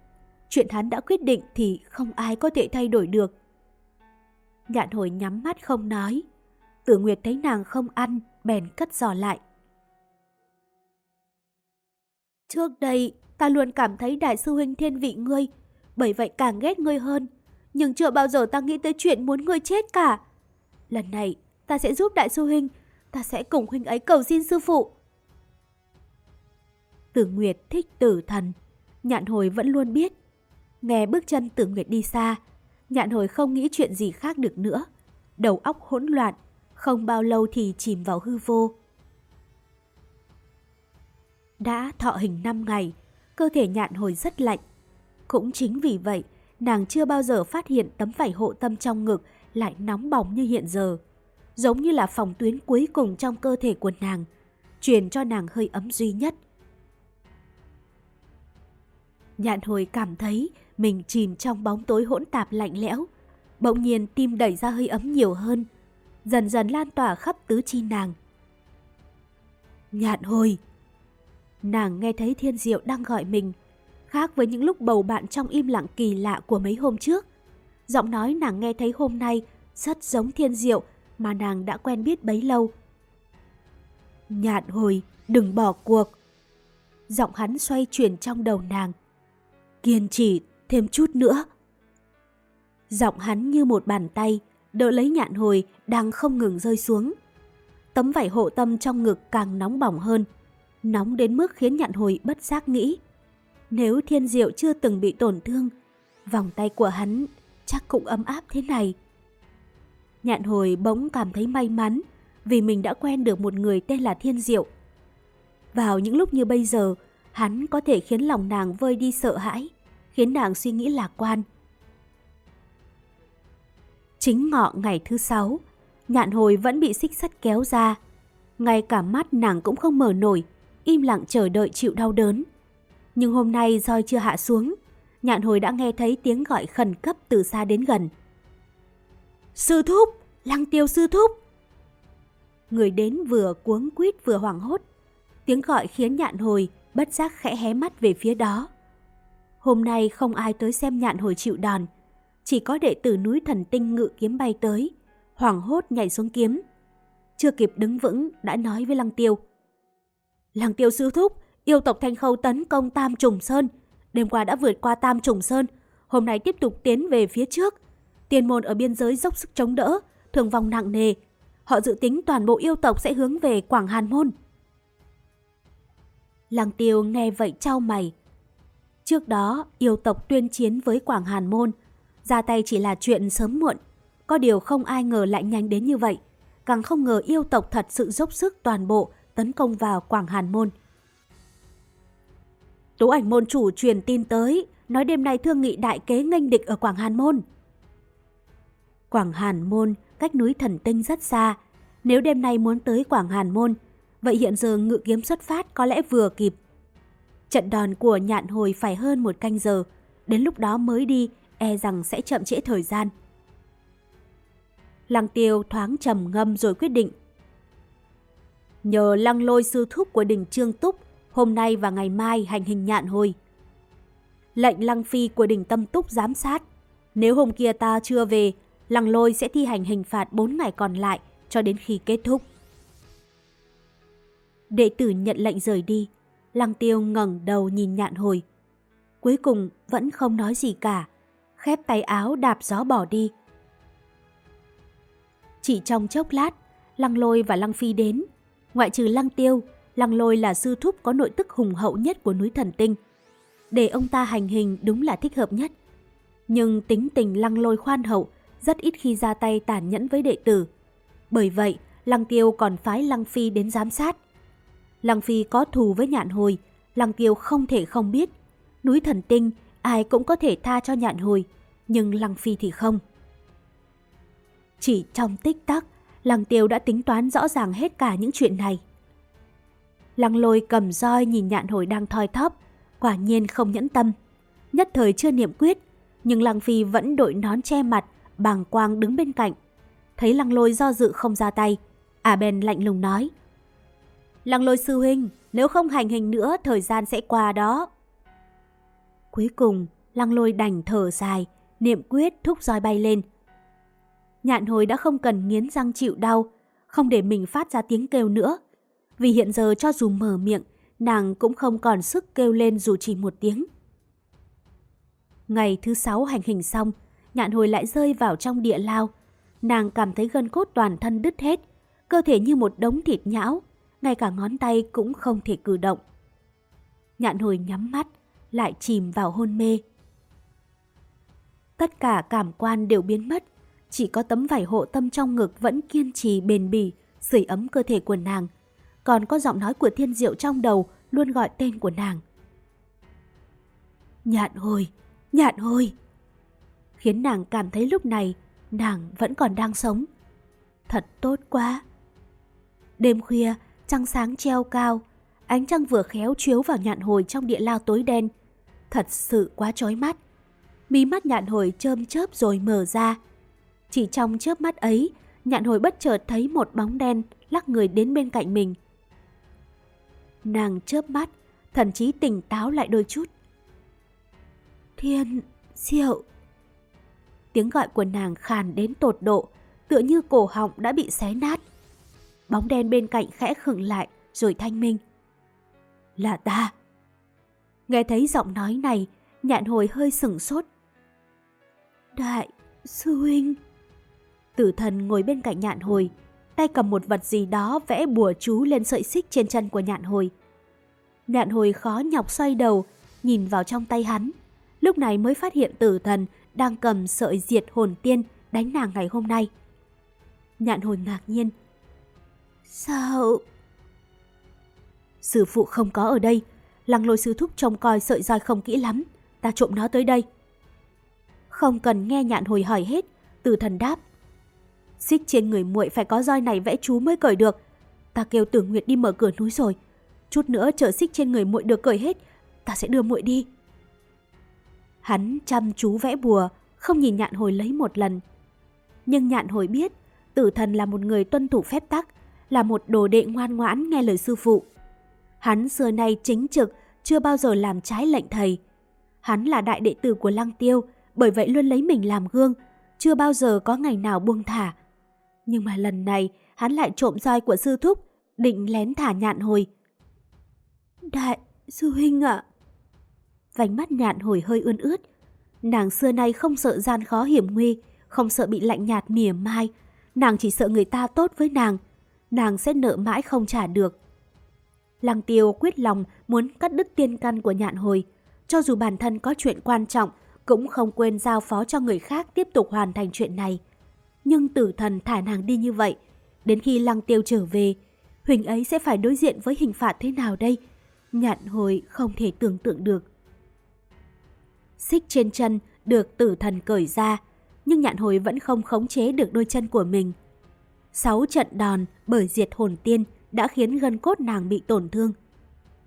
Chuyện hắn đã quyết định thì không ai có thể thay đổi được. Nhạn hồi nhắm mắt không nói. Tử Nguyệt thấy nàng không ăn, bèn cất giò lại. Trước đây, ta luôn cảm thấy đại sư huynh thiên vị ngươi, bởi vậy càng ghét ngươi hơn. Nhưng chưa bao giờ ta nghĩ tới chuyện muốn ngươi chết cả. Lần này, ta sẽ giúp đại sư huynh, ta sẽ cùng huynh ấy cầu xin sư phụ. Tử Nguyệt thích tử thần, nhạn hồi vẫn luôn biết. Nghe bước chân tử nguyệt đi xa, nhạn hồi không nghĩ chuyện gì khác được nữa. Đầu óc hỗn loạn, không bao lâu thì chìm vào hư vô. Đã thọ hình 5 ngày, cơ thể nhạn hồi rất lạnh. Cũng chính vì vậy, nàng chưa bao giờ phát hiện tấm vải hộ tâm trong ngực lại nóng bỏng như hiện giờ. Giống như là phòng tuyến cuối cùng trong cơ thể của nàng, truyền cho nàng hơi ấm duy nhất. Nhạn hồi cảm thấy mình chìm trong bóng tối hỗn tạp lạnh lẽo. Bỗng nhiên tim đẩy ra hơi ấm nhiều hơn, dần dần lan tỏa khắp tứ chi nàng. Nhạn hồi! Nàng nghe thấy thiên diệu đang gọi mình, khác với những lúc bầu bạn trong im lặng kỳ lạ của mấy hôm trước. Giọng nói nàng nghe thấy hôm nay rất giống thiên diệu mà nàng đã quen biết bấy lâu. Nhạn hồi, đừng bỏ cuộc. Giọng hắn xoay chuyển trong đầu nàng. Kiên trì thêm chút nữa. Giọng hắn như một bàn tay, đỡ lấy nhạn hồi đang không ngừng rơi xuống. Tấm vải hộ tâm trong ngực càng nóng bỏng hơn, nóng đến mức khiến nhạn hồi bất giác nghĩ. Nếu thiên diệu chưa từng bị tổn thương, vòng tay của hắn chắc cũng ấm áp thế này. Nhạn hồi bỗng cảm thấy may mắn vì mình đã quen được một người tên là Thiên Diệu. Vào những lúc như bây giờ, hắn có thể khiến lòng nàng vơi đi sợ hãi, khiến nàng suy nghĩ lạc quan. Chính ngọ ngày thứ sáu, nhạn hồi vẫn bị xích sắt kéo ra. Ngay cả mắt nàng cũng không mở nổi, im lặng chờ đợi chịu đau đớn. Nhưng hôm nay roi chưa hạ xuống, nhạn hồi đã nghe thấy tiếng gọi khẩn cấp từ xa đến gần. Sư thúc! Lăng tiêu sư thúc! Người đến vừa cuống quýt vừa hoảng hốt. Tiếng gọi khiến nhạn hồi bất giác khẽ hé mắt về phía đó. Hôm nay không ai tới xem nhạn hồi chịu đòn, chỉ có đệ tử núi thần tinh ngự kiếm bay tới, hoảng hốt nhảy xuống kiếm. Chưa kịp đứng vững đã nói với Lăng Tiêu. Lăng Tiêu sư thúc, yêu tộc Thanh Khâu tấn công Tam Trùng Sơn. Đêm qua đã vượt qua Tam Trùng Sơn, hôm nay tiếp tục tiến về phía trước. Tiên môn ở biên giới dốc sức chống đỡ, thường vong nặng nề. Họ dự tính toàn bộ yêu tộc sẽ hướng về Quảng Hàn Môn. Lăng Tiêu nghe vậy trao mày. Trước đó, yêu tộc tuyên chiến với Quảng Hàn Môn, ra tay chỉ là chuyện sớm muộn. Có điều không ai ngờ lại nhanh đến như vậy, càng không ngờ yêu tộc thật sự dốc sức toàn bộ tấn công vào Quảng Hàn Môn. Tú ảnh môn chủ truyền tin tới, nói đêm nay thương nghị đại kế nghênh địch ở Quảng Hàn Môn. Quảng Hàn Môn cách núi Thần Tinh rất xa, nếu đêm nay muốn tới Quảng Hàn Môn, vậy hiện giờ ngự kiếm xuất phát có lẽ vừa kịp. Trận đòn của nhạn hồi phải hơn một canh giờ, đến lúc đó mới đi, e rằng sẽ chậm trễ thời gian. Lăng tiêu thoáng trầm ngâm rồi quyết định. Nhờ lăng lôi sư thúc của đỉnh Trương Túc, hôm nay và ngày mai hành hình nhạn hồi. Lệnh lăng phi của đỉnh Tâm Túc giám sát. Nếu hôm kia ta chưa về, lăng lôi sẽ thi hành hình phạt 4 ngày còn lại cho đến khi kết thúc. Đệ tử nhận lệnh rời đi, lăng tiêu ngẩng đầu nhìn nhạn hồi. Cuối cùng vẫn không nói gì cả, khép tay áo đạp gió bỏ đi. Chỉ trong chốc lát, lăng lôi và lăng phi đến. Ngoại trừ lăng tiêu, lăng lôi là sư thúc có nội tức hùng hậu nhất của núi thần tinh. Để ông ta hành hình đúng là thích hợp nhất. Nhưng tính tình lăng lôi khoan hậu, rất ít khi ra tay tàn nhẫn với đệ tử. Bởi vậy, Lăng Tiêu còn phái Lăng Phi đến giám sát. Lăng Phi có thù với nhạn hồi, Lăng Tiêu không thể không biết. Núi thần tinh, ai cũng có thể tha cho nhạn hồi, nhưng Lăng Phi thì không. Chỉ trong tích tắc, Lăng Tiêu đã tính toán rõ ràng hết cả những chuyện này. Lăng lôi cầm roi nhìn nhạn hồi đang thoi thóp, quả nhiên không nhẫn tâm. Nhất thời chưa niệm quyết, nhưng Lăng Phi vẫn đội nón che mặt, bàng quang đứng bên cạnh. Thấy lăng lôi do dự không ra tay, à bèn lạnh lùng nói. Lăng lôi sư huynh, nếu không hành hình nữa thời gian sẽ qua đó. Cuối cùng, lăng lôi đành thở dài, niệm quyết thúc roi bay lên. Nhạn hồi đã không cần nghiến răng chịu đau, không để mình phát ra tiếng kêu nữa. Vì hiện giờ cho dù mở miệng, nàng cũng không còn sức kêu lên dù chỉ một tiếng. Ngày thứ sáu hành hình xong, nhạn hồi lại rơi vào trong địa lao. Nàng cảm thấy gân cốt toàn thân đứt hết, cơ thể như một đống thịt nhão, ngay cả ngón tay cũng không thể cử động. Nhạn hồi nhắm mắt, lại chìm vào hôn mê. Tất cả cảm quan đều biến mất, chỉ có tấm vải hộ tâm trong ngực vẫn kiên trì bền bỉ, sưởi ấm cơ thể của nàng. Còn có giọng nói của thiên diệu trong đầu luôn gọi tên của nàng. Nhạn hồi, nhạn hồi. Khiến nàng cảm thấy lúc này nàng vẫn còn đang sống. Thật tốt quá. Đêm khuya, trăng sáng treo cao, ánh trăng vừa khéo chiếu vào nhạn hồi trong địa lao tối đen. Thật sự quá chói mắt. Mí mắt nhạn hồi chơm chớp rồi mở ra. Chỉ trong chớp mắt ấy, nhạn hồi bất chợt thấy một bóng đen lắc người đến bên cạnh mình. Nàng chớp mắt, thần chí tỉnh táo lại đôi chút. Thiên, diệu. Tiếng gọi của nàng khàn đến tột độ, tựa như cổ họng đã bị xé nát. Bóng đen bên cạnh khẽ khựng lại, rồi thanh minh. Là ta. Nghe thấy giọng nói này, nhạn hồi hơi sửng sốt. Đại sư huynh. Tử thần ngồi bên cạnh nhạn hồi, tay cầm một vật gì đó vẽ bùa chú lên sợi xích trên chân của nhạn hồi. Nhạn hồi khó nhọc xoay đầu, nhìn vào trong tay hắn. Lúc này mới phát hiện tử thần đang cầm sợi diệt hồn tiên đánh nàng ngày hôm nay. Nhạn hồi ngạc nhiên. Sao? Sư phụ không có ở đây, lăng lôi sư thúc trông coi sợi roi không kỹ lắm, ta trộm nó tới đây. Không cần nghe nhạn hồi hỏi hết, tử thần đáp. Xích trên người muội phải có roi này vẽ chú mới cởi được. Ta kêu Tử Nguyệt đi mở cửa núi rồi. Chút nữa chờ xích trên người muội được cởi hết, ta sẽ đưa muội đi. Hắn chăm chú vẽ bùa, không nhìn nhạn hồi lấy một lần. Nhưng nhạn hồi biết, tử thần là một người tuân thủ phép tắc, là một đồ đệ ngoan ngoãn nghe lời sư phụ. Hắn xưa nay chính trực, chưa bao giờ làm trái lệnh thầy. Hắn là đại đệ tử của Lăng Tiêu, bởi vậy luôn lấy mình làm gương, chưa bao giờ có ngày nào buông thả. Nhưng mà lần này, hắn lại trộm roi của sư thúc, định lén thả nhạn hồi. Đại, sư huynh ạ. Vành mắt nhạn hồi hơi ươn ướt. Nàng xưa nay không sợ gian khó hiểm nguy, không sợ bị lạnh nhạt mỉa mai. Nàng chỉ sợ người ta tốt với nàng. Nàng sẽ nợ mãi không trả được. Lăng tiêu quyết lòng muốn cắt đứt tiên căn của nhạn hồi. Cho dù bản thân có chuyện quan trọng, cũng không quên giao phó cho người khác tiếp tục hoàn thành chuyện này. Nhưng tử thần thả nàng đi như vậy, đến khi lăng tiêu trở về, Huỳnh ấy sẽ phải đối diện với hình phạt thế nào đây? Nhạn hồi không thể tưởng tượng được. Xích trên chân được tử thần cởi ra, nhưng nhạn hồi vẫn không khống chế được đôi chân của mình. Sáu trận đòn bởi diệt hồn tiên đã khiến gân cốt nàng bị tổn thương.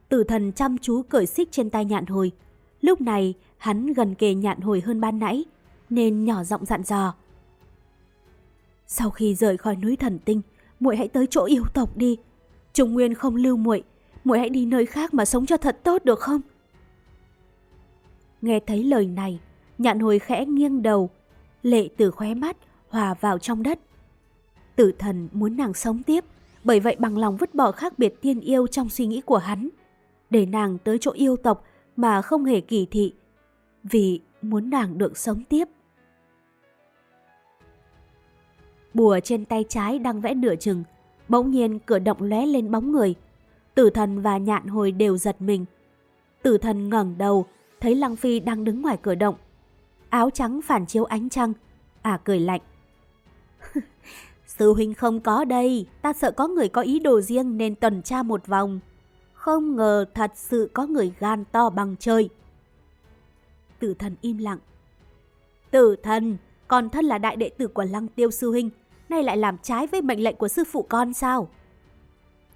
Tử thần chăm chú cởi xích trên tay nhạn hồi. Lúc này hắn gần kề nhạn hồi hơn ban nãy, nên nhỏ giọng dặn dò. Sau khi rời khỏi núi thần tinh, muội hãy tới chỗ yêu tộc đi. Trung Nguyên không lưu muội, muội hãy đi nơi khác mà sống cho thật tốt được không? Nghe thấy lời này, nhạn hồi khẽ nghiêng đầu, lệ từ khóe mắt hòa vào trong đất. Tử thần muốn nàng sống tiếp, bởi vậy bằng lòng vứt bỏ khác biệt tiên yêu trong suy nghĩ của hắn, để nàng tới chỗ yêu tộc mà không hề kỳ thị, vì muốn nàng được sống tiếp. Bùa trên tay trái đang vẽ nửa chừng, bỗng nhiên cửa động lóe lên bóng người. Tử thần và nhạn hồi đều giật mình. Tử thần ngẩng đầu, thấy Lăng Phi đang đứng ngoài cửa động. Áo trắng phản chiếu ánh trăng, à cười lạnh. Sư huynh không có đây, ta sợ có người có ý đồ riêng nên tuần tra một vòng. Không ngờ thật sự có người gan to bằng trời. Tử thần im lặng. Tử thần, còn thân là đại đệ tử của Lăng Tiêu Sư Huynh, nay lại làm trái với mệnh lệnh của sư phụ con sao?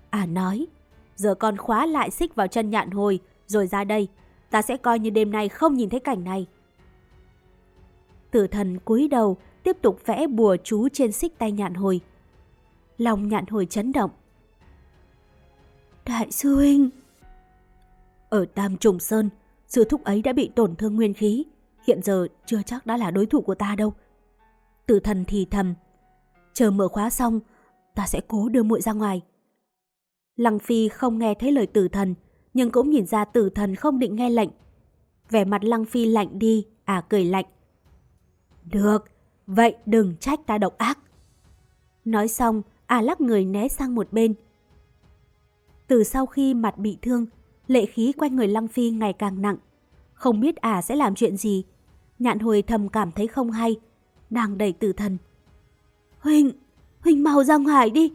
À nói, giờ con khóa lại xích vào chân nhạn hồi, rồi ra đây, ta sẽ coi như đêm nay không nhìn thấy cảnh này. Tử thần cúi đầu, tiếp tục vẽ bùa chú trên xích tay nhạn hồi. Lòng nhạn hồi chấn động. Đại sư huynh! Ở Tam Trùng Sơn, sư thúc ấy đã bị tổn thương nguyên khí, hiện giờ chưa chắc đã là đối thủ của ta đâu. Tử thần thì thầm, chờ mở khóa xong, ta sẽ cố đưa muội ra ngoài. Lăng Phi không nghe thấy lời tử thần, nhưng cũng nhìn ra tử thần không định nghe lệnh. Vẻ mặt Lăng Phi lạnh đi, à cười lạnh. Được, vậy đừng trách ta độc ác. Nói xong, à lắc người né sang một bên. Từ sau khi mặt bị thương, lệ khí quanh người Lăng Phi ngày càng nặng. Không biết à sẽ làm chuyện gì. Nhạn hồi thầm cảm thấy không hay. Nàng đẩy tử thần. Huynh, Huynh mau ra ngoài đi.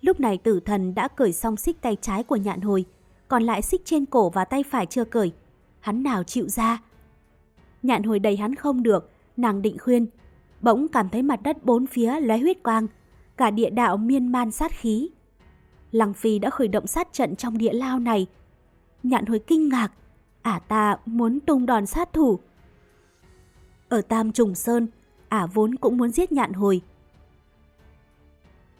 Lúc này tử thần đã cởi xong xích tay trái của nhạn hồi, còn lại xích trên cổ và tay phải chưa cởi. Hắn nào chịu ra. Nhạn hồi đầy hắn không được, nàng định khuyên. Bỗng cảm thấy mặt đất bốn phía lóe huyết quang, cả địa đạo miên man sát khí. Lăng Phi đã khởi động sát trận trong địa lao này. Nhạn hồi kinh ngạc, ả ta muốn tung đòn sát thủ. Ở Tam Trùng Sơn, ả vốn cũng muốn giết nhạn hồi.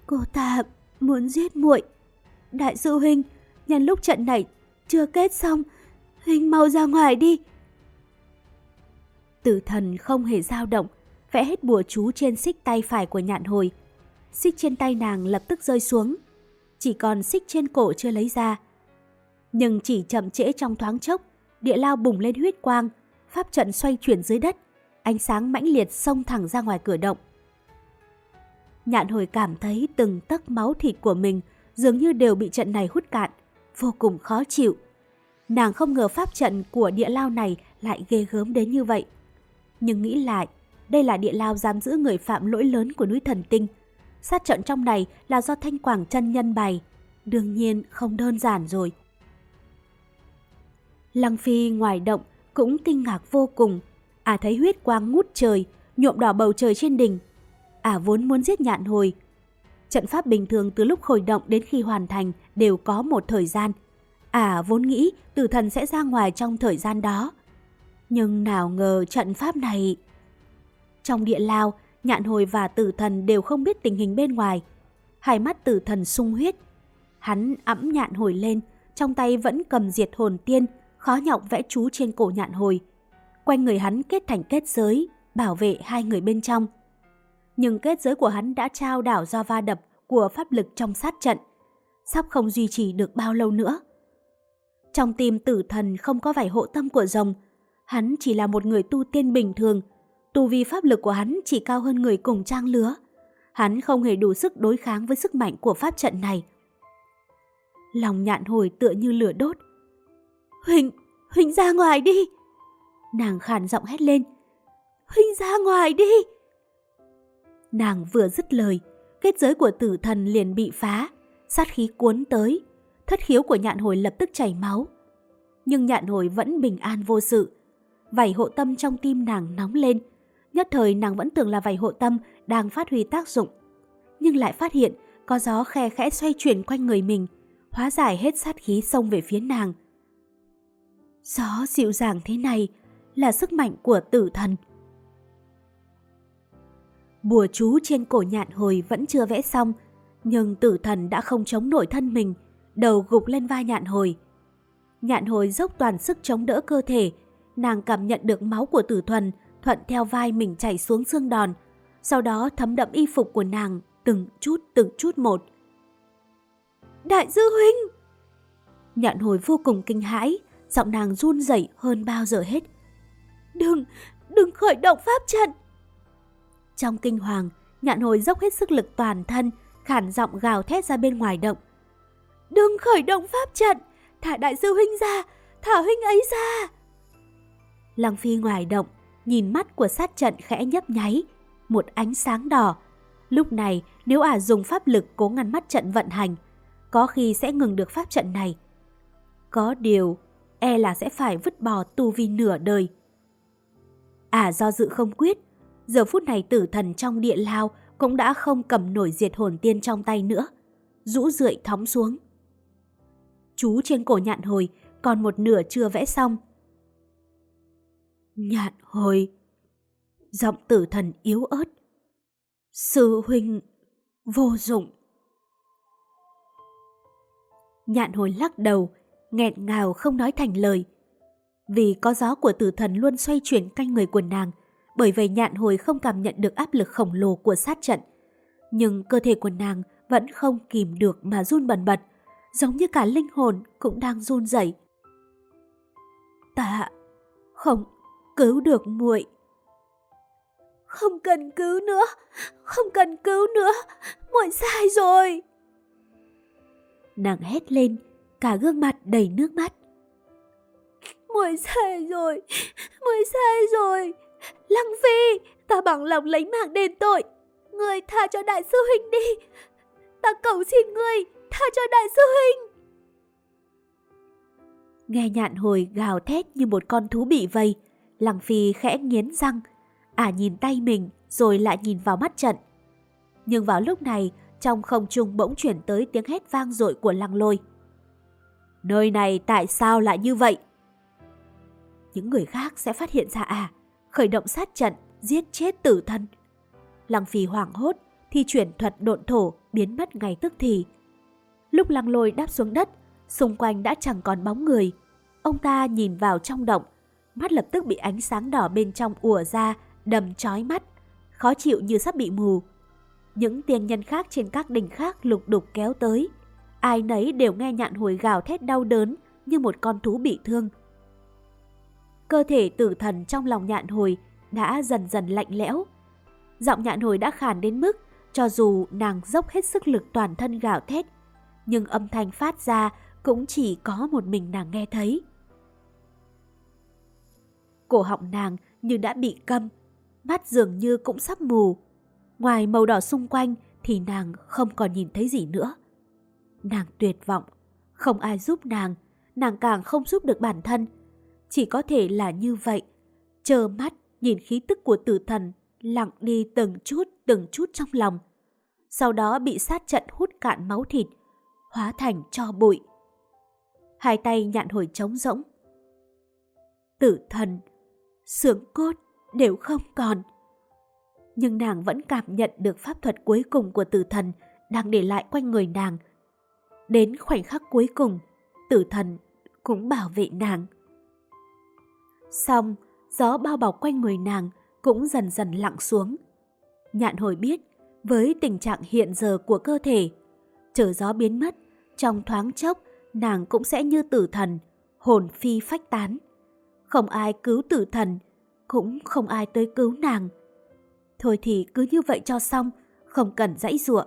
Cô ta muốn giết muội. Đại sư huynh, nhân lúc trận này chưa kết xong, huynh mau ra ngoài đi. Tử thần không hề dao động, vẽ hết bùa chú trên xích tay phải của nhạn hồi. Xích trên tay nàng lập tức rơi xuống, chỉ còn xích trên cổ chưa lấy ra. Nhưng chỉ chậm trễ trong thoáng chốc, địa lao bùng lên huyết quang, pháp trận xoay chuyển dưới đất, ánh sáng mãnh liệt xông thẳng ra ngoài cửa động. Nhạn hồi cảm thấy từng tấc máu thịt của mình dường như đều bị trận này hút cạn, vô cùng khó chịu. Nàng không ngờ pháp trận của địa lao này lại ghê gớm đến như vậy. Nhưng nghĩ lại, đây là địa lao giam giữ người phạm lỗi lớn của núi thần tinh. Sát trận trong này là do thanh quảng chân nhân bày, đương nhiên không đơn giản rồi. Lăng Phi ngoài động cũng kinh ngạc vô cùng, à thấy huyết quang ngút trời, nhuộm đỏ bầu trời trên đỉnh. À vốn muốn giết nhạn hồi. Trận pháp bình thường từ lúc khởi động đến khi hoàn thành đều có một thời gian. À vốn nghĩ tử thần sẽ ra ngoài trong thời gian đó. Nhưng nào ngờ trận pháp này... Trong địa lao, nhạn hồi và tử thần đều không biết tình hình bên ngoài. Hai mắt tử thần sung huyết. Hắn ẵm nhạn hồi lên, trong tay vẫn cầm diệt hồn tiên, khó nhọc vẽ chú trên cổ nhạn hồi. Quanh người hắn kết thành kết giới, bảo vệ hai người bên trong. Nhưng kết giới của hắn đã trao đảo do va đập của pháp lực trong sát trận. Sắp không duy trì được bao lâu nữa. Trong tim tử thần không có vảy hộ tâm của rồng, Hắn chỉ là một người tu tiên bình thường, tu vi pháp lực của hắn chỉ cao hơn người cùng trang lứa. Hắn không hề đủ sức đối kháng với sức mạnh của pháp trận này. Lòng nhạn hồi tựa như lửa đốt. Huỳnh, Huỳnh ra ngoài đi! Nàng khàn giọng hét lên. Huỳnh ra ngoài đi! Nàng vừa dứt lời, kết giới của tử thần liền bị phá, sát khí cuốn tới. Thất khiếu của nhạn hồi lập tức chảy máu. Nhưng nhạn hồi vẫn bình an vô sự, vảy hộ tâm trong tim nàng nóng lên. Nhất thời nàng vẫn tưởng là vảy hộ tâm đang phát huy tác dụng. Nhưng lại phát hiện có gió khe khẽ xoay chuyển quanh người mình, hóa giải hết sát khí xông về phía nàng. Gió dịu dàng thế này là sức mạnh của tử thần. Bùa chú trên cổ nhạn hồi vẫn chưa vẽ xong, nhưng tử thần đã không chống nổi thân mình, đầu gục lên vai nhạn hồi. Nhạn hồi dốc toàn sức chống đỡ cơ thể, nàng cảm nhận được máu của tử thuần thuận theo vai mình chảy xuống xương đòn, sau đó thấm đậm y phục của nàng từng chút từng chút một. Đại dư huynh! Nhạn hồi vô cùng kinh hãi, giọng nàng run rẩy hơn bao giờ hết. Đừng, đừng khởi động pháp trận! Trong kinh hoàng, nhạn hồi dốc hết sức lực toàn thân, khản giọng gào thét ra bên ngoài động. Đừng khởi động pháp trận! Thả đại sư huynh ra! Thả huynh ấy ra! Lăng Phi ngoài động, nhìn mắt của sát trận khẽ nhấp nháy, một ánh sáng đỏ. Lúc này, nếu ả dùng pháp lực cố ngăn mắt trận vận hành, có khi sẽ ngừng được pháp trận này. Có điều, e là sẽ phải vứt bỏ tu vi nửa đời. Ả do dự không quyết, giờ phút này tử thần trong địa lao cũng đã không cầm nổi diệt hồn tiên trong tay nữa, rũ rượi thóng xuống. Chú trên cổ nhạn hồi còn một nửa chưa vẽ xong, Nhạn hồi. Giọng tử thần yếu ớt. Sư huynh vô dụng. Nhạn hồi lắc đầu, nghẹn ngào không nói thành lời. Vì có gió của tử thần luôn xoay chuyển canh người của nàng, bởi vậy nhạn hồi không cảm nhận được áp lực khổng lồ của sát trận. Nhưng cơ thể của nàng vẫn không kìm được mà run bần bật, giống như cả linh hồn cũng đang run rẩy. Ta không cứu được muội. Không cần cứu nữa, không cần cứu nữa, muội sai rồi. Nàng hét lên, cả gương mặt đầy nước mắt. muội sai rồi, muội sai rồi. Lăng Phi, ta bằng lòng lấy mạng đền tội. Người tha cho đại sư huynh đi. Ta cầu xin ngươi, tha cho đại sư huynh. Nghe nhạn hồi gào thét như một con thú bị vây, Lăng Phi khẽ nghiến răng, ả à nhìn tay mình rồi lại nhìn vào mắt trận. Nhưng vào lúc này, trong không trung bỗng chuyển tới tiếng hét vang dội của lăng lôi. Nơi này tại sao lại như vậy? Những người khác sẽ phát hiện ra à, khởi động sát trận, giết chết tử thân. Lăng Phi hoảng hốt, thì chuyển thuật độn thổ biến mất ngay tức thì. Lúc lăng lôi đáp xuống đất, xung quanh đã chẳng còn bóng người. Ông ta nhìn vào trong động, mắt lập tức bị ánh sáng đỏ bên trong ùa ra, đầm chói mắt, khó chịu như sắp bị mù. Những tiên nhân khác trên các đỉnh khác lục đục kéo tới. Ai nấy đều nghe nhạn hồi gào thét đau đớn như một con thú bị thương. Cơ thể tử thần trong lòng nhạn hồi đã dần dần lạnh lẽo. Giọng nhạn hồi đã khàn đến mức cho dù nàng dốc hết sức lực toàn thân gào thét, nhưng âm thanh phát ra cũng chỉ có một mình nàng nghe thấy. Cổ họng nàng như đã bị câm, mắt dường như cũng sắp mù. Ngoài màu đỏ xung quanh thì nàng không còn nhìn thấy gì nữa. Nàng tuyệt vọng, không ai giúp nàng, nàng càng không giúp được bản thân. Chỉ có thể là như vậy, chờ mắt nhìn khí tức của tử thần lặng đi từng chút từng chút trong lòng. Sau đó bị sát trận hút cạn máu thịt, hóa thành cho bụi. Hai tay nhạn hồi trống rỗng. Tử thần, xương cốt đều không còn. Nhưng nàng vẫn cảm nhận được pháp thuật cuối cùng của tử thần đang để lại quanh người nàng. Đến khoảnh khắc cuối cùng, tử thần cũng bảo vệ nàng. Xong, gió bao bọc quanh người nàng cũng dần dần lặng xuống. Nhạn hồi biết, với tình trạng hiện giờ của cơ thể, chờ gió biến mất, trong thoáng chốc nàng cũng sẽ như tử thần, hồn phi phách tán. Không ai cứu tử thần, cũng không ai tới cứu nàng. Thôi thì cứ như vậy cho xong, không cần dãy dụa.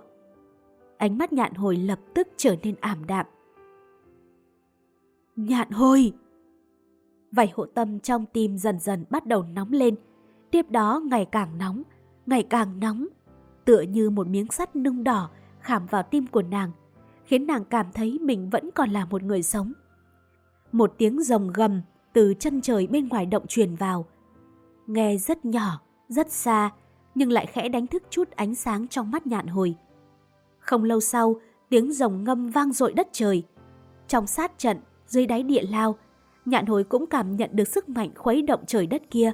Ánh mắt nhạn hồi lập tức trở nên ảm đạm. Nhạn hồi! Vảy hộ tâm trong tim dần dần bắt đầu nóng lên, tiếp đó ngày càng nóng, ngày càng nóng, tựa như một miếng sắt nung đỏ khảm vào tim của nàng, khiến nàng cảm thấy mình vẫn còn là một người sống. Một tiếng rồng gầm từ chân trời bên ngoài động truyền vào. Nghe rất nhỏ, rất xa, nhưng lại khẽ đánh thức chút ánh sáng trong mắt nhạn hồi. Không lâu sau, tiếng rồng ngâm vang dội đất trời. Trong sát trận, dưới đáy địa lao, nhạn hồi cũng cảm nhận được sức mạnh khuấy động trời đất kia,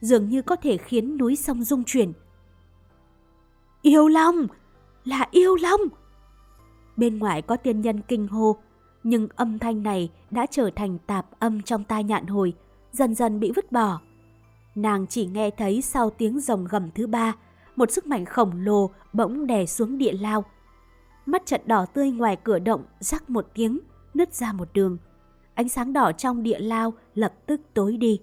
dường như có thể khiến núi sông rung chuyển. Yêu Long! Là Yêu Long! Bên ngoài có tiên nhân kinh hô, nhưng âm thanh này đã trở thành tạp âm trong tai nhạn hồi, dần dần bị vứt bỏ. Nàng chỉ nghe thấy sau tiếng rồng gầm thứ ba, một sức mạnh khổng lồ bỗng đè xuống địa lao. Mắt trận đỏ tươi ngoài cửa động rắc một tiếng, nứt ra một đường. Ánh sáng đỏ trong địa lao lập tức tối đi.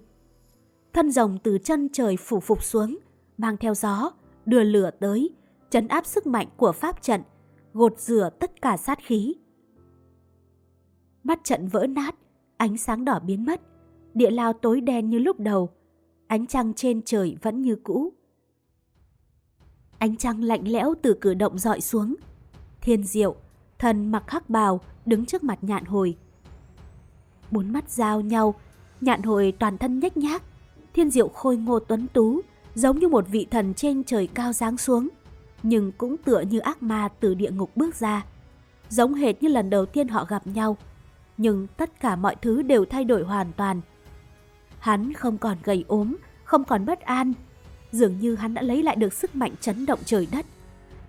Thân rồng từ chân trời phủ phục xuống, mang theo gió, đưa lửa tới, chấn áp sức mạnh của pháp trận, gột rửa tất cả sát khí. Mắt trận vỡ nát, ánh sáng đỏ biến mất, địa lao tối đen như lúc đầu, ánh trăng trên trời vẫn như cũ. Ánh trăng lạnh lẽo từ cửa động dọi xuống. Thiên diệu, thần mặc hắc bào, đứng trước mặt nhạn hồi. Bốn mắt giao nhau, nhạn hồi toàn thân nhếch nhác. Thiên diệu khôi ngô tuấn tú, giống như một vị thần trên trời cao giáng xuống, nhưng cũng tựa như ác ma từ địa ngục bước ra. Giống hệt như lần đầu tiên họ gặp nhau, nhưng tất cả mọi thứ đều thay đổi hoàn toàn – Hắn không còn gầy ốm, không còn bất an. Dường như hắn đã lấy lại được sức mạnh chấn động trời đất.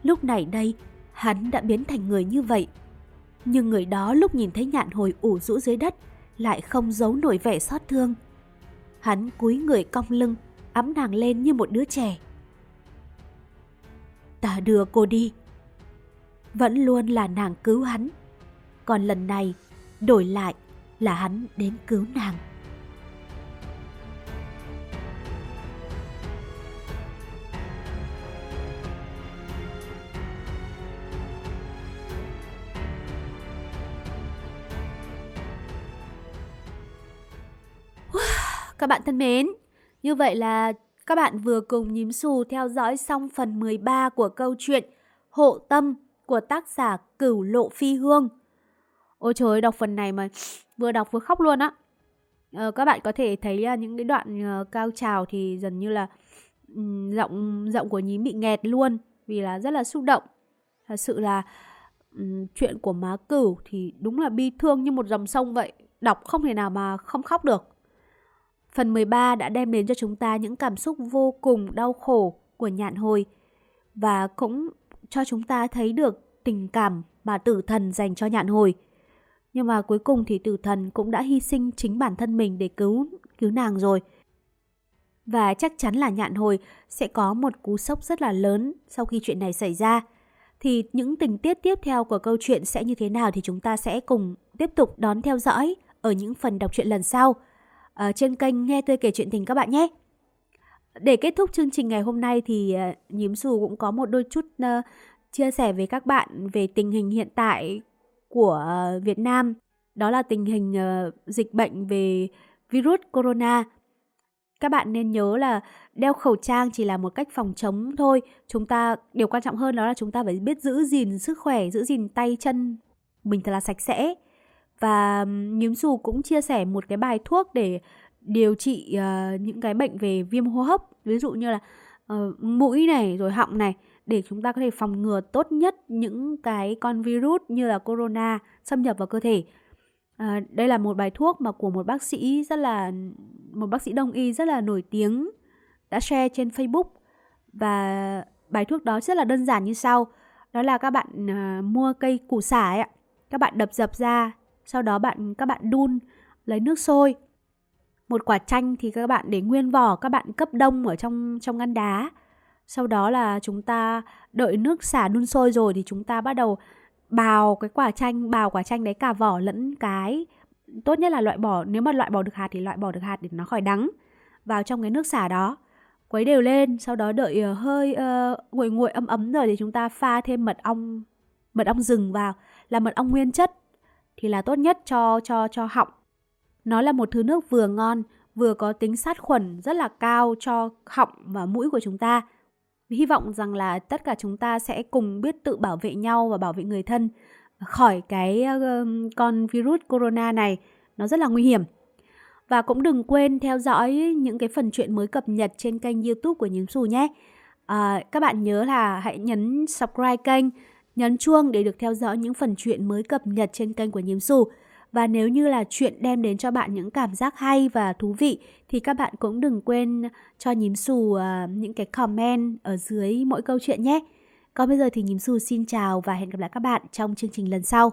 Lúc này đây, hắn đã biến thành người như vậy. Nhưng người đó lúc nhìn thấy nhạn hồi ủ rũ dưới đất, lại không giấu nổi vẻ xót thương. Hắn cúi người cong lưng, ấm nàng lên như một đứa trẻ. Ta đưa cô đi. Vẫn luôn là nàng cứu hắn. Còn lần này, đổi lại là hắn đến cứu nàng. các bạn thân mến, như vậy là các bạn vừa cùng nhím xù theo dõi xong phần 13 của câu chuyện Hộ Tâm của tác giả Cửu Lộ Phi Hương. Ôi trời ơi, đọc phần này mà vừa đọc vừa khóc luôn á. Ờ, các bạn có thể thấy uh, những cái đoạn uh, cao trào thì dần như là um, giọng giọng của nhím bị nghẹt luôn vì là rất là xúc động. Thật sự là um, chuyện của má cửu thì đúng là bi thương như một dòng sông vậy. Đọc không thể nào mà không khóc được. Phần 13 đã đem đến cho chúng ta những cảm xúc vô cùng đau khổ của nhạn hồi và cũng cho chúng ta thấy được tình cảm mà tử thần dành cho nhạn hồi. Nhưng mà cuối cùng thì tử thần cũng đã hy sinh chính bản thân mình để cứu cứu nàng rồi. Và chắc chắn là nhạn hồi sẽ có một cú sốc rất là lớn sau khi chuyện này xảy ra. Thì những tình tiết tiếp theo của câu chuyện sẽ như thế nào thì chúng ta sẽ cùng tiếp tục đón theo dõi ở những phần đọc truyện lần sau ở trên kênh Nghe Tôi Kể Chuyện Tình các bạn nhé. Để kết thúc chương trình ngày hôm nay thì uh, Nhím Xù cũng có một đôi chút uh, chia sẻ với các bạn về tình hình hiện tại của ờ, Việt Nam. Đó là tình hình uh, dịch bệnh về virus corona. Các bạn nên nhớ là đeo khẩu trang chỉ là một cách phòng chống thôi. Chúng ta điều quan trọng hơn đó là chúng ta phải biết giữ gìn sức khỏe, giữ gìn tay chân mình thật là sạch sẽ. Và Nhím Xù cũng chia sẻ một cái bài thuốc để điều trị uh, những cái bệnh về viêm hô hấp, ví dụ như là uh, mũi này rồi họng này để chúng ta có thể phòng ngừa tốt nhất những cái con virus như là corona xâm nhập vào cơ thể. À, đây là một bài thuốc mà của một bác sĩ rất là một bác sĩ đông y rất là nổi tiếng đã share trên Facebook. Và bài thuốc đó rất là đơn giản như sau. Đó là các bạn à, mua cây củ sả ấy, các bạn đập dập ra sau đó bạn các bạn đun lấy nước sôi. Một quả chanh thì các bạn để nguyên vỏ các bạn cấp đông ở trong trong ngăn đá sau đó là chúng ta đợi nước xả đun sôi rồi thì chúng ta bắt đầu bào cái quả chanh bào quả chanh đấy cả vỏ lẫn cái tốt nhất là loại bỏ nếu mà loại bỏ được hạt thì loại bỏ được hạt để nó khỏi đắng vào trong cái nước xả đó quấy đều lên sau đó đợi ờ, hơi uh, nguội nguội ấm ấm rồi thì chúng ta pha thêm mật ong mật ong rừng vào là mật ong nguyên chất thì là tốt nhất cho cho cho họng. Nó là một thứ nước vừa ngon, vừa có tính sát khuẩn rất là cao cho họng và mũi của chúng ta. Hy vọng rằng là tất cả chúng ta sẽ cùng biết tự bảo vệ nhau và bảo vệ người thân khỏi cái ờ, con virus corona này. Nó rất là nguy hiểm. Và cũng đừng quên theo dõi những cái phần chuyện mới cập nhật trên kênh youtube của Nhím Xù nhé. À, các bạn nhớ là hãy nhấn subscribe kênh nhấn chuông để được theo dõi những phần chuyện mới cập nhật trên kênh của nhím Xù. Và nếu như là chuyện đem đến cho bạn những cảm giác hay và thú vị thì các bạn cũng đừng quên cho Nhím Xù uh, những cái comment ở dưới mỗi câu chuyện nhé. Còn bây giờ thì Nhím Xù xin chào và hẹn gặp lại các bạn trong chương trình lần sau.